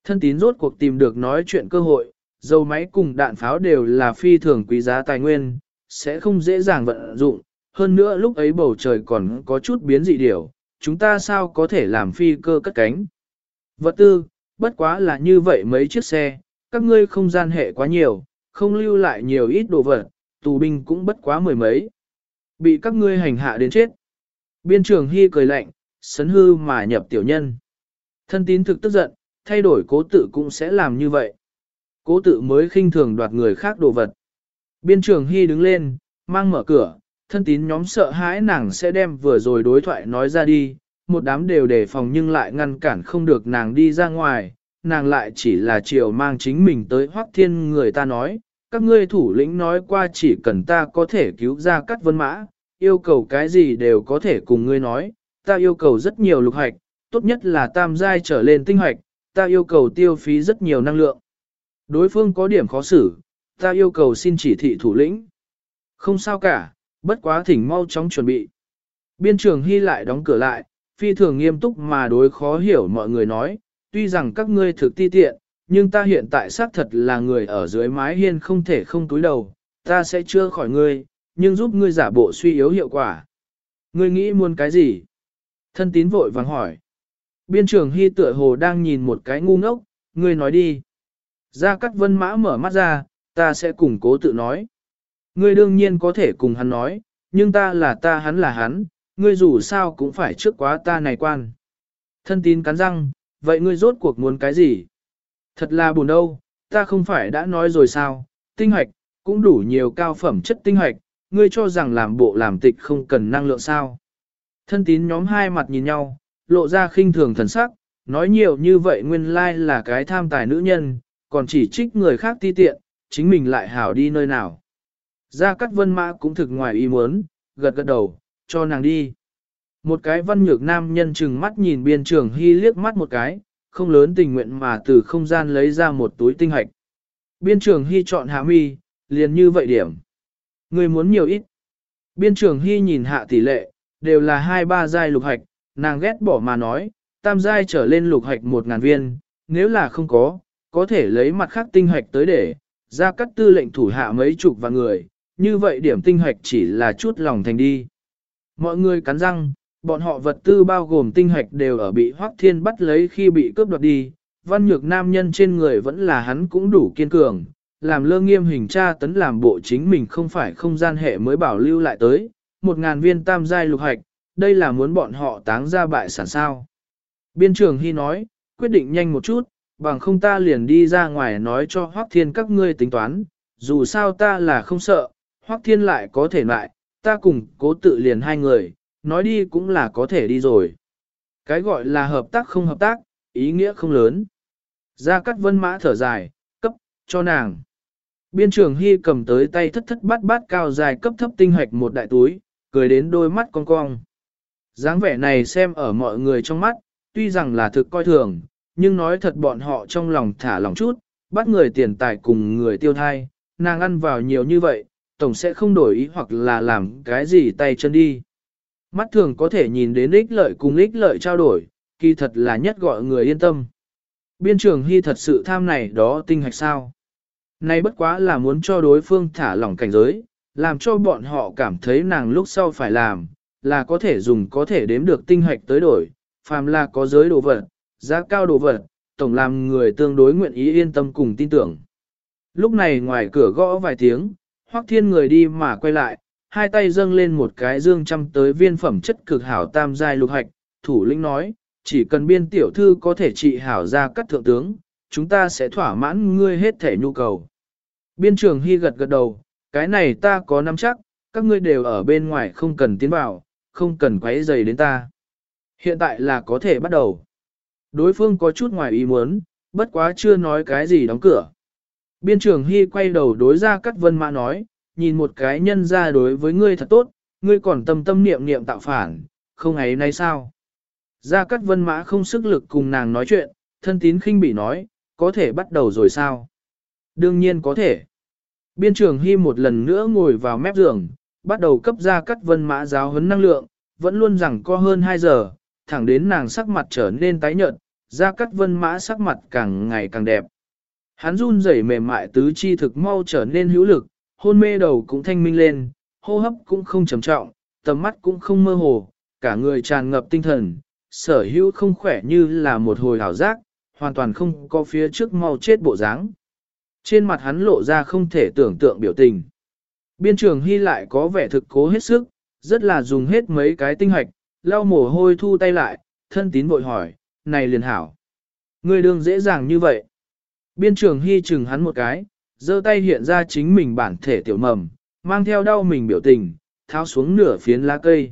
Thân tín rốt cuộc tìm được nói chuyện cơ hội, dầu máy cùng đạn pháo đều là phi thường quý giá tài nguyên, sẽ không dễ dàng vận dụng. Hơn nữa lúc ấy bầu trời còn có chút biến dị điều, chúng ta sao có thể làm phi cơ cất cánh. Vật tư, bất quá là như vậy mấy chiếc xe, các ngươi không gian hệ quá nhiều, không lưu lại nhiều ít đồ vật, tù binh cũng bất quá mười mấy. Bị các ngươi hành hạ đến chết. Biên trường Hy cười lạnh, sấn hư mà nhập tiểu nhân. Thân tín thực tức giận, thay đổi cố tự cũng sẽ làm như vậy. Cố tự mới khinh thường đoạt người khác đồ vật. Biên trường Hy đứng lên, mang mở cửa, thân tín nhóm sợ hãi nàng sẽ đem vừa rồi đối thoại nói ra đi, một đám đều đề phòng nhưng lại ngăn cản không được nàng đi ra ngoài, nàng lại chỉ là chiều mang chính mình tới hoác thiên người ta nói, các ngươi thủ lĩnh nói qua chỉ cần ta có thể cứu ra cắt vân mã, yêu cầu cái gì đều có thể cùng ngươi nói, ta yêu cầu rất nhiều lục hạch, tốt nhất là tam giai trở lên tinh hoạch, ta yêu cầu tiêu phí rất nhiều năng lượng. Đối phương có điểm khó xử, ta yêu cầu xin chỉ thị thủ lĩnh. Không sao cả, bất quá thỉnh mau chóng chuẩn bị. Biên trường Hy lại đóng cửa lại, phi thường nghiêm túc mà đối khó hiểu mọi người nói, tuy rằng các ngươi thực ti tiện, nhưng ta hiện tại xác thật là người ở dưới mái hiên không thể không túi đầu, ta sẽ chưa khỏi ngươi, nhưng giúp ngươi giả bộ suy yếu hiệu quả. Ngươi nghĩ muốn cái gì? Thân tín vội vàng hỏi. Biên trưởng Hy tựa hồ đang nhìn một cái ngu ngốc, ngươi nói đi. Gia Cát Vân Mã mở mắt ra, ta sẽ cùng cố tự nói. Ngươi đương nhiên có thể cùng hắn nói, nhưng ta là ta hắn là hắn, ngươi dù sao cũng phải trước quá ta này quan. Thân tín cắn răng, vậy ngươi rốt cuộc muốn cái gì? Thật là buồn đâu, ta không phải đã nói rồi sao, tinh hoạch, cũng đủ nhiều cao phẩm chất tinh hoạch, ngươi cho rằng làm bộ làm tịch không cần năng lượng sao. Thân tín nhóm hai mặt nhìn nhau, lộ ra khinh thường thần sắc, nói nhiều như vậy nguyên lai là cái tham tài nữ nhân, còn chỉ trích người khác ti tiện, chính mình lại hảo đi nơi nào. Gia Cát Vân Mã cũng thực ngoài ý muốn, gật gật đầu, cho nàng đi. Một cái văn nhược nam nhân chừng mắt nhìn biên trường hy liếc mắt một cái, không lớn tình nguyện mà từ không gian lấy ra một túi tinh hạch. Biên trường hy chọn hạ mi, liền như vậy điểm. Người muốn nhiều ít. Biên trường hy nhìn hạ tỷ lệ, đều là hai ba giai lục hạch, nàng ghét bỏ mà nói, tam giai trở lên lục hạch một ngàn viên, nếu là không có, có thể lấy mặt khác tinh hạch tới để, ra cắt tư lệnh thủ hạ mấy chục vạn người, như vậy điểm tinh hạch chỉ là chút lòng thành đi. Mọi người cắn răng, bọn họ vật tư bao gồm tinh hạch đều ở bị Hoắc Thiên bắt lấy khi bị cướp đoạt đi, văn nhược nam nhân trên người vẫn là hắn cũng đủ kiên cường, làm lơ nghiêm hình tra tấn làm bộ chính mình không phải không gian hệ mới bảo lưu lại tới, một ngàn viên tam giai lục hạch, đây là muốn bọn họ táng ra bại sản sao. Biên trường Hy nói, quyết định nhanh một chút, bằng không ta liền đi ra ngoài nói cho Hoắc Thiên các ngươi tính toán, dù sao ta là không sợ, Hoắc Thiên lại có thể lại, ta cùng cố tự liền hai người, nói đi cũng là có thể đi rồi. Cái gọi là hợp tác không hợp tác, ý nghĩa không lớn. Gia Cát Vân Mã thở dài, cấp, cho nàng. Biên trường Hy cầm tới tay thất thất bát bát cao dài cấp thấp tinh hoạch một đại túi, cười đến đôi mắt cong cong dáng vẻ này xem ở mọi người trong mắt, tuy rằng là thực coi thường, nhưng nói thật bọn họ trong lòng thả lòng chút, bắt người tiền tài cùng người tiêu thai, nàng ăn vào nhiều như vậy, tổng sẽ không đổi ý hoặc là làm cái gì tay chân đi. Mắt thường có thể nhìn đến ích lợi cùng ích lợi trao đổi, kỳ thật là nhất gọi người yên tâm. Biên trường hy thật sự tham này đó tinh hạch sao. nay bất quá là muốn cho đối phương thả lỏng cảnh giới, làm cho bọn họ cảm thấy nàng lúc sau phải làm, là có thể dùng có thể đếm được tinh hạch tới đổi, phàm là có giới đồ vật, giá cao đồ vật, tổng làm người tương đối nguyện ý yên tâm cùng tin tưởng. Lúc này ngoài cửa gõ vài tiếng, hoắc thiên người đi mà quay lại, hai tay dâng lên một cái dương chăm tới viên phẩm chất cực hảo tam giai lục hạch, thủ lĩnh nói, chỉ cần biên tiểu thư có thể trị hảo ra các thượng tướng, chúng ta sẽ thỏa mãn ngươi hết thể nhu cầu. Biên trường hy gật gật đầu, cái này ta có nắm chắc, các ngươi đều ở bên ngoài không cần tiến vào, không cần quấy rầy đến ta. Hiện tại là có thể bắt đầu. Đối phương có chút ngoài ý muốn, bất quá chưa nói cái gì đóng cửa. Biên trưởng Hy quay đầu đối ra cắt vân mã nói, nhìn một cái nhân ra đối với ngươi thật tốt, ngươi còn tâm tâm niệm niệm tạo phản, không ấy nay sao. Gia Cát Vân Mã không sức lực cùng nàng nói chuyện, thân tín khinh bị nói, có thể bắt đầu rồi sao? Đương nhiên có thể. Biên trưởng Hy một lần nữa ngồi vào mép giường, bắt đầu cấp ra Cát Vân Mã giáo huấn năng lượng, vẫn luôn rằng có hơn 2 giờ, thẳng đến nàng sắc mặt trở nên tái nhợt, ra Cát Vân Mã sắc mặt càng ngày càng đẹp. Hắn run rẩy mềm mại tứ chi thực mau trở nên hữu lực, hôn mê đầu cũng thanh minh lên, hô hấp cũng không trầm trọng, tầm mắt cũng không mơ hồ, cả người tràn ngập tinh thần, sở hữu không khỏe như là một hồi hảo giác, hoàn toàn không có phía trước mau chết bộ dáng. Trên mặt hắn lộ ra không thể tưởng tượng biểu tình. Biên trường Hy lại có vẻ thực cố hết sức, rất là dùng hết mấy cái tinh hạch, lau mồ hôi thu tay lại, thân tín vội hỏi, này liền hảo. Người đương dễ dàng như vậy. Biên trường Hy chừng hắn một cái, giơ tay hiện ra chính mình bản thể tiểu mầm, mang theo đau mình biểu tình, tháo xuống nửa phiến lá cây.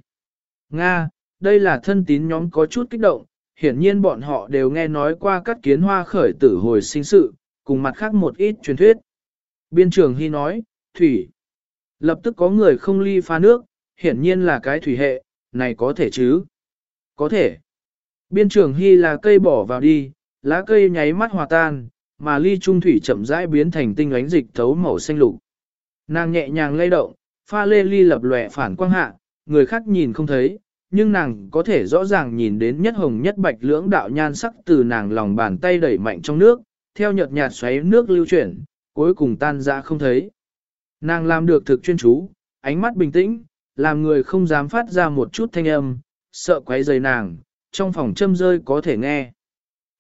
Nga, đây là thân tín nhóm có chút kích động, hiển nhiên bọn họ đều nghe nói qua các kiến hoa khởi tử hồi sinh sự, cùng mặt khác một ít truyền thuyết. Biên trường Hy nói, thủy. Lập tức có người không ly pha nước, hiển nhiên là cái thủy hệ, này có thể chứ? Có thể. Biên trưởng Hy là cây bỏ vào đi, lá cây nháy mắt hòa tan, mà ly trung thủy chậm rãi biến thành tinh ánh dịch thấu màu xanh lục. Nàng nhẹ nhàng lay động, pha lê ly lập lòe phản quang hạ, người khác nhìn không thấy, nhưng nàng có thể rõ ràng nhìn đến nhất hồng nhất bạch lưỡng đạo nhan sắc từ nàng lòng bàn tay đẩy mạnh trong nước, theo nhợt nhạt xoáy nước lưu chuyển, cuối cùng tan ra không thấy. Nàng làm được thực chuyên chú, ánh mắt bình tĩnh, làm người không dám phát ra một chút thanh âm, sợ quấy rầy nàng, trong phòng châm rơi có thể nghe.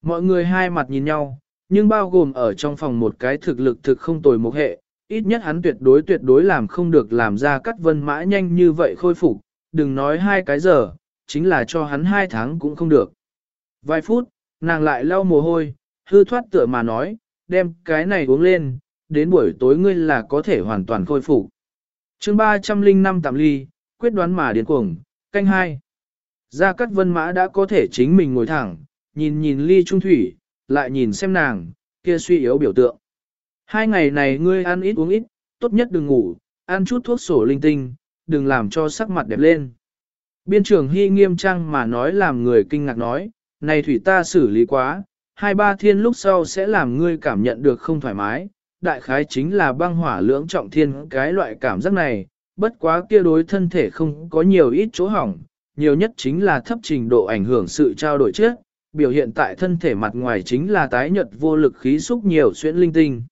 Mọi người hai mặt nhìn nhau, nhưng bao gồm ở trong phòng một cái thực lực thực không tồi một hệ, ít nhất hắn tuyệt đối tuyệt đối làm không được làm ra cắt vân mã nhanh như vậy khôi phục, đừng nói hai cái giờ, chính là cho hắn hai tháng cũng không được. Vài phút, nàng lại lau mồ hôi, hư thoát tựa mà nói, đem cái này uống lên, đến buổi tối ngươi là có thể hoàn toàn khôi phục. chương 305 tạm ly, quyết đoán mà điên cuồng, canh hai. Gia Cát Vân Mã đã có thể chính mình ngồi thẳng, nhìn nhìn ly trung thủy, lại nhìn xem nàng, kia suy yếu biểu tượng. Hai ngày này ngươi ăn ít uống ít, tốt nhất đừng ngủ, ăn chút thuốc sổ linh tinh, đừng làm cho sắc mặt đẹp lên. Biên trưởng Hy nghiêm trang mà nói làm người kinh ngạc nói, này thủy ta xử lý quá, hai ba thiên lúc sau sẽ làm ngươi cảm nhận được không thoải mái, đại khái chính là băng hỏa lưỡng trọng thiên cái loại cảm giác này, bất quá kia đối thân thể không có nhiều ít chỗ hỏng, nhiều nhất chính là thấp trình độ ảnh hưởng sự trao đổi chết, biểu hiện tại thân thể mặt ngoài chính là tái nhật vô lực khí xúc nhiều xuyễn linh tinh.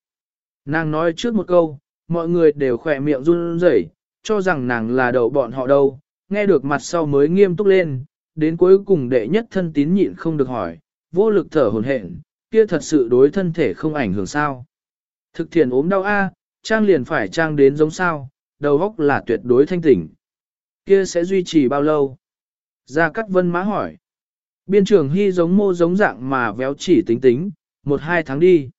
Nàng nói trước một câu, mọi người đều khỏe miệng run rẩy, cho rằng nàng là đầu bọn họ đâu, nghe được mặt sau mới nghiêm túc lên, đến cuối cùng đệ nhất thân tín nhịn không được hỏi, vô lực thở hồn hển, kia thật sự đối thân thể không ảnh hưởng sao. Thực thiền ốm đau a, trang liền phải trang đến giống sao, đầu óc là tuyệt đối thanh tỉnh. Kia sẽ duy trì bao lâu? Gia Cát Vân Mã hỏi. Biên trưởng Hy giống mô giống dạng mà véo chỉ tính tính, một hai tháng đi.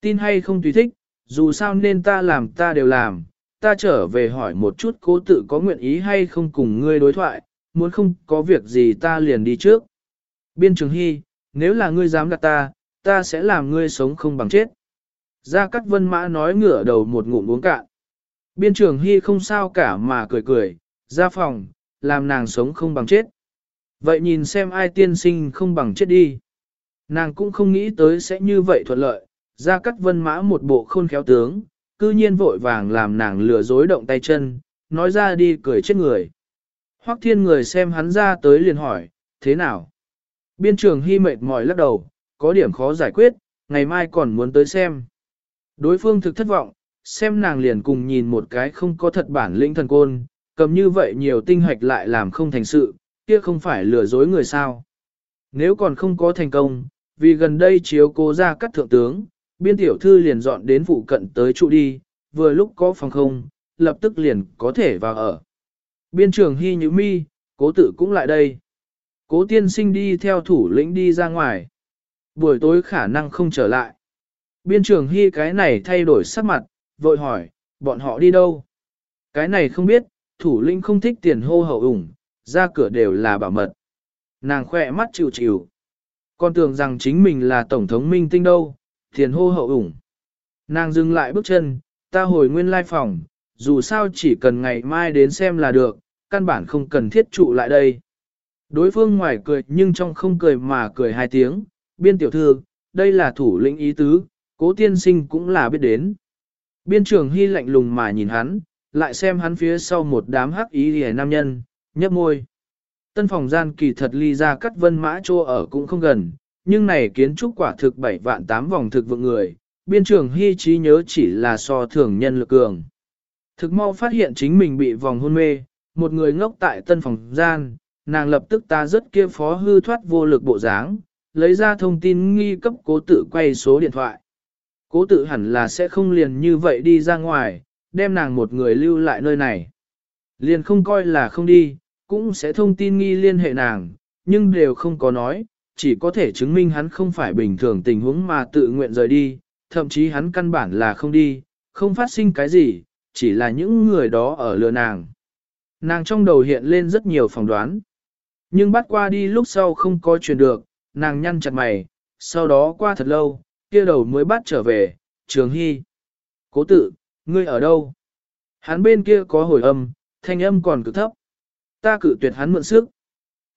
Tin hay không tùy thích, dù sao nên ta làm ta đều làm, ta trở về hỏi một chút cố tự có nguyện ý hay không cùng ngươi đối thoại, muốn không có việc gì ta liền đi trước. Biên trường Hy, nếu là ngươi dám gạt ta, ta sẽ làm ngươi sống không bằng chết. Gia Cát Vân Mã nói ngửa đầu một ngụm uống cạn. Biên trường Hy không sao cả mà cười cười, ra phòng, làm nàng sống không bằng chết. Vậy nhìn xem ai tiên sinh không bằng chết đi. Nàng cũng không nghĩ tới sẽ như vậy thuận lợi, Gia Cát Vân Mã một bộ khôn khéo tướng, cư nhiên vội vàng làm nàng lừa dối động tay chân, nói ra đi cười chết người. Hoắc thiên người xem hắn ra tới liền hỏi, thế nào? Biên trường hy mệt mỏi lắc đầu, có điểm khó giải quyết, ngày mai còn muốn tới xem. Đối phương thực thất vọng, xem nàng liền cùng nhìn một cái không có thật bản lĩnh thần côn, cầm như vậy nhiều tinh hoạch lại làm không thành sự, kia không phải lừa dối người sao. Nếu còn không có thành công, vì gần đây chiếu cố ra các thượng tướng, biên tiểu thư liền dọn đến phụ cận tới trụ đi, vừa lúc có phòng không, lập tức liền có thể vào ở. Biên trường hy nhữ mi, cố tử cũng lại đây. Cố tiên sinh đi theo thủ lĩnh đi ra ngoài. Buổi tối khả năng không trở lại. Biên trường hy cái này thay đổi sắc mặt, vội hỏi, bọn họ đi đâu? Cái này không biết, thủ lĩnh không thích tiền hô hậu ủng, ra cửa đều là bảo mật. Nàng khỏe mắt chịu chịu. Con tưởng rằng chính mình là tổng thống minh tinh đâu, tiền hô hậu ủng. Nàng dừng lại bước chân, ta hồi nguyên lai phòng, dù sao chỉ cần ngày mai đến xem là được, căn bản không cần thiết trụ lại đây. Đối phương ngoài cười nhưng trong không cười mà cười hai tiếng, biên tiểu thư, đây là thủ lĩnh ý tứ, cố tiên sinh cũng là biết đến. Biên trưởng hy lạnh lùng mà nhìn hắn, lại xem hắn phía sau một đám hắc ý hề nam nhân, nhấp môi. Tân phòng gian kỳ thật ly ra cắt vân mã chô ở cũng không gần, nhưng này kiến trúc quả thực bảy vạn tám vòng thực vượng người, biên trưởng hy trí nhớ chỉ là so thường nhân lực cường. Thực mau phát hiện chính mình bị vòng hôn mê, một người ngốc tại tân phòng gian, nàng lập tức ta rất kia phó hư thoát vô lực bộ dáng, lấy ra thông tin nghi cấp cố tự quay số điện thoại. Cố tự hẳn là sẽ không liền như vậy đi ra ngoài, đem nàng một người lưu lại nơi này. Liền không coi là không đi, cũng sẽ thông tin nghi liên hệ nàng, nhưng đều không có nói, chỉ có thể chứng minh hắn không phải bình thường tình huống mà tự nguyện rời đi, thậm chí hắn căn bản là không đi, không phát sinh cái gì, chỉ là những người đó ở lừa nàng. Nàng trong đầu hiện lên rất nhiều phỏng đoán. Nhưng bắt qua đi lúc sau không có truyền được, nàng nhăn chặt mày, sau đó qua thật lâu, kia đầu mới bắt trở về, trường hy. Cố tự, ngươi ở đâu? Hắn bên kia có hồi âm, thanh âm còn cực thấp. Ta cử tuyệt hắn mượn sức.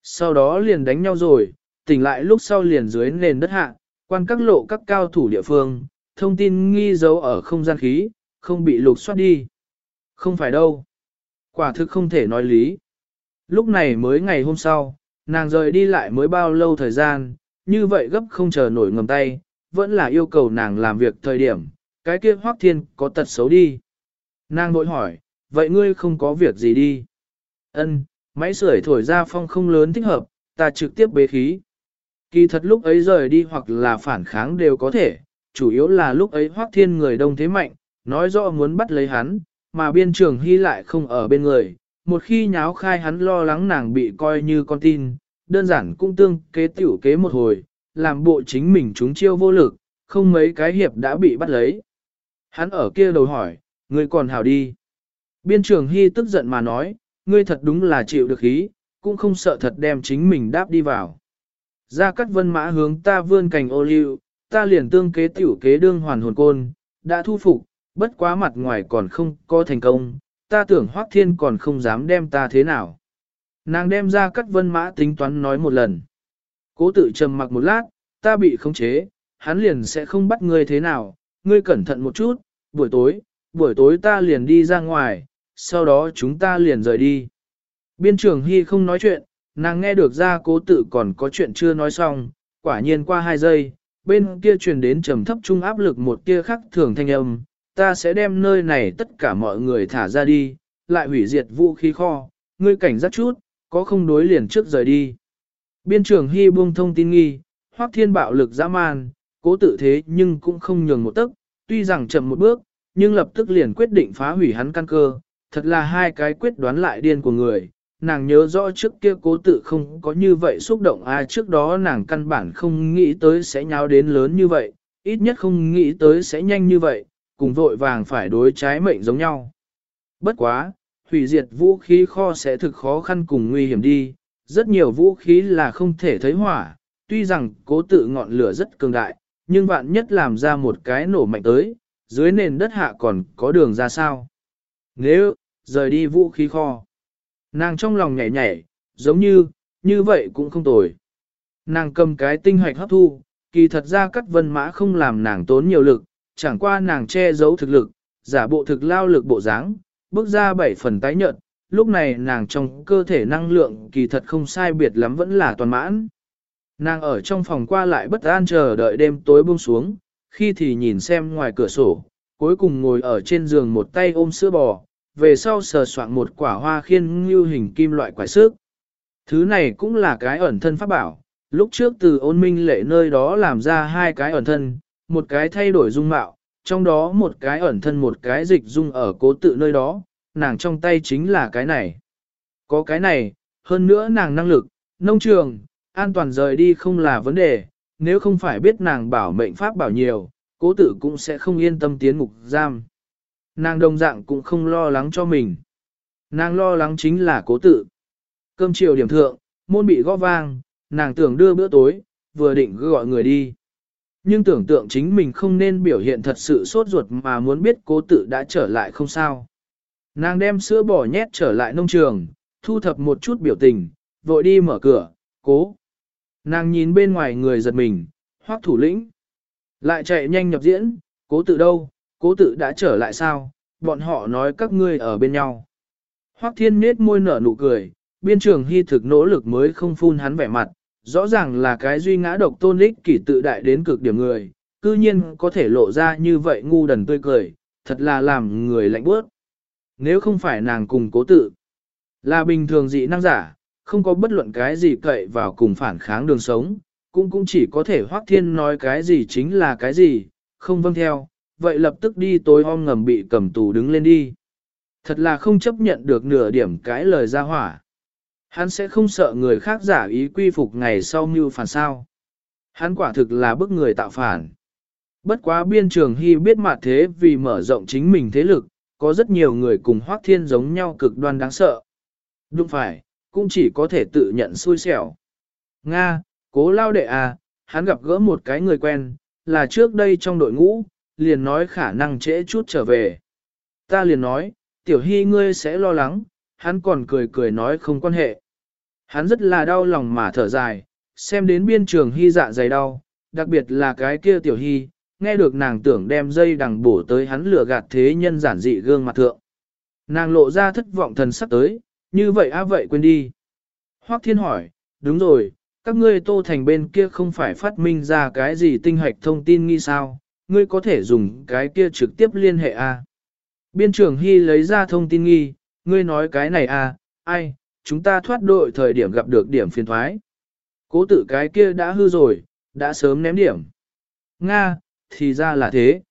Sau đó liền đánh nhau rồi, tỉnh lại lúc sau liền dưới nền đất hạ, quan các lộ các cao thủ địa phương, thông tin nghi dấu ở không gian khí, không bị lục soát đi. Không phải đâu. Quả thực không thể nói lý. Lúc này mới ngày hôm sau, nàng rời đi lại mới bao lâu thời gian, như vậy gấp không chờ nổi ngầm tay, vẫn là yêu cầu nàng làm việc thời điểm, cái kia hoác thiên có tật xấu đi. Nàng bội hỏi, vậy ngươi không có việc gì đi? Ân, máy sưởi thổi ra phong không lớn thích hợp, ta trực tiếp bế khí. Kỳ thật lúc ấy rời đi hoặc là phản kháng đều có thể, chủ yếu là lúc ấy hoác thiên người đông thế mạnh, nói rõ muốn bắt lấy hắn, mà biên trường hy lại không ở bên người. Một khi nháo khai hắn lo lắng nàng bị coi như con tin, đơn giản cũng tương kế tiểu kế một hồi, làm bộ chính mình chúng chiêu vô lực, không mấy cái hiệp đã bị bắt lấy. Hắn ở kia đầu hỏi, ngươi còn hào đi. Biên trường hy tức giận mà nói, ngươi thật đúng là chịu được ý, cũng không sợ thật đem chính mình đáp đi vào. Ra cắt vân mã hướng ta vươn cành ô liu, ta liền tương kế tiểu kế đương hoàn hồn côn, đã thu phục, bất quá mặt ngoài còn không có thành công, ta tưởng Hoắc Thiên còn không dám đem ta thế nào. Nàng đem ra cắt vân mã tính toán nói một lần. Cố tự trầm mặc một lát, ta bị khống chế, hắn liền sẽ không bắt ngươi thế nào, ngươi cẩn thận một chút, buổi tối, buổi tối ta liền đi ra ngoài, sau đó chúng ta liền rời đi. Biên trưởng Hy không nói chuyện, nàng nghe được ra cố tự còn có chuyện chưa nói xong, quả nhiên qua hai giây, bên kia truyền đến trầm thấp trung áp lực một tia khắc thường thanh âm, ta sẽ đem nơi này tất cả mọi người thả ra đi, lại hủy diệt vũ khí kho, ngươi cảnh giác chút, có không đối liền trước rời đi. Biên trưởng Hy buông thông tin nghi, hoác thiên bạo lực dã man, cố tự thế nhưng cũng không nhường một tấc, tuy rằng chậm một bước, nhưng lập tức liền quyết định phá hủy hắn căn cơ, thật là hai cái quyết đoán lại điên của người. Nàng nhớ rõ trước kia cố tự không có như vậy xúc động ai trước đó nàng căn bản không nghĩ tới sẽ nháo đến lớn như vậy, ít nhất không nghĩ tới sẽ nhanh như vậy, cùng vội vàng phải đối trái mệnh giống nhau. Bất quá, hủy diệt vũ khí kho sẽ thực khó khăn cùng nguy hiểm đi, rất nhiều vũ khí là không thể thấy hỏa, tuy rằng cố tự ngọn lửa rất cường đại, nhưng vạn nhất làm ra một cái nổ mạnh tới, dưới nền đất hạ còn có đường ra sao. Nếu, rời đi vũ khí kho, nàng trong lòng nhảy nhảy, giống như, như vậy cũng không tồi. Nàng cầm cái tinh hoạch hấp thu, kỳ thật ra cắt vân mã không làm nàng tốn nhiều lực, chẳng qua nàng che giấu thực lực, giả bộ thực lao lực bộ dáng, bước ra bảy phần tái nhợt, lúc này nàng trong cơ thể năng lượng kỳ thật không sai biệt lắm vẫn là toàn mãn. Nàng ở trong phòng qua lại bất an chờ đợi đêm tối buông xuống, khi thì nhìn xem ngoài cửa sổ, cuối cùng ngồi ở trên giường một tay ôm sữa bò, về sau sờ soạn một quả hoa khiên như hình kim loại quải sức. Thứ này cũng là cái ẩn thân pháp bảo, lúc trước từ ôn minh lệ nơi đó làm ra hai cái ẩn thân, một cái thay đổi dung mạo, trong đó một cái ẩn thân một cái dịch dung ở cố tự nơi đó, nàng trong tay chính là cái này. Có cái này, hơn nữa nàng năng lực, nông trường, an toàn rời đi không là vấn đề, nếu không phải biết nàng bảo mệnh pháp bảo nhiều, cố tử cũng sẽ không yên tâm tiến ngục giam. Nàng đồng dạng cũng không lo lắng cho mình. Nàng lo lắng chính là cố tử. Cơm chiều điểm thượng, môn bị gõ vang, nàng tưởng đưa bữa tối, vừa định gọi người đi. Nhưng tưởng tượng chính mình không nên biểu hiện thật sự sốt ruột mà muốn biết cố tự đã trở lại không sao. Nàng đem sữa bò nhét trở lại nông trường, thu thập một chút biểu tình, vội đi mở cửa, cố. Nàng nhìn bên ngoài người giật mình, hoác thủ lĩnh. Lại chạy nhanh nhập diễn, cố tự đâu, cố tự đã trở lại sao, bọn họ nói các ngươi ở bên nhau. Hoác thiên nết môi nở nụ cười, biên trường hy thực nỗ lực mới không phun hắn vẻ mặt, rõ ràng là cái duy ngã độc tôn ích kỷ tự đại đến cực điểm người, cư nhiên có thể lộ ra như vậy ngu đần tươi cười, thật là làm người lạnh bước. Nếu không phải nàng cùng cố tự, là bình thường dị năng giả, không có bất luận cái gì cậy vào cùng phản kháng đường sống, cũng cũng chỉ có thể hoác thiên nói cái gì chính là cái gì, không vâng theo, vậy lập tức đi tối om ngầm bị cầm tù đứng lên đi. Thật là không chấp nhận được nửa điểm cái lời ra hỏa. Hắn sẽ không sợ người khác giả ý quy phục ngày sau mưu phản sao. Hắn quả thực là bức người tạo phản. Bất quá biên trường hy biết mặt thế vì mở rộng chính mình thế lực, có rất nhiều người cùng hoác thiên giống nhau cực đoan đáng sợ. Đúng phải, cũng chỉ có thể tự nhận xui xẻo. Nga, cố lao đệ à, hắn gặp gỡ một cái người quen, là trước đây trong đội ngũ, liền nói khả năng trễ chút trở về. Ta liền nói, tiểu hy ngươi sẽ lo lắng, hắn còn cười cười nói không quan hệ. Hắn rất là đau lòng mà thở dài, xem đến biên trường hy dạ dày đau, đặc biệt là cái kia tiểu hy, nghe được nàng tưởng đem dây đằng bổ tới hắn lửa gạt thế nhân giản dị gương mặt thượng. Nàng lộ ra thất vọng thần sắc tới, như vậy á vậy quên đi. Hoắc thiên hỏi, đúng rồi, các ngươi tô thành bên kia không phải phát minh ra cái gì tinh hạch thông tin nghi sao, ngươi có thể dùng cái kia trực tiếp liên hệ a. À? Biên trưởng Hy lấy ra thông tin nghi, ngươi nói cái này à, ai, chúng ta thoát đội thời điểm gặp được điểm phiền thoái. Cố tự cái kia đã hư rồi, đã sớm ném điểm. Nga, thì ra là thế.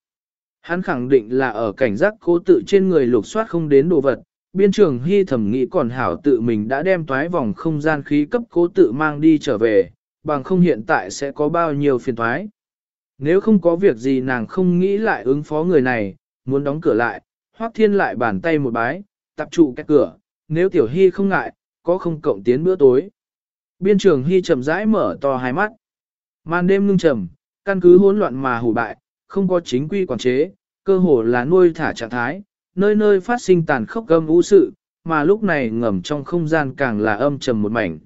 Hắn khẳng định là ở cảnh giác cố tự trên người lục soát không đến đồ vật. Biên trường hy thẩm nghĩ còn hảo tự mình đã đem toái vòng không gian khí cấp cố tự mang đi trở về, bằng không hiện tại sẽ có bao nhiêu phiền toái? Nếu không có việc gì nàng không nghĩ lại ứng phó người này, muốn đóng cửa lại, hoác thiên lại bàn tay một bái, tập trụ cái cửa, nếu tiểu hy không ngại, có không cộng tiến bữa tối. Biên trường Hy chậm rãi mở to hai mắt. Màn đêm ngưng trầm, căn cứ hỗn loạn mà hủ bại, không có chính quy quản chế, cơ hồ là nuôi thả trạng thái, nơi nơi phát sinh tàn khốc gâm u sự, mà lúc này ngầm trong không gian càng là âm trầm một mảnh.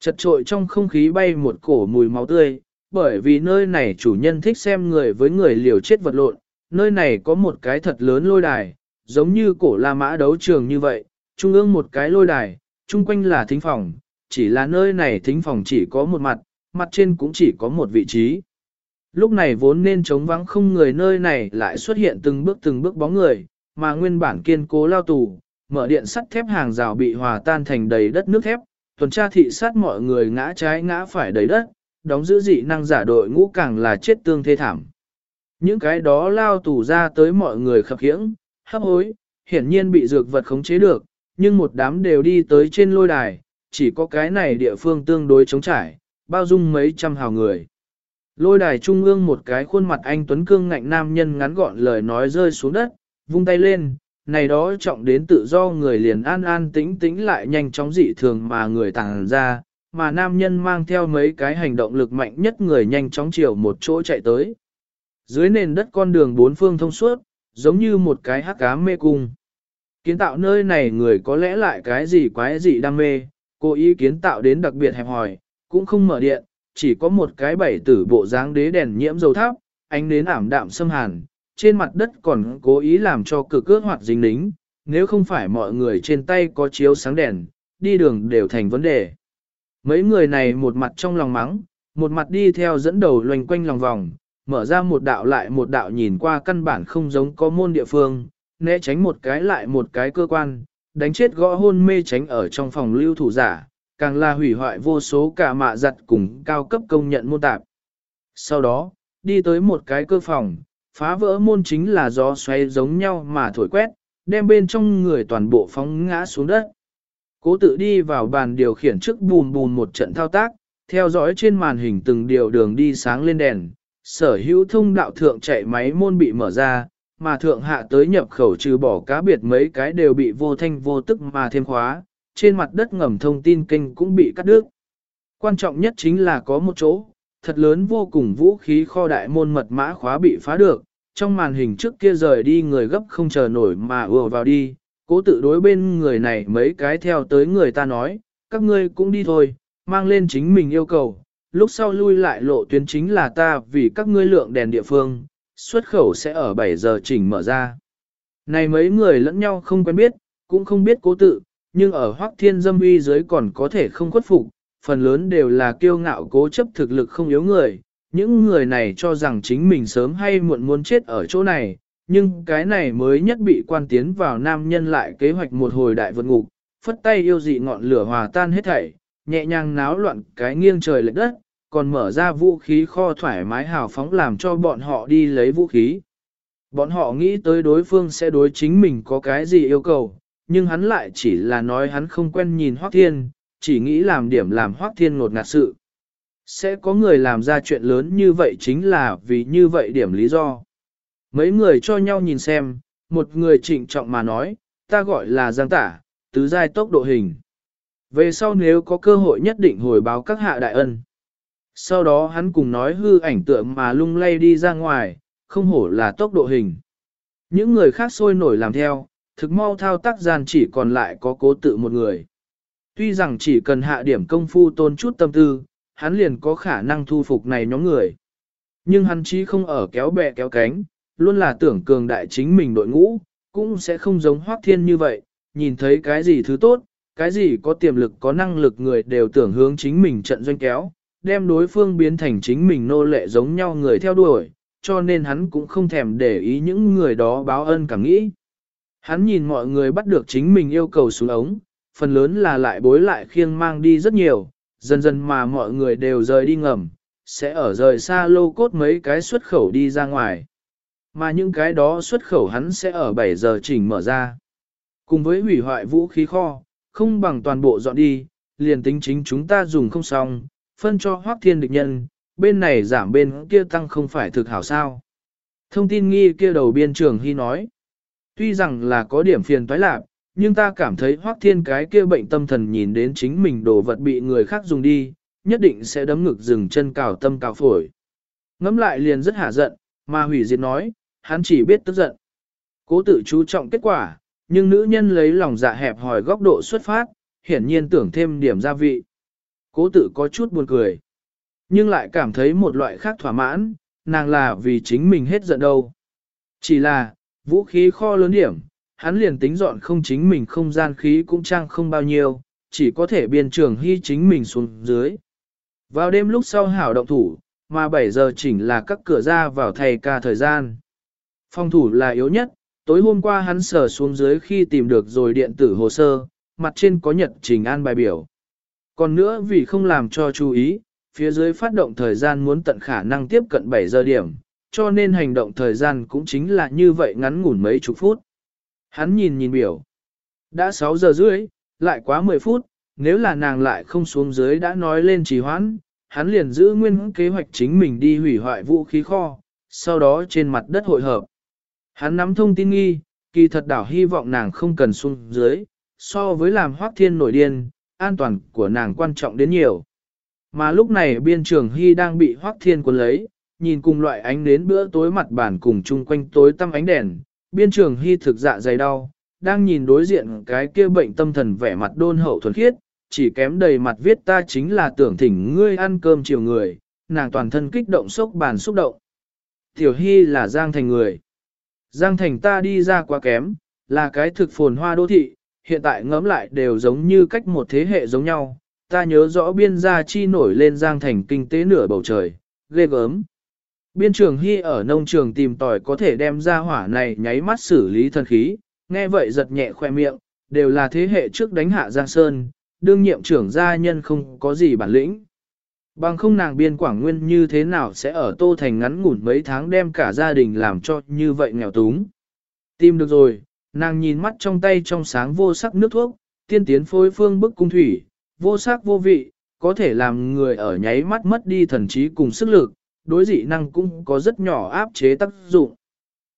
Chật trội trong không khí bay một cổ mùi máu tươi, bởi vì nơi này chủ nhân thích xem người với người liều chết vật lộn, nơi này có một cái thật lớn lôi đài, giống như cổ La Mã đấu trường như vậy, trung ương một cái lôi đài, chung quanh là thính phòng, chỉ là nơi này thính phòng chỉ có một mặt, mặt trên cũng chỉ có một vị trí. Lúc này vốn nên trống vắng không người nơi này lại xuất hiện từng bước từng bước bóng người, mà nguyên bản kiên cố lao tù, mở điện sắt thép hàng rào bị hòa tan thành đầy đất nước thép, tuần tra thị sát mọi người ngã trái ngã phải đầy đất, đóng giữ dị năng giả đội ngũ càng là chết tương thê thảm. Những cái đó lao tù ra tới mọi người khập khiễng, hấp hối, hiển nhiên bị dược vật khống chế được, nhưng một đám đều đi tới trên lôi đài, chỉ có cái này địa phương tương đối chống trải, bao dung mấy trăm hào người. Lôi đài trung ương một cái khuôn mặt anh Tuấn Cương ngạnh nam nhân ngắn gọn lời nói rơi xuống đất, vung tay lên, này đó trọng đến tự do người liền an an tĩnh tĩnh lại nhanh chóng dị thường mà người tàng ra, mà nam nhân mang theo mấy cái hành động lực mạnh nhất người nhanh chóng chiều một chỗ chạy tới. Dưới nền đất con đường bốn phương thông suốt, giống như một cái hắc cá mê cung. Kiến tạo nơi này người có lẽ lại cái gì quái gì đam mê, cố ý kiến tạo đến đặc biệt hẹp hòi, cũng không mở điện, chỉ có một cái bảy tử bộ dáng đế đèn nhiễm dầu tháp, ánh đến ảm đạm xâm hàn, trên mặt đất còn cố ý làm cho cực cước hoặc dính lính, nếu không phải mọi người trên tay có chiếu sáng đèn, đi đường đều thành vấn đề. Mấy người này một mặt trong lòng mắng, một mặt đi theo dẫn đầu loanh quanh lòng vòng, mở ra một đạo lại một đạo nhìn qua căn bản không giống có môn địa phương, né tránh một cái lại một cái cơ quan, đánh chết gõ hôn mê tránh ở trong phòng lưu thủ giả, càng là hủy hoại vô số cả mạ giặt cùng cao cấp công nhận môn tạp. Sau đó, đi tới một cái cơ phòng, phá vỡ môn chính là gió xoay giống nhau mà thổi quét, đem bên trong người toàn bộ phóng ngã xuống đất. Cố tự đi vào bàn điều khiển trước bùn bùn một trận thao tác, theo dõi trên màn hình từng điều đường đi sáng lên đèn, sở hữu thông đạo thượng chạy máy môn bị mở ra, mà thượng hạ tới nhập khẩu trừ bỏ cá biệt mấy cái đều bị vô thanh vô tức mà thêm khóa, trên mặt đất ngầm thông tin kênh cũng bị cắt đứt. Quan trọng nhất chính là có một chỗ, thật lớn vô cùng vũ khí kho đại môn mật mã khóa bị phá được, trong màn hình trước kia rời đi người gấp không chờ nổi mà ùa vào đi, cố tự đối bên người này mấy cái theo tới người ta nói, các ngươi cũng đi thôi, mang lên chính mình yêu cầu, lúc sau lui lại lộ tuyến chính là ta vì các ngươi lượng đèn địa phương, xuất khẩu sẽ ở 7 giờ chỉnh mở ra. Này mấy người lẫn nhau không quen biết, cũng không biết cố tự, nhưng ở hoác thiên dâm uy dưới còn có thể không khuất phục, phần lớn đều là kiêu ngạo cố chấp thực lực không yếu người. Những người này cho rằng chính mình sớm hay muộn muốn chết ở chỗ này, nhưng cái này mới nhất bị quan tiến vào nam nhân lại kế hoạch một hồi đại vượt ngục, phất tay yêu dị ngọn lửa hòa tan hết thảy, nhẹ nhàng náo loạn cái nghiêng trời lệch đất, còn mở ra vũ khí kho thoải mái hào phóng làm cho bọn họ đi lấy vũ khí. Bọn họ nghĩ tới đối phương sẽ đối chính mình có cái gì yêu cầu, nhưng hắn lại chỉ là nói hắn không quen nhìn Hoác Thiên, chỉ nghĩ làm điểm làm Hoác Thiên ngột ngạt sự. Sẽ có người làm ra chuyện lớn như vậy chính là vì như vậy điểm lý do. Mấy người cho nhau nhìn xem, một người trịnh trọng mà nói, ta gọi là Giang Tả, tứ giai tốc độ hình. Về sau nếu có cơ hội nhất định hồi báo các hạ đại ân. Sau đó hắn cùng nói hư ảnh tượng mà lung lay đi ra ngoài, không hổ là tốc độ hình. Những người khác sôi nổi làm theo, thực mau thao tác gian chỉ còn lại có cố tự một người. Tuy rằng chỉ cần hạ điểm công phu tôn chút tâm tư, hắn liền có khả năng thu phục này nhóm người. Nhưng hắn chí không ở kéo bè kéo cánh, luôn là tưởng cường đại chính mình đội ngũ, cũng sẽ không giống hoác thiên như vậy, nhìn thấy cái gì thứ tốt, cái gì có tiềm lực có năng lực người đều tưởng hướng chính mình trận doanh kéo, đem đối phương biến thành chính mình nô lệ giống nhau người theo đuổi, cho nên hắn cũng không thèm để ý những người đó báo ân cảm nghĩ. Hắn nhìn mọi người bắt được chính mình yêu cầu xuống ống, phần lớn là lại bối lại khiêng mang đi rất nhiều, dần dần mà mọi người đều rời đi ngầm, sẽ ở rời xa lô cốt mấy cái xuất khẩu đi ra ngoài. Mà những cái đó xuất khẩu hắn sẽ ở 7 giờ chỉnh mở ra. Cùng với hủy hoại vũ khí kho, không bằng toàn bộ dọn đi, liền tính chính chúng ta dùng không xong, phân cho hoác thiên địch nhân, bên này giảm bên kia tăng không phải thực hảo sao. Thông tin nghi kia đầu biên trường hy nói, tuy rằng là có điểm phiền toái lạc, nhưng ta cảm thấy hoác thiên cái kia bệnh tâm thần nhìn đến chính mình đồ vật bị người khác dùng đi, nhất định sẽ đấm ngực dừng chân cào tâm cào phổi. Ngắm lại liền rất hả giận, mà hủy diệt nói, hắn chỉ biết tức giận. Cố tự chú trọng kết quả, nhưng nữ nhân lấy lòng dạ hẹp hỏi góc độ xuất phát, hiển nhiên tưởng thêm điểm gia vị. Cố tự có chút buồn cười, nhưng lại cảm thấy một loại khác thỏa mãn, nàng là vì chính mình hết giận đâu. Chỉ là, vũ khí kho lớn điểm, hắn liền tính dọn không chính mình không gian khí cũng trang không bao nhiêu, chỉ có thể biên trường hy chính mình xuống dưới. Vào đêm lúc sau hảo động thủ, mà 7 giờ chỉnh là các cửa ra vào thầy ca thời gian. Phòng thủ là yếu nhất, tối hôm qua hắn sở xuống dưới khi tìm được rồi điện tử hồ sơ, mặt trên có nhật trình an bài biểu. Còn nữa vì không làm cho chú ý, phía dưới phát động thời gian muốn tận khả năng tiếp cận 7 giờ điểm, cho nên hành động thời gian cũng chính là như vậy ngắn ngủn mấy chục phút. Hắn nhìn nhìn biểu. Đã 6 giờ rưỡi, lại quá 10 phút, nếu là nàng lại không xuống dưới đã nói lên trì hoãn, hắn liền giữ nguyên kế hoạch chính mình đi hủy hoại vũ khí kho, sau đó trên mặt đất hội hợp. Hắn nắm thông tin nghi, kỳ thật đảo hy vọng nàng không cần xuống dưới, so với làm hoác thiên nổi điên, an toàn của nàng quan trọng đến nhiều. Mà lúc này biên trường hy đang bị hoác thiên quân lấy, nhìn cùng loại ánh đến bữa tối mặt bàn cùng chung quanh tối tăm ánh đèn, biên trường hy thực dạ dày đau, đang nhìn đối diện cái kia bệnh tâm thần vẻ mặt đôn hậu thuần khiết, chỉ kém đầy mặt viết ta chính là tưởng thỉnh ngươi ăn cơm chiều người, nàng toàn thân kích động sốc bàn xúc động. Tiểu Hy là Giang Thành người. Giang Thành ta đi ra quá kém, là cái thực phồn hoa đô thị, hiện tại ngẫm lại đều giống như cách một thế hệ giống nhau. Ta nhớ rõ biên gia chi nổi lên Giang Thành kinh tế nửa bầu trời, ghê gớm. Biên trường Hy ở nông trường tìm tòi có thể đem ra hỏa này nháy mắt xử lý thần khí, nghe vậy giật nhẹ khoe miệng, đều là thế hệ trước đánh hạ Giang Sơn, đương nhiệm trưởng gia nhân không có gì bản lĩnh. Bằng không nàng biên quảng nguyên như thế nào sẽ ở Tô Thành ngắn ngủn mấy tháng đem cả gia đình làm cho như vậy nghèo túng. Tìm được rồi, nàng nhìn mắt trong tay trong sáng vô sắc nước thuốc, tiên tiến phối phương bức cung thủy, vô sắc vô vị, có thể làm người ở nháy mắt mất đi thần trí cùng sức lực, đối dị năng cũng có rất nhỏ áp chế tác dụng.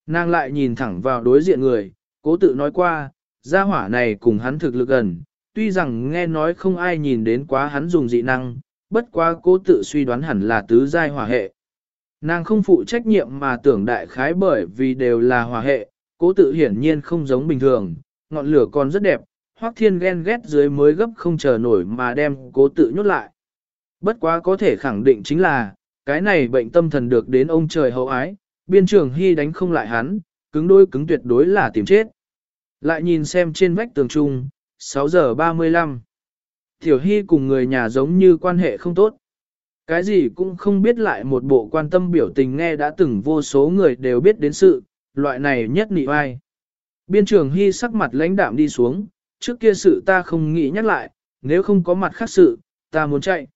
Nàng lại nhìn thẳng vào đối diện người, cố tự nói qua, gia hỏa này cùng hắn thực lực gần, tuy rằng nghe nói không ai nhìn đến quá hắn dùng dị năng, bất quá cố tự suy đoán hẳn là tứ giai hỏa hệ. Nàng không phụ trách nhiệm mà tưởng đại khái bởi vì đều là hỏa hệ, cố tự hiển nhiên không giống bình thường, ngọn lửa còn rất đẹp, hoắc thiên ghen ghét dưới mới gấp không chờ nổi mà đem cố tự nhốt lại. Bất quá có thể khẳng định chính là, cái này bệnh tâm thần được đến ông trời hậu ái, biên trường hy đánh không lại hắn, cứng đôi cứng tuyệt đối là tìm chết. Lại nhìn xem trên vách tường trung, 6 giờ 35. Tiểu Hy cùng người nhà giống như quan hệ không tốt. Cái gì cũng không biết lại một bộ quan tâm biểu tình nghe đã từng vô số người đều biết đến sự, loại này nhất nị vai. Biên trường Hy sắc mặt lãnh đạm đi xuống, trước kia sự ta không nghĩ nhắc lại, nếu không có mặt khác sự, ta muốn chạy.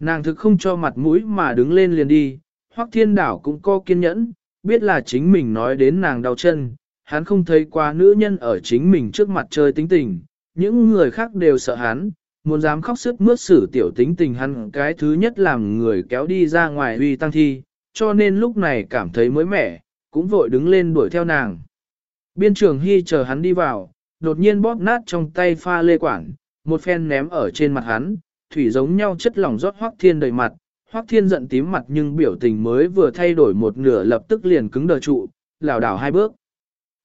Nàng thực không cho mặt mũi mà đứng lên liền đi, Hoắc Thiên Đảo cũng có kiên nhẫn, biết là chính mình nói đến nàng đau chân, hắn không thấy qua nữ nhân ở chính mình trước mặt chơi tính tình, những người khác đều sợ hắn, muốn dám khóc sức mướt xử tiểu tính tình hắn cái thứ nhất làm người kéo đi ra ngoài huy tăng thi, cho nên lúc này cảm thấy mới mẻ, cũng vội đứng lên đuổi theo nàng. Biên trường Hy chờ hắn đi vào, đột nhiên bóp nát trong tay pha lê quản, một phen ném ở trên mặt hắn, thủy giống nhau chất lỏng rót hoác thiên đầy mặt, hoác thiên giận tím mặt nhưng biểu tình mới vừa thay đổi một nửa lập tức liền cứng đờ trụ, lảo đảo hai bước.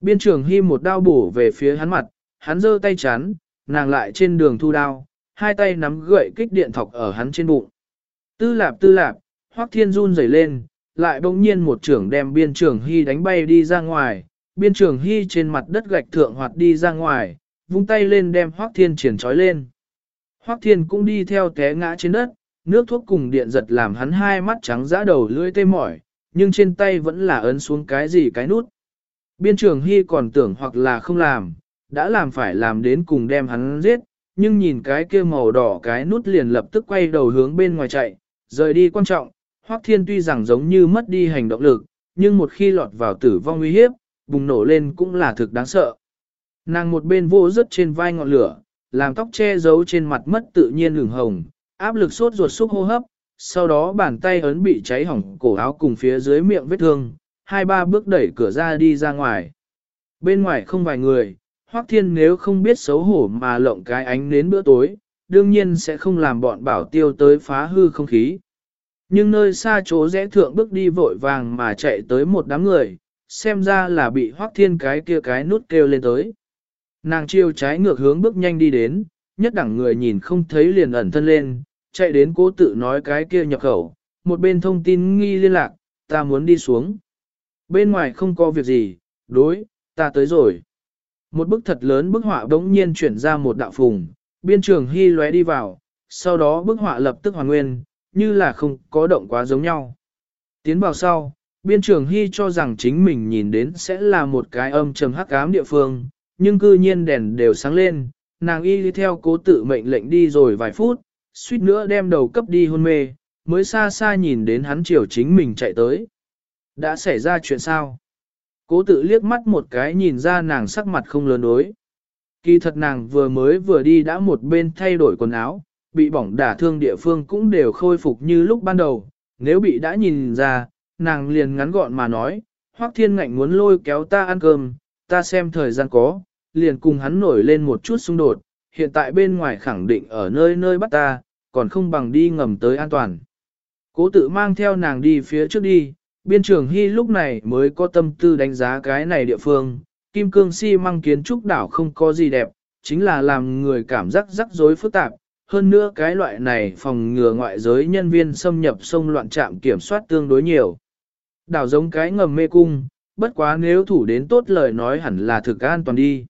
Biên trường Hy một đao bổ về phía hắn mặt, hắn giơ tay chắn, nàng lại trên đường thu đao, hai tay nắm gậy kích điện thọc ở hắn trên bụng. Tư lạp tư lạp, hoác thiên run rẩy lên, lại bỗng nhiên một trưởng đem biên trường hy đánh bay đi ra ngoài, biên trường hy trên mặt đất gạch thượng hoạt đi ra ngoài, vung tay lên đem hoác thiên triển trói lên. Hoác thiên cũng đi theo té ngã trên đất, nước thuốc cùng điện giật làm hắn hai mắt trắng dã đầu lưỡi tê mỏi, nhưng trên tay vẫn là ấn xuống cái gì cái nút. Biên trường hy còn tưởng hoặc là không làm, đã làm phải làm đến cùng đem hắn giết, nhưng nhìn cái kia màu đỏ cái nút liền lập tức quay đầu hướng bên ngoài chạy, rời đi quan trọng, Hoắc Thiên tuy rằng giống như mất đi hành động lực, nhưng một khi lọt vào tử vong nguy hiếp, bùng nổ lên cũng là thực đáng sợ. Nàng một bên vô rất trên vai ngọn lửa, làm tóc che giấu trên mặt mất tự nhiên lửng hồng, áp lực sốt ruột xúc hô hấp, sau đó bàn tay ấn bị cháy hỏng cổ áo cùng phía dưới miệng vết thương, hai ba bước đẩy cửa ra đi ra ngoài. Bên ngoài không vài người, Hoắc Thiên nếu không biết xấu hổ mà lộng cái ánh đến bữa tối, đương nhiên sẽ không làm bọn bảo tiêu tới phá hư không khí. Nhưng nơi xa chỗ rẽ thượng bước đi vội vàng mà chạy tới một đám người, xem ra là bị Hoắc Thiên cái kia cái nút kêu lên tới. Nàng chiêu trái ngược hướng bước nhanh đi đến, nhất đẳng người nhìn không thấy liền ẩn thân lên, chạy đến cố tự nói cái kia nhập khẩu, một bên thông tin nghi liên lạc, ta muốn đi xuống. Bên ngoài không có việc gì, đối, ta tới rồi. Một bức thật lớn bức họa đống nhiên chuyển ra một đạo phùng, biên trường hy lóe đi vào, sau đó bức họa lập tức hoàn nguyên, như là không có động quá giống nhau. Tiến vào sau, biên trường hy cho rằng chính mình nhìn đến sẽ là một cái âm trầm hắc ám địa phương, nhưng cư nhiên đèn đều sáng lên, nàng y đi theo cố tự mệnh lệnh đi rồi vài phút, suýt nữa đem đầu cấp đi hôn mê, mới xa xa nhìn đến hắn chiều chính mình chạy tới. Đã xảy ra chuyện sao? Cố tự liếc mắt một cái nhìn ra nàng sắc mặt không lớn đối. Kỳ thật nàng vừa mới vừa đi đã một bên thay đổi quần áo, bị bỏng đả thương địa phương cũng đều khôi phục như lúc ban đầu. Nếu bị đã nhìn ra, nàng liền ngắn gọn mà nói, Hoắc Thiên Ngạnh muốn lôi kéo ta ăn cơm, ta xem thời gian có, liền cùng hắn nổi lên một chút xung đột, hiện tại bên ngoài khẳng định ở nơi nơi bắt ta, còn không bằng đi ngầm tới an toàn. Cố tự mang theo nàng đi phía trước đi, biên trường hy lúc này mới có tâm tư đánh giá cái này địa phương, kim cương si măng kiến trúc đảo không có gì đẹp, chính là làm người cảm giác rắc rối phức tạp. Hơn nữa cái loại này phòng ngừa ngoại giới nhân viên xâm nhập sông loạn trạm kiểm soát tương đối nhiều. Đảo giống cái ngầm mê cung, bất quá nếu thủ đến tốt lời nói hẳn là thực an toàn đi.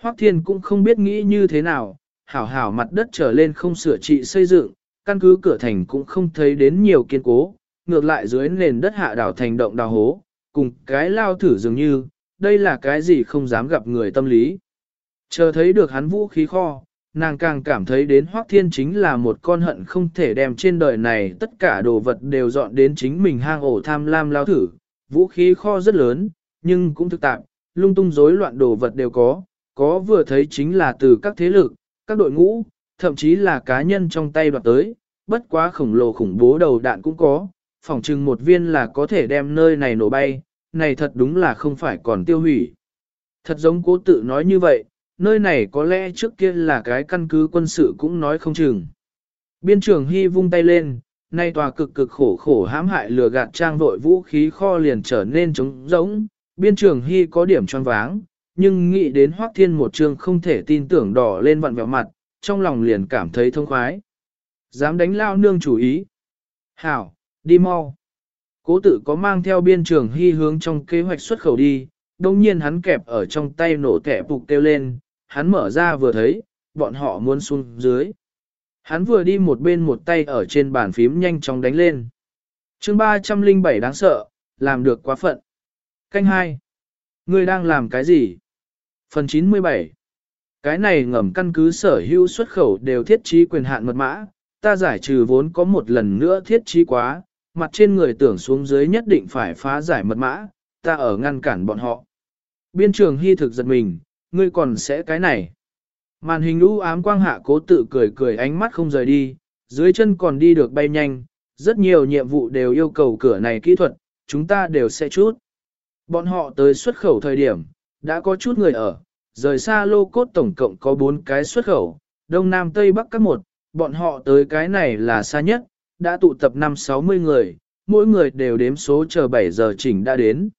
Hoắc Thiên cũng không biết nghĩ như thế nào, hảo hảo mặt đất trở lên không sửa trị xây dựng, căn cứ cửa thành cũng không thấy đến nhiều kiên cố, ngược lại dưới nền đất hạ đảo thành động đào hố, cùng cái lao thử dường như, đây là cái gì không dám gặp người tâm lý. Chờ thấy được hắn vũ khí kho, nàng càng cảm thấy đến Hoắc Thiên chính là một con hận không thể đem trên đời này tất cả đồ vật đều dọn đến chính mình hang ổ tham lam lao thử. Vũ khí kho rất lớn, nhưng cũng thực tạp, lung tung rối loạn đồ vật đều có, có vừa thấy chính là từ các thế lực, các đội ngũ, thậm chí là cá nhân trong tay đoạt tới, bất quá khổng lồ khủng bố đầu đạn cũng có, phỏng chừng một viên là có thể đem nơi này nổ bay, này thật đúng là không phải còn tiêu hủy. Thật giống cố tự nói như vậy, nơi này có lẽ trước kia là cái căn cứ quân sự cũng nói không chừng. Biên trưởng Hy vung tay lên, nay tòa cực cực khổ khổ hãm hại lừa gạt trang vội vũ khí kho liền trở nên trống rỗng, biên trưởng Hy có điểm tròn váng, nhưng nghĩ đến Hoác Thiên một trường không thể tin tưởng đỏ lên vặn vẹo mặt, trong lòng liền cảm thấy thông khoái. Dám đánh lao nương chủ ý. Hảo, đi mau. Cố tự có mang theo biên trường hy hướng trong kế hoạch xuất khẩu đi, đồng nhiên hắn kẹp ở trong tay nổ kẻ phục kêu lên, hắn mở ra vừa thấy, bọn họ muốn xuống dưới. Hắn vừa đi một bên một tay ở trên bàn phím nhanh chóng đánh lên. chương 307 đáng sợ, làm được quá phận. Canh 2. Ngươi đang làm cái gì? Phần 97. Cái này ngầm căn cứ sở hữu xuất khẩu đều thiết trí quyền hạn mật mã, ta giải trừ vốn có một lần nữa thiết trí quá, mặt trên người tưởng xuống dưới nhất định phải phá giải mật mã, ta ở ngăn cản bọn họ. Biên trường hy thực giật mình, ngươi còn sẽ cái này. Màn hình u ám quang hạ cố tự cười cười ánh mắt không rời đi, dưới chân còn đi được bay nhanh, rất nhiều nhiệm vụ đều yêu cầu cửa này kỹ thuật, chúng ta đều sẽ chút. Bọn họ tới xuất khẩu thời điểm, đã có chút người ở, rời xa lô cốt tổng cộng có 4 cái xuất khẩu, đông nam tây bắc các một, bọn họ tới cái này là xa nhất, đã tụ tập 5-60 người, mỗi người đều đếm số chờ 7 giờ chỉnh đã đến.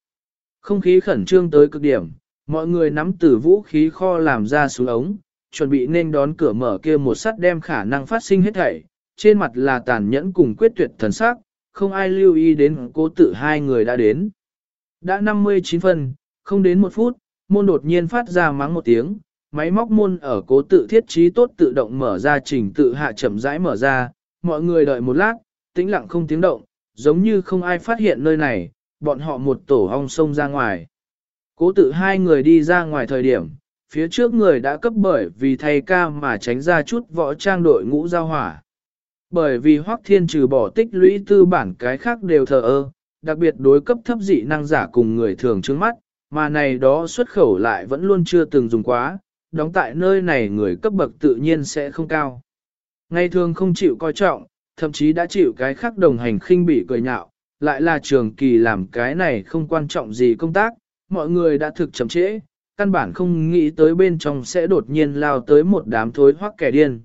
Không khí khẩn trương tới cực điểm, mọi người nắm từ vũ khí kho làm ra xuống ống, chuẩn bị nên đón cửa mở kia một sắt đem khả năng phát sinh hết thảy, trên mặt là tàn nhẫn cùng quyết tuyệt thần sắc, không ai lưu ý đến cố tự hai người đã đến. Đã 59 phân, không đến một phút, môn đột nhiên phát ra mắng một tiếng, máy móc môn ở cố tự thiết trí tốt tự động mở ra trình tự hạ chậm rãi mở ra, mọi người đợi một lát, tĩnh lặng không tiếng động, giống như không ai phát hiện nơi này, bọn họ một tổ hong sông ra ngoài. Cố tự hai người đi ra ngoài thời điểm, phía trước người đã cấp bởi vì thay ca mà tránh ra chút võ trang đội ngũ giao hỏa. Bởi vì Hoắc Thiên trừ bỏ tích lũy tư bản cái khác đều thờ ơ, đặc biệt đối cấp thấp dị năng giả cùng người thường trước mắt, mà này đó xuất khẩu lại vẫn luôn chưa từng dùng quá, đóng tại nơi này người cấp bậc tự nhiên sẽ không cao. Ngày thường không chịu coi trọng, thậm chí đã chịu cái khác đồng hành khinh bị cười nhạo, lại là trường kỳ làm cái này không quan trọng gì công tác, mọi người đã thực chậm trễ, căn bản không nghĩ tới bên trong sẽ đột nhiên lao tới một đám thối hoắc kẻ điên.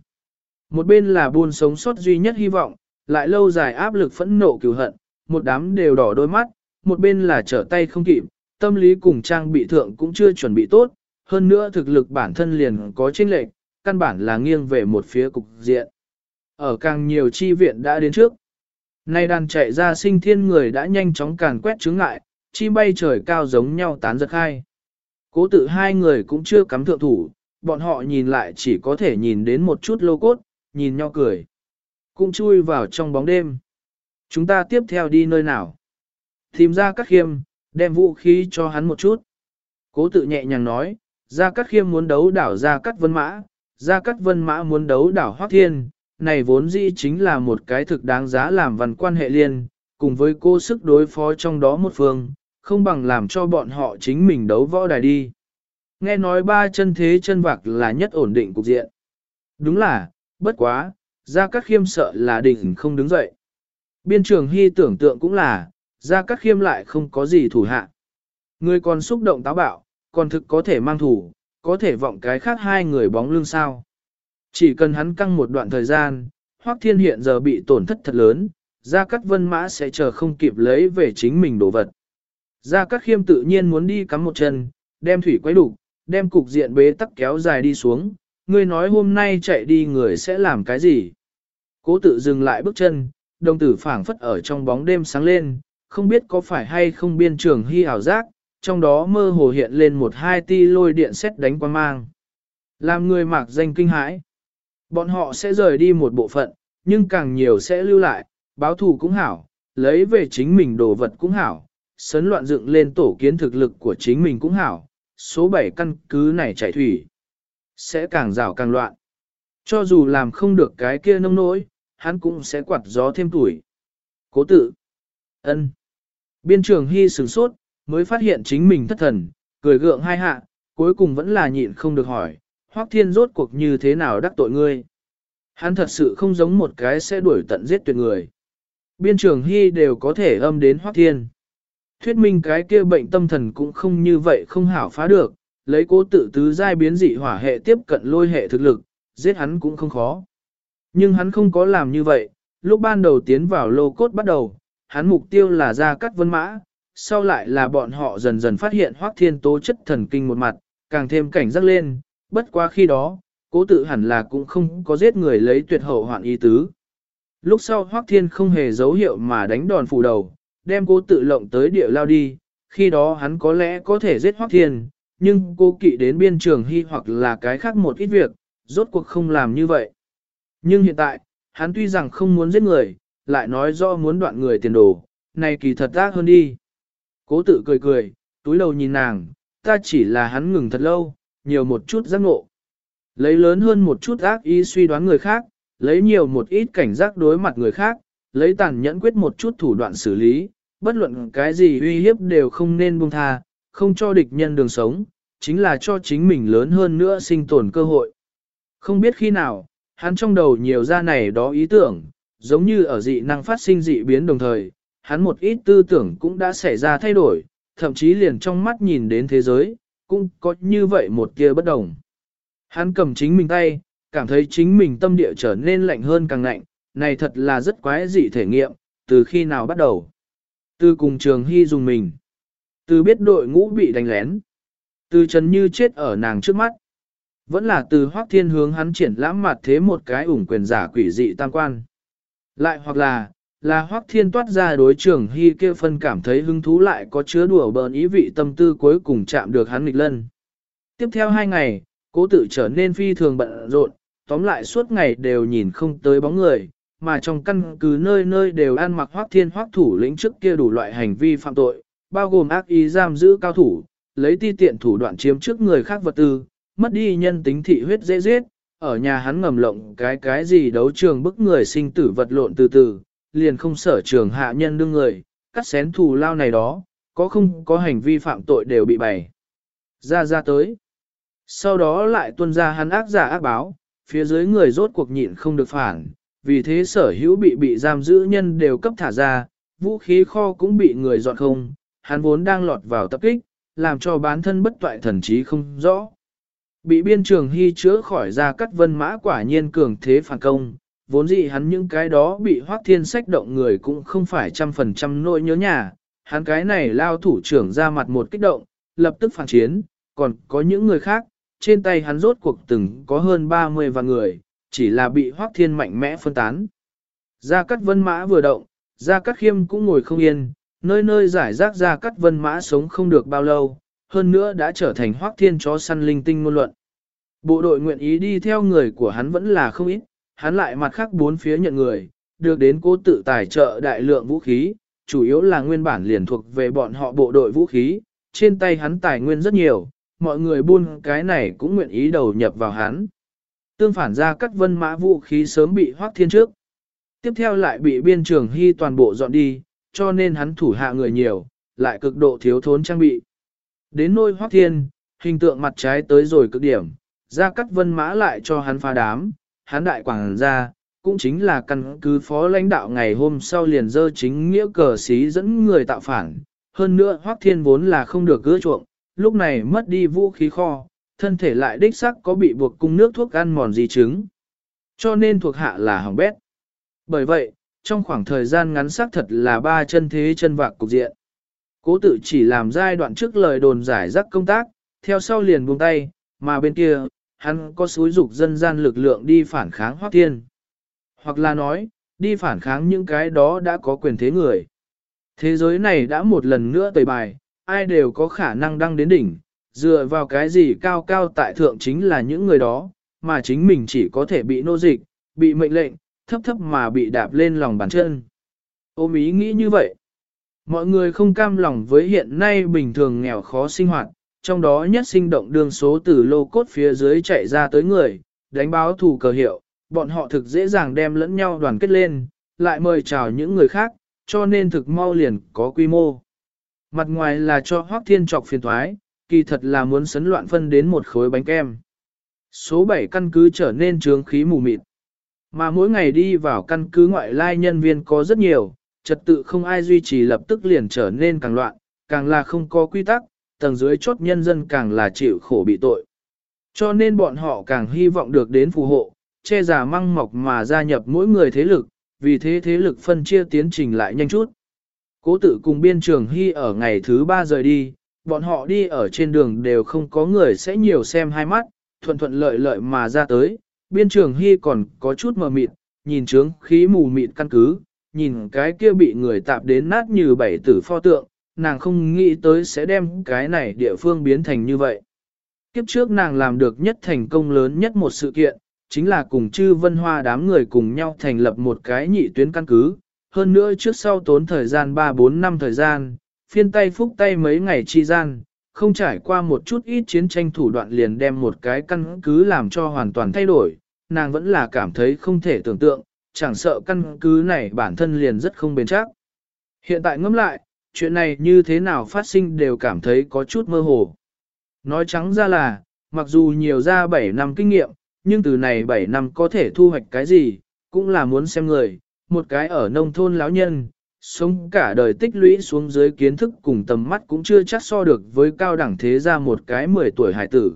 Một bên là buôn sống sót duy nhất hy vọng, lại lâu dài áp lực phẫn nộ cừu hận, một đám đều đỏ đôi mắt, một bên là trở tay không kịp, tâm lý cùng trang bị thượng cũng chưa chuẩn bị tốt, hơn nữa thực lực bản thân liền có chênh lệch, căn bản là nghiêng về một phía cục diện. Ở càng nhiều chi viện đã đến trước. Nay đàn chạy ra sinh thiên người đã nhanh chóng càn quét chướng ngại, chi bay trời cao giống nhau tán giật hai. Cố tự hai người cũng chưa cắm thượng thủ, bọn họ nhìn lại chỉ có thể nhìn đến một chút lô cốt, nhìn nhau cười. Cũng chui vào trong bóng đêm. Chúng ta tiếp theo đi nơi nào? Tìm ra các khiêm, đem vũ khí cho hắn một chút. Cố tự nhẹ nhàng nói, ra các khiêm muốn đấu đảo ra các vân mã, ra các vân mã muốn đấu đảo hoác thiên, này vốn dĩ chính là một cái thực đáng giá làm văn quan hệ liên, cùng với cô sức đối phó trong đó một phương, không bằng làm cho bọn họ chính mình đấu võ đài đi. Nghe nói ba chân thế chân vạc là nhất ổn định cục diện. Đúng là, bất quá, gia cát khiêm sợ là đỉnh không đứng dậy. Biên trường hy tưởng tượng cũng là, gia cát khiêm lại không có gì thủ hạ. Người còn xúc động táo bạo, còn thực có thể mang thủ, có thể vọng cái khác hai người bóng lưng sao. Chỉ cần hắn căng một đoạn thời gian, Hoắc Thiên hiện giờ bị tổn thất thật lớn, Gia Cát Vân Mã sẽ chờ không kịp lấy về chính mình đồ vật. Gia Cát Khiêm tự nhiên muốn đi cắm một chân, đem thủy quấy đủ, đem cục diện bế tắc kéo dài đi xuống, ngươi nói hôm nay chạy đi người sẽ làm cái gì? Cố tự dừng lại bước chân, đồng tử phảng phất ở trong bóng đêm sáng lên, không biết có phải hay không biên trường hy ảo giác, trong đó mơ hồ hiện lên một hai ti lôi điện xét đánh quan mang. Làm người mạc danh kinh hãi. Bọn họ sẽ rời đi một bộ phận, nhưng càng nhiều sẽ lưu lại, báo thù cũng hảo, lấy về chính mình đồ vật cũng hảo, sấn loạn dựng lên tổ kiến thực lực của chính mình cũng hảo, số 7 căn cứ này chạy thủy. Sẽ càng rào càng loạn. Cho dù làm không được cái kia nông nỗi, hắn cũng sẽ quạt gió thêm tuổi. Cố tự. ân Biên trường hy sửng sốt, mới phát hiện chính mình thất thần, cười gượng hai hạ, cuối cùng vẫn là nhịn không được hỏi, Hoắc Thiên rốt cuộc như thế nào đắc tội ngươi? Hắn thật sự không giống một cái sẽ đuổi tận giết tuyệt người. Biên trường Hy đều có thể âm đến Hoắc Thiên. Thuyết minh cái kia bệnh tâm thần cũng không như vậy không hảo phá được, lấy cố tự tứ giai biến dị hỏa hệ tiếp cận lôi hệ thực lực, giết hắn cũng không khó. Nhưng hắn không có làm như vậy, lúc ban đầu tiến vào lô cốt bắt đầu, hắn mục tiêu là ra cắt vân mã, sau lại là bọn họ dần dần phát hiện hoác thiên tố chất thần kinh một mặt, càng thêm cảnh giác lên, bất quá khi đó, cố tự hẳn là cũng không có giết người lấy tuyệt hậu hoạn ý tứ. Lúc sau hoác thiên không hề dấu hiệu mà đánh đòn phủ đầu, đem cố tự lộng tới địa lao đi, khi đó hắn có lẽ có thể giết hoác thiên, nhưng cô kỵ đến biên trường hy hoặc là cái khác một ít việc, rốt cuộc không làm như vậy. Nhưng hiện tại, hắn tuy rằng không muốn giết người, lại nói do muốn đoạn người tiền đồ, này kỳ thật ác hơn đi. Cố tự cười cười, túi đầu nhìn nàng, ta chỉ là hắn ngừng thật lâu, nhiều một chút giác ngộ. Lấy lớn hơn một chút ác ý suy đoán người khác, lấy nhiều một ít cảnh giác đối mặt người khác, lấy tàn nhẫn quyết một chút thủ đoạn xử lý, bất luận cái gì uy hiếp đều không nên buông tha, không cho địch nhân đường sống, chính là cho chính mình lớn hơn nữa sinh tồn cơ hội. Không biết khi nào, hắn trong đầu nhiều ra này đó ý tưởng, giống như ở dị năng phát sinh dị biến đồng thời, hắn một ít tư tưởng cũng đã xảy ra thay đổi, thậm chí liền trong mắt nhìn đến thế giới, cũng có như vậy một kia bất đồng. Hắn cầm chính mình tay, cảm thấy chính mình tâm địa trở nên lạnh hơn càng lạnh, này thật là rất quái dị thể nghiệm, từ khi nào bắt đầu. Từ cùng trường hy dùng mình. Từ biết đội ngũ bị đánh lén. Từ trần như chết ở nàng trước mắt. Vẫn là từ hoác thiên hướng hắn triển lãm mặt thế một cái ủng quyền giả quỷ dị tam quan. Lại hoặc là, là hoác thiên toát ra đối trường hy kia phân cảm thấy hứng thú lại có chứa đùa bờn ý vị tâm tư cuối cùng chạm được hắn nghịch lân. Tiếp theo hai ngày, cố tự trở nên phi thường bận rộn, tóm lại suốt ngày đều nhìn không tới bóng người, mà trong căn cứ nơi nơi đều ăn mặc hoác thiên hoác thủ lĩnh trước kia đủ loại hành vi phạm tội, bao gồm ác ý giam giữ cao thủ, lấy ti tiện thủ đoạn chiếm trước người khác vật tư, mất đi nhân tính thị huyết dễ giết, ở nhà hắn ngầm lộng cái cái gì đấu trường bức người sinh tử vật lộn từ từ, liền không sở trường hạ nhân đương người, cắt xén thù lao này đó, có không có hành vi phạm tội đều bị bày. Ra ra tới. Sau đó lại tuân ra hắn ác giả ác báo, phía dưới người rốt cuộc nhịn không được phản, vì thế sở hữu bị bị giam giữ nhân đều cấp thả ra, vũ khí kho cũng bị người dọn không, hắn vốn đang lọt vào tập kích, làm cho bán thân bất toại thần trí không rõ. Bị biên trường hy chữa khỏi ra cắt vân mã quả nhiên cường thế phản công, vốn dĩ hắn những cái đó bị hoác thiên sách động người cũng không phải trăm phần trăm nỗi nhớ nhà, hắn cái này lao thủ trưởng ra mặt một kích động, lập tức phản chiến, còn có những người khác, trên tay hắn rốt cuộc từng có hơn 30 vạn người, chỉ là bị hoác thiên mạnh mẽ phân tán. Gia Cát Vân Mã vừa động, Gia Cát Khiêm cũng ngồi không yên, nơi nơi giải rác Gia Cát Vân Mã sống không được bao lâu, hơn nữa đã trở thành hoác thiên chó săn linh tinh ngôn luận. Bộ đội nguyện ý đi theo người của hắn vẫn là không ít, hắn lại mặt khác bốn phía nhận người, được đến cố tự tài trợ đại lượng vũ khí, chủ yếu là nguyên bản liền thuộc về bọn họ bộ đội vũ khí, trên tay hắn tài nguyên rất nhiều, mọi người buôn cái này cũng nguyện ý đầu nhập vào hắn. Tương phản ra các vân mã vũ khí sớm bị hoác thiên trước. Tiếp theo lại bị biên trường hy toàn bộ dọn đi, cho nên hắn thủ hạ người nhiều, lại cực độ thiếu thốn trang bị. Đến nôi hoác thiên, hình tượng mặt trái tới rồi cực điểm, ra các vân mã lại cho hắn phá đám, hắn đại quảng ra, cũng chính là căn cứ phó lãnh đạo ngày hôm sau liền dơ chính nghĩa cờ xí dẫn người tạo phản. Hơn nữa Hoắc Thiên vốn là không được gỡ chuộng, lúc này mất đi vũ khí kho, thân thể lại đích sắc có bị buộc cung nước thuốc ăn mòn di chứng. Cho nên thuộc hạ là hỏng bét. Bởi vậy, trong khoảng thời gian ngắn xác thật là ba chân thế chân vạc cục diện. Cố tự chỉ làm giai đoạn trước lời đồn giải rắc công tác, theo sau liền buông tay, mà bên kia, hắn có xúi dục dân gian lực lượng đi phản kháng hoác Thiên. Hoặc là nói, đi phản kháng những cái đó đã có quyền thế người. Thế giới này đã một lần nữa tẩy bài, ai đều có khả năng đăng đến đỉnh, dựa vào cái gì cao cao tại thượng chính là những người đó, mà chính mình chỉ có thể bị nô dịch, bị mệnh lệnh, thấp thấp mà bị đạp lên lòng bàn chân. Ôm ý nghĩ như vậy. Mọi người không cam lòng với hiện nay bình thường nghèo khó sinh hoạt, trong đó nhất sinh động đường số từ lô cốt phía dưới chạy ra tới người, đánh báo thủ cờ hiệu, bọn họ thực dễ dàng đem lẫn nhau đoàn kết lên, lại mời chào những người khác, cho nên thực mau liền có quy mô. Mặt ngoài là cho Hoác Thiên trọc phiền thoái, kỳ thật là muốn sấn loạn phân đến một khối bánh kem. Số 7 căn cứ trở nên trướng khí mù mịt. Mà mỗi ngày đi vào căn cứ ngoại lai nhân viên có rất nhiều, trật tự không ai duy trì lập tức liền trở nên càng loạn, càng là không có quy tắc, tầng dưới chốt nhân dân càng là chịu khổ bị tội. Cho nên bọn họ càng hy vọng được đến phù hộ, che giả măng mọc mà gia nhập mỗi người thế lực, vì thế thế lực phân chia tiến trình lại nhanh chút. Cố tự cùng biên trường hy ở ngày thứ ba rời đi, bọn họ đi ở trên đường đều không có người sẽ nhiều xem hai mắt, thuận thuận lợi lợi mà ra tới, biên trường hy còn có chút mờ mịt, nhìn trướng khí mù mịt căn cứ, nhìn cái kia bị người tạp đến nát như bảy tử pho tượng, nàng không nghĩ tới sẽ đem cái này địa phương biến thành như vậy. Kiếp trước nàng làm được nhất thành công lớn nhất một sự kiện, chính là cùng chư vân hoa đám người cùng nhau thành lập một cái nhị tuyến căn cứ, hơn nữa trước sau tốn thời gian 3-4 năm thời gian, phiên tay phúc tay mấy ngày chi gian, không trải qua một chút ít chiến tranh thủ đoạn liền đem một cái căn cứ làm cho hoàn toàn thay đổi, nàng vẫn là cảm thấy không thể tưởng tượng, chẳng sợ căn cứ này bản thân liền rất không bền chắc. Hiện tại ngẫm lại, chuyện này như thế nào phát sinh đều cảm thấy có chút mơ hồ. Nói trắng ra là, mặc dù nhiều ra 7 năm kinh nghiệm, nhưng từ này 7 năm có thể thu hoạch cái gì, cũng là muốn xem người, một cái ở nông thôn lão nhân, sống cả đời tích lũy xuống dưới kiến thức cùng tầm mắt cũng chưa chắc so được với cao đẳng thế gia một cái 10 tuổi hải tử.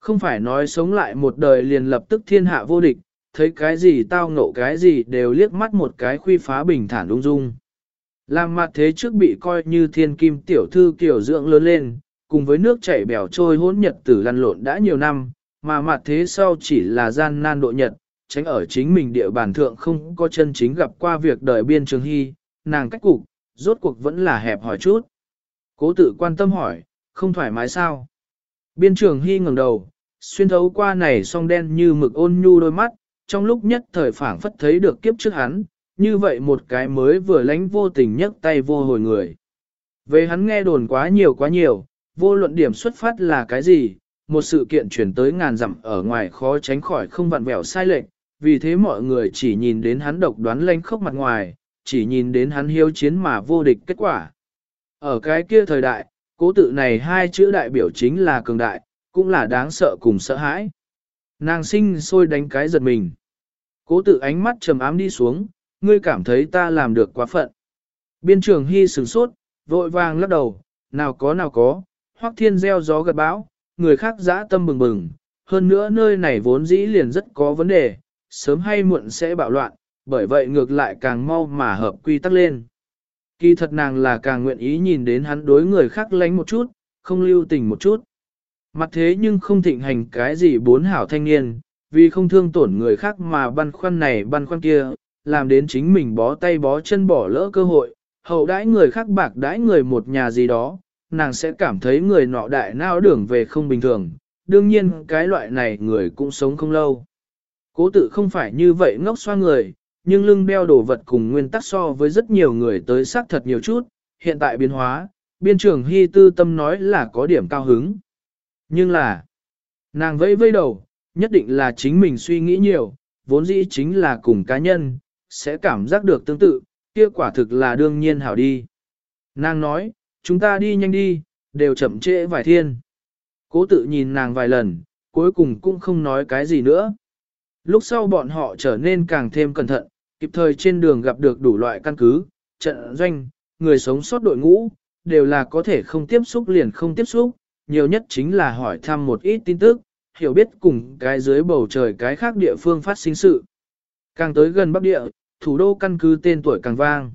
Không phải nói sống lại một đời liền lập tức thiên hạ vô địch, thấy cái gì tao ngộ cái gì đều liếc mắt một cái khuy phá bình thản ung dung. Làm mặt thế trước bị coi như thiên kim tiểu thư kiểu dưỡng lớn lên, cùng với nước chảy bèo trôi hỗn nhật tử lăn lộn đã nhiều năm, mà mặt thế sau chỉ là gian nan độ nhật, tránh ở chính mình địa bàn thượng không có chân chính gặp qua việc đời biên trường hy, nàng cách cục, rốt cuộc vẫn là hẹp hỏi chút. Cố tự quan tâm hỏi, không thoải mái sao? Biên trường hy ngẩng đầu, xuyên thấu qua này song đen như mực ôn nhu đôi mắt, trong lúc nhất thời phảng phất thấy được kiếp trước hắn, như vậy một cái mới vừa lánh vô tình nhấc tay vô hồi người. Về hắn nghe đồn quá nhiều quá nhiều, vô luận điểm xuất phát là cái gì, một sự kiện chuyển tới ngàn dặm ở ngoài khó tránh khỏi không vặn vẹo sai lệch, vì thế mọi người chỉ nhìn đến hắn độc đoán lanh khốc mặt ngoài, chỉ nhìn đến hắn hiếu chiến mà vô địch kết quả. Ở cái kia thời đại, cố tự này hai chữ đại biểu chính là cường đại, cũng là đáng sợ cùng sợ hãi. Nàng sinh sôi đánh cái giật mình. Cố tự ánh mắt trầm ám đi xuống, ngươi cảm thấy ta làm được quá phận. Biên trường hy sửng sốt, vội vàng lắc đầu, nào có nào có, Hoắc Thiên gieo gió gật bão, người khác dã tâm bừng bừng, hơn nữa nơi này vốn dĩ liền rất có vấn đề, sớm hay muộn sẽ bạo loạn, bởi vậy ngược lại càng mau mà hợp quy tắc lên. Kỳ thật nàng là càng nguyện ý nhìn đến hắn đối người khác lánh một chút, không lưu tình một chút. Mặt thế nhưng không thịnh hành cái gì bốn hảo thanh niên, vì không thương tổn người khác mà băn khoăn này băn khoăn kia, làm đến chính mình bó tay bó chân bỏ lỡ cơ hội, hậu đãi người khác bạc đãi người một nhà gì đó, nàng sẽ cảm thấy người nọ đại nao đường về không bình thường, đương nhiên cái loại này người cũng sống không lâu. Cố tự không phải như vậy ngốc xoa người, nhưng lưng đeo đồ vật cùng nguyên tắc so với rất nhiều người tới xác thật nhiều chút, hiện tại biến hóa, biên trưởng hy tư tâm nói là có điểm cao hứng. Nhưng là, nàng vẫy vẫy đầu, nhất định là chính mình suy nghĩ nhiều, vốn dĩ chính là cùng cá nhân, sẽ cảm giác được tương tự, kia quả thực là đương nhiên hảo đi. Nàng nói, chúng ta đi nhanh đi, đều chậm trễ vài thiên. Cố tự nhìn nàng vài lần, cuối cùng cũng không nói cái gì nữa. Lúc sau bọn họ trở nên càng thêm cẩn thận, kịp thời trên đường gặp được đủ loại căn cứ, trận doanh, người sống sót đội ngũ, đều là có thể không tiếp xúc liền không tiếp xúc, nhiều nhất chính là hỏi thăm một ít tin tức, hiểu biết cùng cái dưới bầu trời cái khác địa phương phát sinh sự. Càng tới gần Bắc Địa, thủ đô căn cứ tên tuổi càng vang.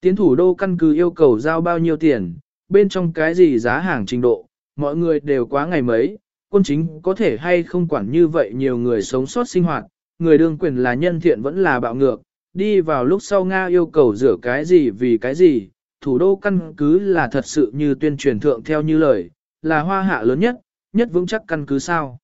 Tiến thủ đô căn cứ yêu cầu giao bao nhiêu tiền, bên trong cái gì giá hàng trình độ, mọi người đều quá ngày mấy, quân chính có thể hay không quản như vậy nhiều người sống sót sinh hoạt, người đương quyền là nhân thiện vẫn là bạo ngược, đi vào lúc sau Nga yêu cầu rửa cái gì vì cái gì, thủ đô căn cứ là thật sự như tuyên truyền thượng theo như lời, là hoa hạ lớn nhất, nhất vững chắc căn cứ sao.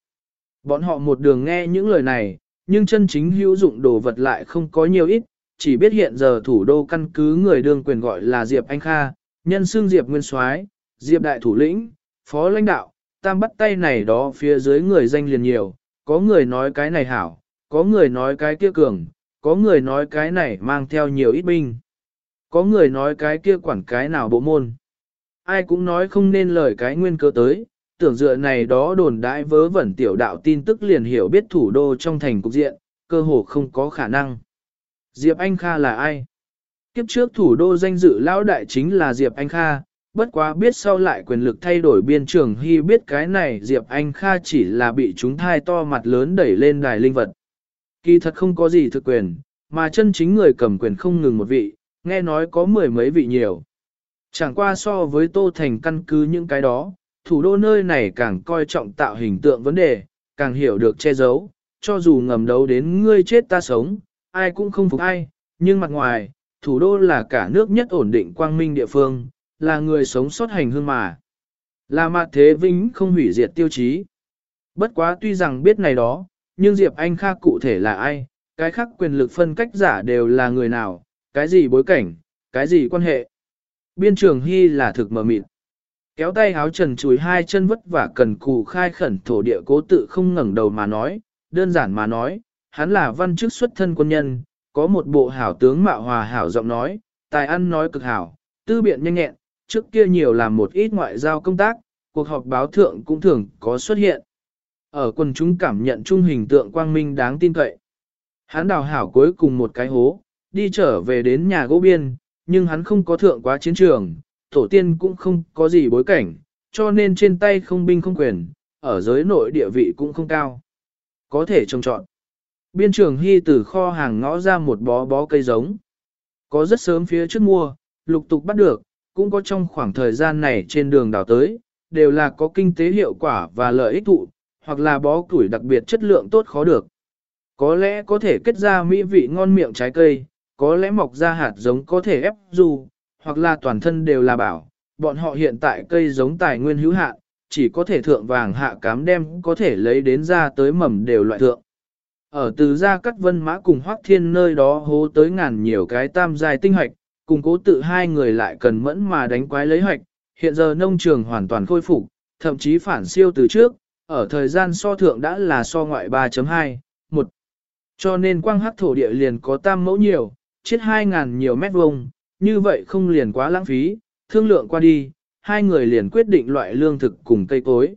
Bọn họ một đường nghe những lời này, nhưng chân chính hữu dụng đồ vật lại không có nhiều ít, chỉ biết hiện giờ thủ đô căn cứ người đương quyền gọi là Diệp Anh Kha, nhân xương Diệp Nguyên Soái, Diệp Đại Thủ lĩnh, Phó lãnh đạo, tam bắt tay này đó phía dưới người danh liền nhiều, có người nói cái này hảo, có người nói cái kia cường, có người nói cái này mang theo nhiều ít binh, có người nói cái kia quản cái nào bộ môn. Ai cũng nói không nên lời cái nguyên cơ tới, tưởng dựa này đó đồn đãi vớ vẩn tiểu đạo tin tức liền hiểu biết thủ đô trong thành cục diện, cơ hồ không có khả năng. Diệp Anh Kha là ai? Kiếp trước thủ đô danh dự lão đại chính là Diệp Anh Kha, bất quá biết sau lại quyền lực thay đổi biên trường hy biết cái này Diệp Anh Kha chỉ là bị chúng thai to mặt lớn đẩy lên đài linh vật. Kỳ thật không có gì thực quyền, mà chân chính người cầm quyền không ngừng một vị, nghe nói có mười mấy vị nhiều. Chẳng qua so với Tô Thành căn cứ những cái đó, thủ đô nơi này càng coi trọng tạo hình tượng vấn đề, càng hiểu được che giấu, cho dù ngầm đấu đến ngươi chết ta sống, ai cũng không phục ai, nhưng mặt ngoài, thủ đô là cả nước nhất ổn định quang minh địa phương, là người sống sót hành hương mà. Là mặt thế vĩnh không hủy diệt tiêu chí. Bất quá tuy rằng biết này đó, nhưng Diệp Anh Kha cụ thể là ai, cái khác quyền lực phân cách giả đều là người nào, cái gì bối cảnh, cái gì quan hệ. Biên trường Hy là thực mờ mịt. Kéo tay áo trần chùi hai chân vất vả cần cù khai khẩn thổ địa cố tự không ngẩng đầu mà nói, đơn giản mà nói, hắn là văn chức xuất thân quân nhân, có một bộ hảo tướng mạo hòa hảo giọng nói, tài ăn nói cực hảo, tư biện nhanh nhẹn, trước kia nhiều làm một ít ngoại giao công tác, cuộc họp báo thượng cũng thường có xuất hiện. Ở quần chúng cảm nhận chung hình tượng quang minh đáng tin cậy. Hắn đào hảo cuối cùng một cái hố, đi trở về đến nhà gỗ biên, nhưng hắn không có thượng quá chiến trường, tổ tiên cũng không có gì bối cảnh, cho nên trên tay không binh không quyền, ở giới nội địa vị cũng không cao. Có thể trông chọn. Biên trường hy từ kho hàng ngõ ra một bó bó cây giống. Có rất sớm phía trước mua, lục tục bắt được, cũng có trong khoảng thời gian này trên đường đào tới, đều là có kinh tế hiệu quả và lợi ích thụ, hoặc là bó củi đặc biệt chất lượng tốt khó được. Có lẽ có thể kết ra mỹ vị ngon miệng trái cây, có lẽ mọc ra hạt giống có thể ép dù, hoặc là toàn thân đều là bảo. Bọn họ hiện tại cây giống tài nguyên hữu hạn, chỉ có thể thượng vàng hạ cám đem có thể lấy đến ra tới mầm đều loại thượng. Ở từ ra cắt vân mã cùng hoác thiên nơi đó hố tới ngàn nhiều cái tam dài tinh hoạch, cùng cố tự hai người lại cần mẫn mà đánh quái lấy hoạch, hiện giờ nông trường hoàn toàn khôi phục, thậm chí phản siêu từ trước, ở thời gian so thượng đã là so ngoại 3.2, 1. Cho nên quang hắc thổ địa liền có tam mẫu nhiều, chết 2.000 nhiều mét vuông, như vậy không liền quá lãng phí, thương lượng qua đi, hai người liền quyết định loại lương thực cùng cây cối.